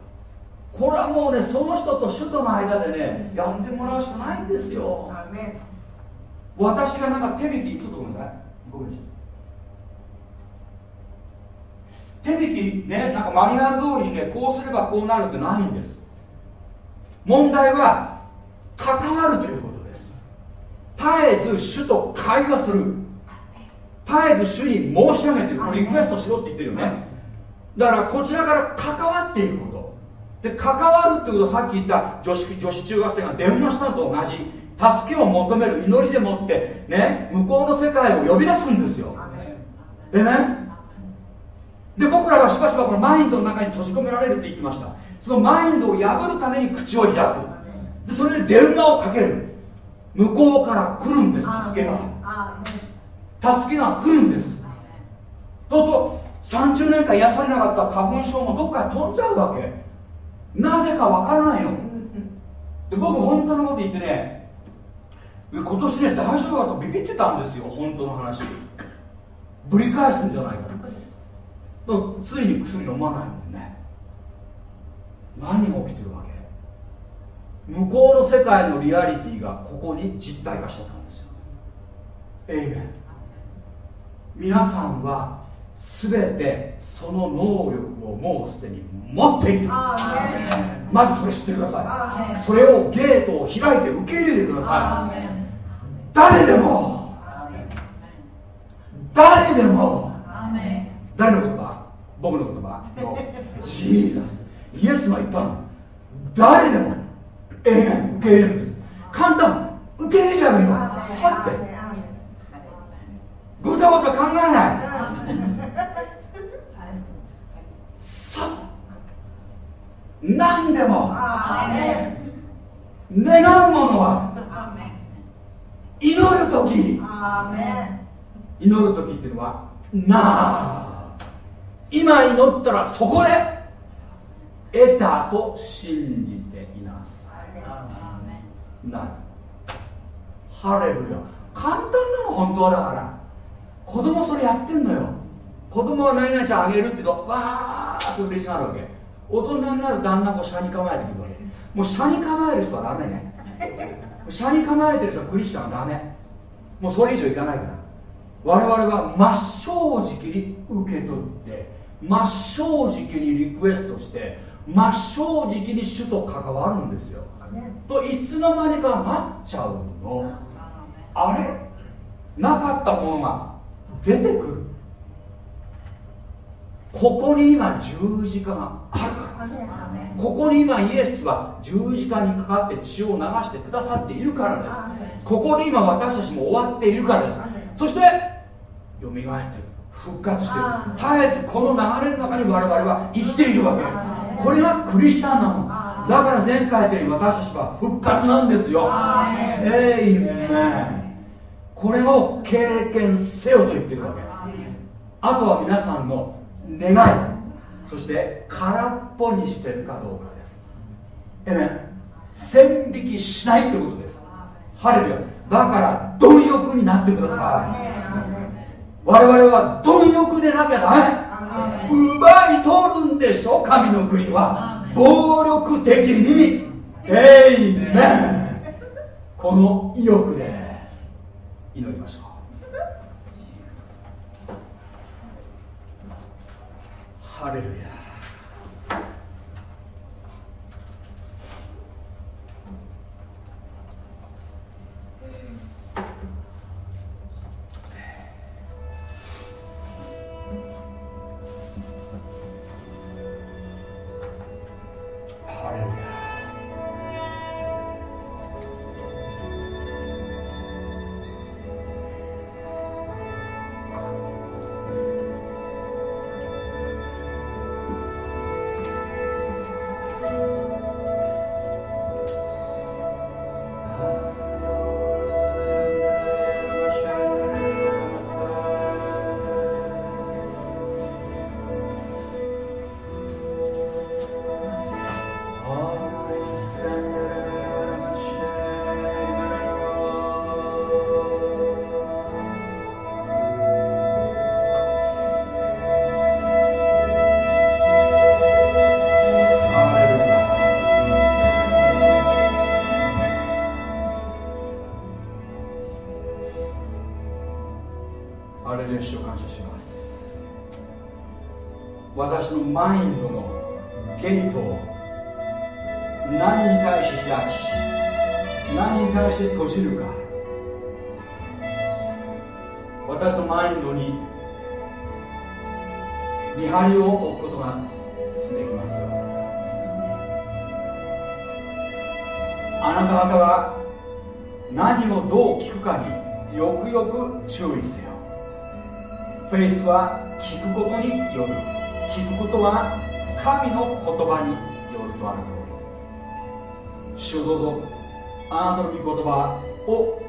これはもうねその人と主との間でねやってもらうしかないんですよ。私がなんか手引きちょっとごめんなさい。ごめんなさい。手引きねなんかマニュアル通りにねこうすればこうなるってないんです問題は関わるということです。絶えず主と会話する。絶えず主に申し上げてる。これリクエストしろって言ってるよね。だからこちらから関わっていくこと。で関わるってことはさっき言った女子女子中学生が電話したのと同じ。助けを求める祈りでもってね向こうの世界を呼び出すんですよ。でね。で僕らはしばしばこのマインドの中に閉じ込められるって言ってましたそのマインドを破るために口を開く。でそれで電話をかける。向こうから来るんです助けが。助けが来るんです。とうとう30年間癒されなかった花粉症もどっかに飛んじゃうわけ。なぜかわからないの。で僕本当のこと言ってね今年ね大丈夫かとビビってたんですよ本当の話。ぶり返すんじゃないか。とついに薬飲まない何が起きてるわけ？向こうの世界のリアリティがここに実体化してたんですよ。エイメン皆さんは全てその能力をもうすでに持っている。まずそれ知ってください。それをゲートを開いて受け入れてください。誰でも誰でも。誰の言葉？僕の言葉。ジーザスイエスが言ったの。誰でもええ受け入れるんです。簡単。受け入れちゃうよさって。ごちゃごちゃ考えない。さ何でも。願うものは。祈る時。祈る時っていうのはなあ。今祈ったらそこで。得たと信じていなさい。なる。ハレルヤ。簡単なの本当はだから。子供それやってんのよ。子供は何々ちゃんあげるって言うとわーっと嬉しがるわけ。大人になるだんだんこう車に構えてくるわけ。もう車に構える人はダメね。車に構えてる人はクリスチャンはダメ。もうそれ以上いかないから。我々は真正直に受け取って真正直にリクエストして真正直に主と関わるんですよ。といつの間にかなっちゃうの。あれ？なかったものが出てくる。ここに今十字架があるからです。ここに今イエスは十字架にかかって血を流してくださっているからです。ここで今私たちも終わっているからです。そしてよみがえってる。復活してる。絶えずこの流れの中に我々は生きているわけこれがクリスチャンなの。だから前回言ったように私たちは復活なんですよ。エイメン。これを経験せよと言ってるわけ。あとは皆さんの願い。そして空っぽにしてるかどうかです。えね線引きしないということです。ハレルヤ。だから貪欲になってください。我々は貪欲でなきゃダメ奪い取るんでしょ？神の国は。暴力的に。エイメンこの意欲で祈りましょう。(laughs) ハレルヤくかによくよく注意せよ。フェイスは聞くことによる聞くことは神の言葉によるとある通り。主どうぞあなたの御言葉を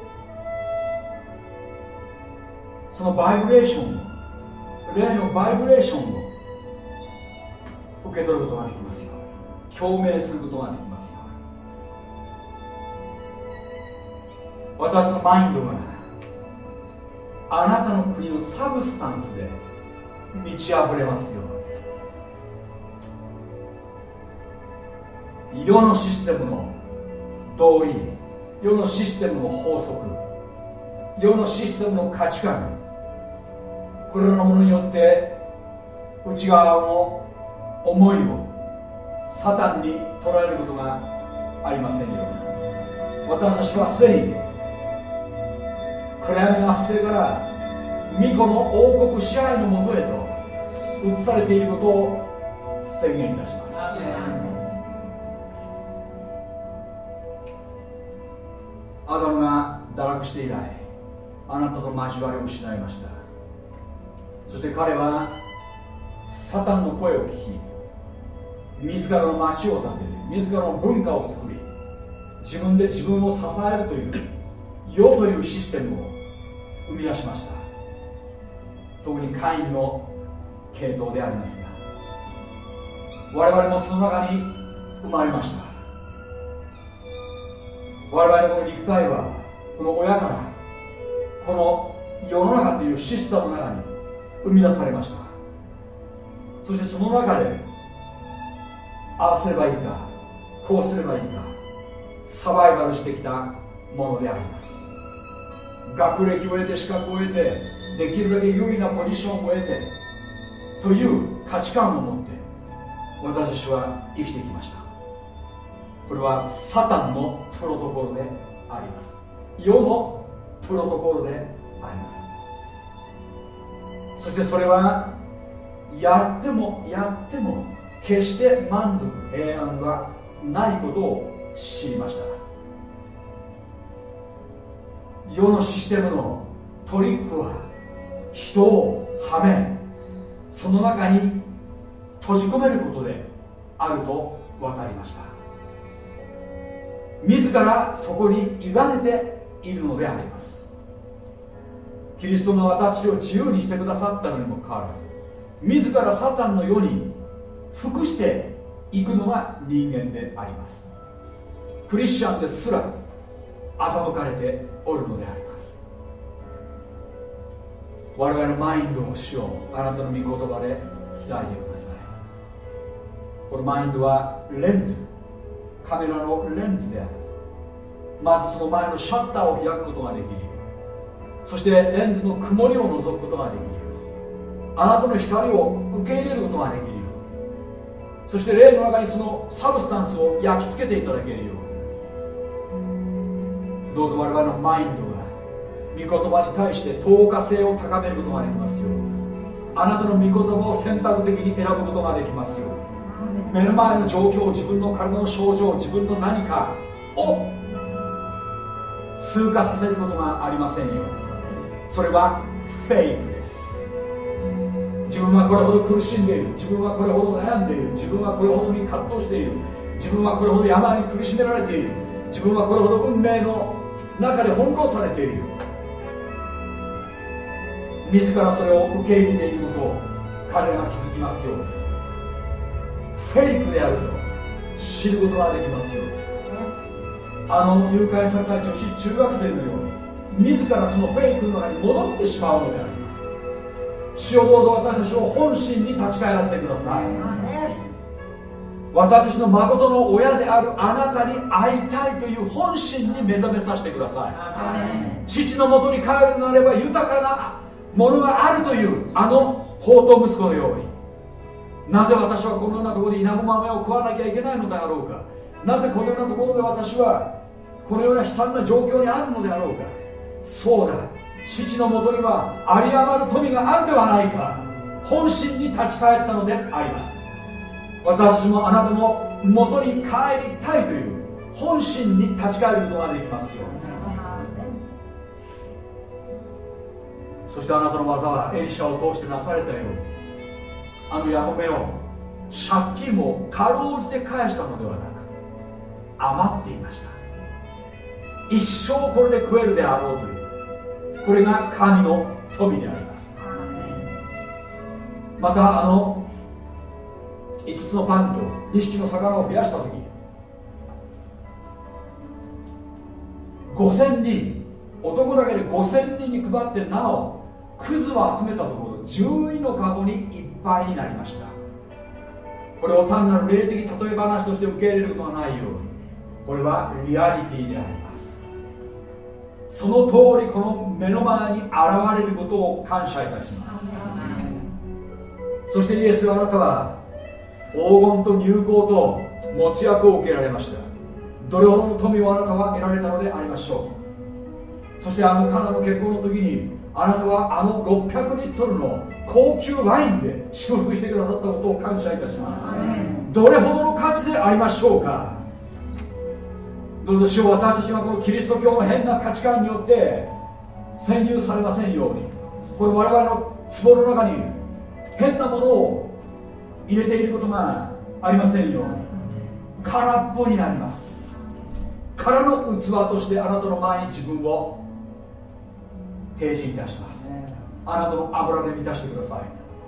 そのバイブレーションを霊のバイブレーションを受け取ることができますよ。共鳴することができますよ。私のマインドがあなたの国のサブスタンスで満ち溢れますよ世のシステムの道理世のシステムの法則世のシステムの価値観。これらのものによって内側の思いをサタンに捉えることがありませんよ私たちはすでに暗闇の発生から巫女の王国支配のもとへと移されていることを宣言いたします。アダムが堕落して以来あなたと交わりを失いました。そして彼はサタンの声を聞き自らの町を建て自らの文化を作り自分で自分を支えるという世というシステムを生み出しました。特にカインの系統でありますが我々もその中に生まれました。我々の肉体はこの親からこの世の中というシステムの中に生み出されました。そしてその中でああすればいいかこうすればいいかサバイバルしてきたものであります。学歴を得て資格を得てできるだけ優位なポジションを得てという価値観を持って私たちは生きてきました。これはサタンのプロトコルであります。世のプロトコルであります。そしてそれはやってもやっても決して満足平安はないことを知りました。世のシステムのトリックは人をはめその中に閉じ込めることであると分かりました。自らそこに委ねているのであります。キリストが私を自由にしてくださったのにもかかわらず自らサタンの世に服していくのが人間であります。クリスチャンですら欺かれておるのであります。我々のマインドをしよあなたの御言葉で開いてください。このマインドはレンズ。カメラのレンズである。まずその前のシャッターを開くことができる。そしてレンズの曇りを除くことができる。あなたの光を受け入れることができる。そして霊の中にそのサブスタンスを焼き付けていただけるようどうぞ我々のマインドが御言葉に対して透過性を高めることができますよあなたの御言葉を選択的に選ぶことができますよ目の前の状況自分の体の症状自分の何かを通過させることがありませんよそれはフェイクです。自分はこれほど苦しんでいる。自分はこれほど悩んでいる。自分はこれほどに葛藤している。自分はこれほど病に苦しめられている。自分はこれほど運命の中で翻弄されている自らそれを受け入れていることを彼らが気づきますように。フェイクであると知ることができますように。あの誘拐された女子中学生のように自らそのフェイクの中に戻ってしまうのであります。主をどうぞ私たちを本心に立ち返らせてください。私たちの誠の親であるあなたに会いたいという本心に目覚めさせてください。父のもとに帰るなれば豊かなものがあるというあの宝刀息子のようになぜ私はこのようなところで稲子豆を食わなきゃいけないのであろうか。なぜこのようなところで私はこのような悲惨な状況にあるのであろうか。そうだ。父のもとには有り余る富があるではないか。本心に立ち返ったのであります。私もあなたのもとに帰りたいという本心に立ち返ることができますよそしてあなたの技はエリシャを通してなされたように。あのヤモメを借金もかろうじて返したのではなく余っていました。一生これで食えるであろうというこれが神の富であります。またあの5つのパンと2匹の魚を増やした時5000人。男だけで5000人。に配ってなおクズを集めたところ12のカゴにいっぱいになりましたこれを単なる霊的例え話として受け入れることがないようにこれはリアリティでありますその通りこの目の前に現れることを感謝いたしますそしてイエスはあなたは黄金と入香と持ち役を受けられました。どれほどの富をあなたは得られたのでありましょう。そしてあのカナの結婚の時にあなたはあの600リットルの高級ワインで祝福してくださったことを感謝いたします。どれほどの価値でありましょうか。どうぞ主を私たちがこのキリスト教の変な価値観によって占有されませんように。これ我々の壺の中に変なものを入れていることがありませんように。空っぽになります。空の器としてあなたの前に自分を提示いたします。あなたの油で満たしてください。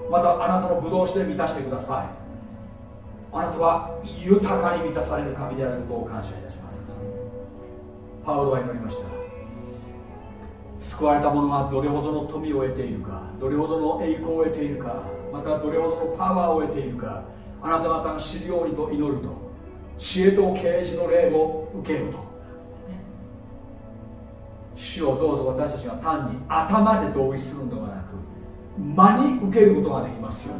またあなたのブドウ酒で満たしてください。あなたは豊かに満たされる神であることを感謝いたします。パウロは祈りました。救われた者がどれほどの富を得ているかどれほどの栄光を得ているかまたどれほどのパワーを得ているかあなた方が知るようにと祈ると知恵と啓示の霊を受けると。主をどうぞ私たちが単に頭で同意するのではなく真に受けることができますよ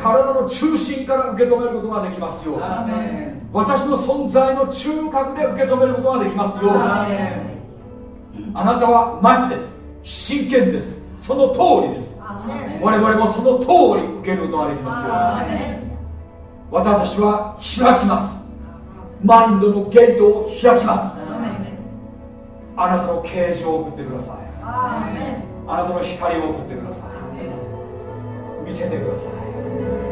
体の中心から受け止めることができますよ私の存在の中核で受け止めることができますよあなたはマジです。真剣です。その通りです我々もその通り受けることができますよ私たちは開きます。マインドのゲートを開きます。あなたの啓示を送ってください。あなたの光を送ってください。見せてください「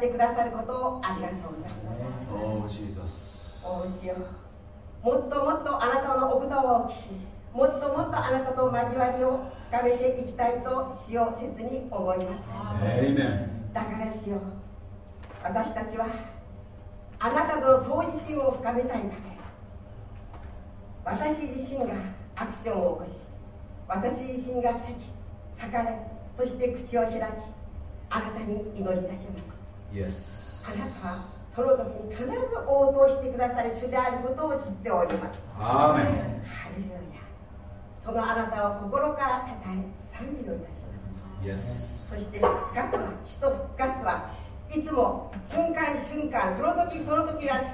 ってくださることをありがとうございます。オージーザスお主よもっともっとあなたのお言葉を聞きもっともっとあなたと交わりを深めていきたいと主を切に思います。だから主よ私たちはあなたと相似心を深めたいため私自身がアクションを起こし私自身が咲き裂かれそして口を開きあなたに祈りいたしますあなたはその時に必ず応答してくださる主であることを知っております。アーメンハレルヤ。そのあなたを心からたたえ賛美をいたします。イエスそして復活は死と復活はいつも瞬間瞬間その時その時が復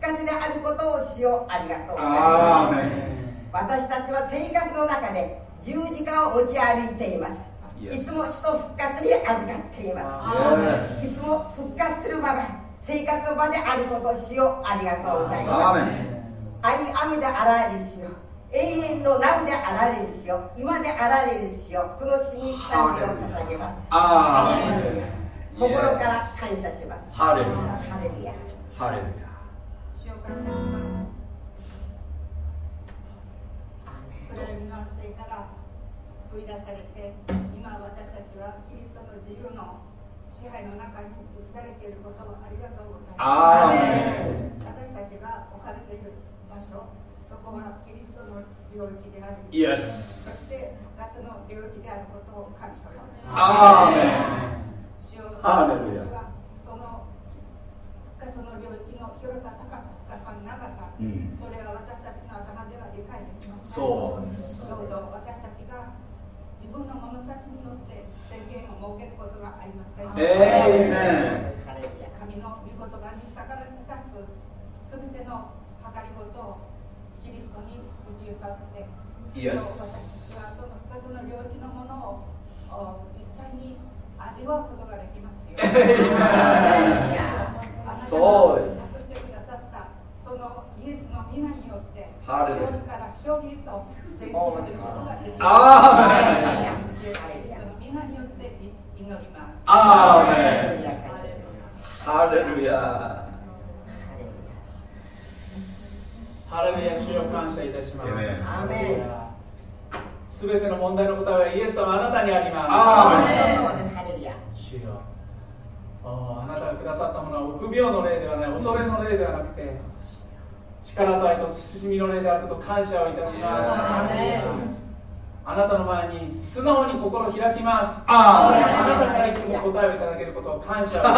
活であることを主よありがとう。ございますアーメン私たちは生活の中で十字架を持ち歩いています。Yes. いつも死と復活に預かっています。いつも復活する場が生活の場であることを主よありがとうございます。愛雨であられるしよ永遠のナムであられるしよ今であられるしよその死に賛美を捧げます。心から感謝します。ハレルヤハレルヤハレルヤ主を感謝します。暗闇の圧政から救い出されて今私たちはキリストの自由の支配の中に移されていることをありがとうございます。私たちが置かれている場所そこはキリストの領域でありイエそスして復活の領域であることを感謝します。アーメン主よ私たちはその復活の領域の広さ、高さ、深さ、長さ、うん。それは私たちの頭では理解できません。そうどうぞ私たちが自分の物差しによって宣言を設けることがありません。エイメンハレルヤ神の御言葉に逆らって立つすべての計りごとをキリストに不自由させて、Yes 私はその復活の領域のものをお実際に味わうことができますよ。(laughs) そうですそしてくださったそのイエスの皆によって勝利から勝利へと前進することができます。アーメンイエス・キリストの皆によって祈ります。アーメンハレルヤハレルヤ主を感謝いたします。アーメンすべての問題の答えはイエス様あなたにあります。ハレルヤ主よ。おあなたがくださったものは臆病の霊ではない恐れの霊ではなくて力と愛と慎みの霊であることを感謝をいたします。あなたの前に素直に心を開きます。あなたからいつも答えをいただけることを感謝をいたします。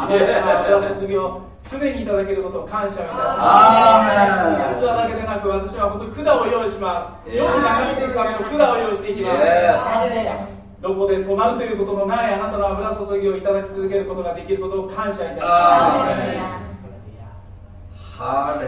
あなたから油注ぎを常にいただけることを感謝をいたします器だけでなく私は本当に管を用意します。世に流していくための管を用意していきます。どこで止まるということのないあなたの油注ぎをいただき続けることができることを感謝いたしますアー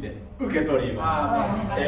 て受け取ります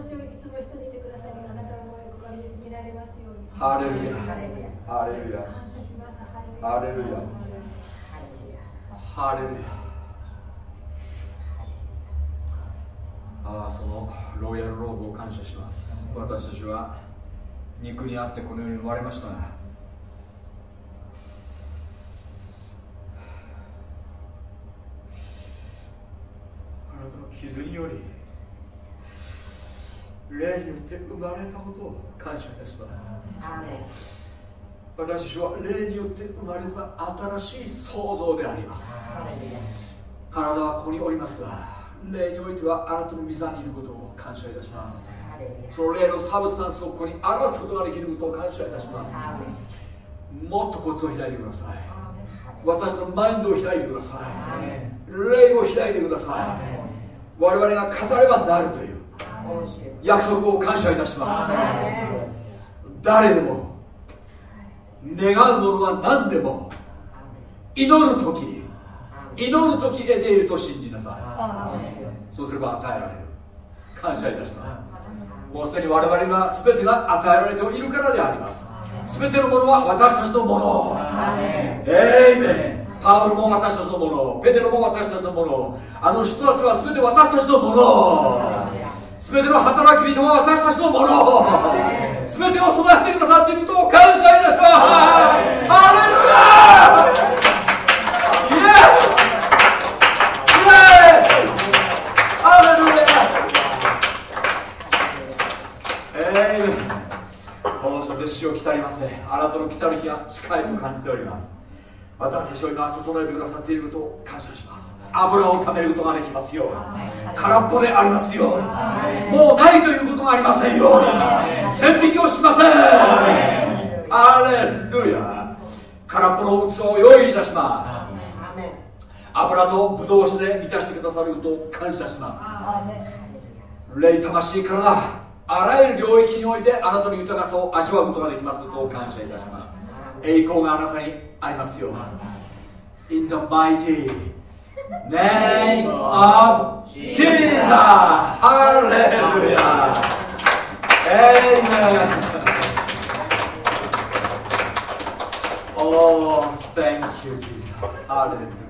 どうぞ主よいつも一緒にいてくださり、あなたのが見られますように。ハレルヤ。ハレルヤ。ハレルヤ。感謝します。ハハレルヤ。ハレルヤ。ハレルヤああそのロイヤルローブを感謝します。私たちは肉にあってこの世に生まれましたがあなたの傷により霊によって生まれたことを感謝いたします。私たちは霊によって生まれた新しい創造であります。体はここにおりますが霊においてはあなたの御座にいることを感謝いたします。その霊のサブスタンスをここに表すことができることを感謝いたします。もっとコツを開いてください。私のマインドを開いてください。霊を開いてください。我々が語ればなるという約束を感謝いたします。誰でも願うものは何でも祈る時祈る時得ていると信じなさい。そうすれば与えられる。感謝いたします。もうすでに我々は全てが与えられているからであります。全てのものは私たちのもの。エイメンパウロも私たちのもの。ペテロも私たちのもの。あの人たちは全て私たちのもの。全ての働き人は私たちのもの全てを育ててくださっていることを感謝いたします。ハレルヤイエス。イエス。ハレルヤエイメンおそして死を来たりますねあなたの来たる日が近いと感じております私たちを今整えてくださっていることを感謝します油を貯めることができますように。空っぽでありますように。もうないということがありませんように。線引きをしません。アレルヤ。空っぽの器を用意いたします。油とブドウ酒で満たしてくださることを感謝します。霊魂体あらゆる領域においてあなたの豊かさを味わうことができますことを感謝いたします。栄光があなたにありますように。In the mighty name of Jesus ハレルヤ Amen Oh thank you Jesus ハレルヤ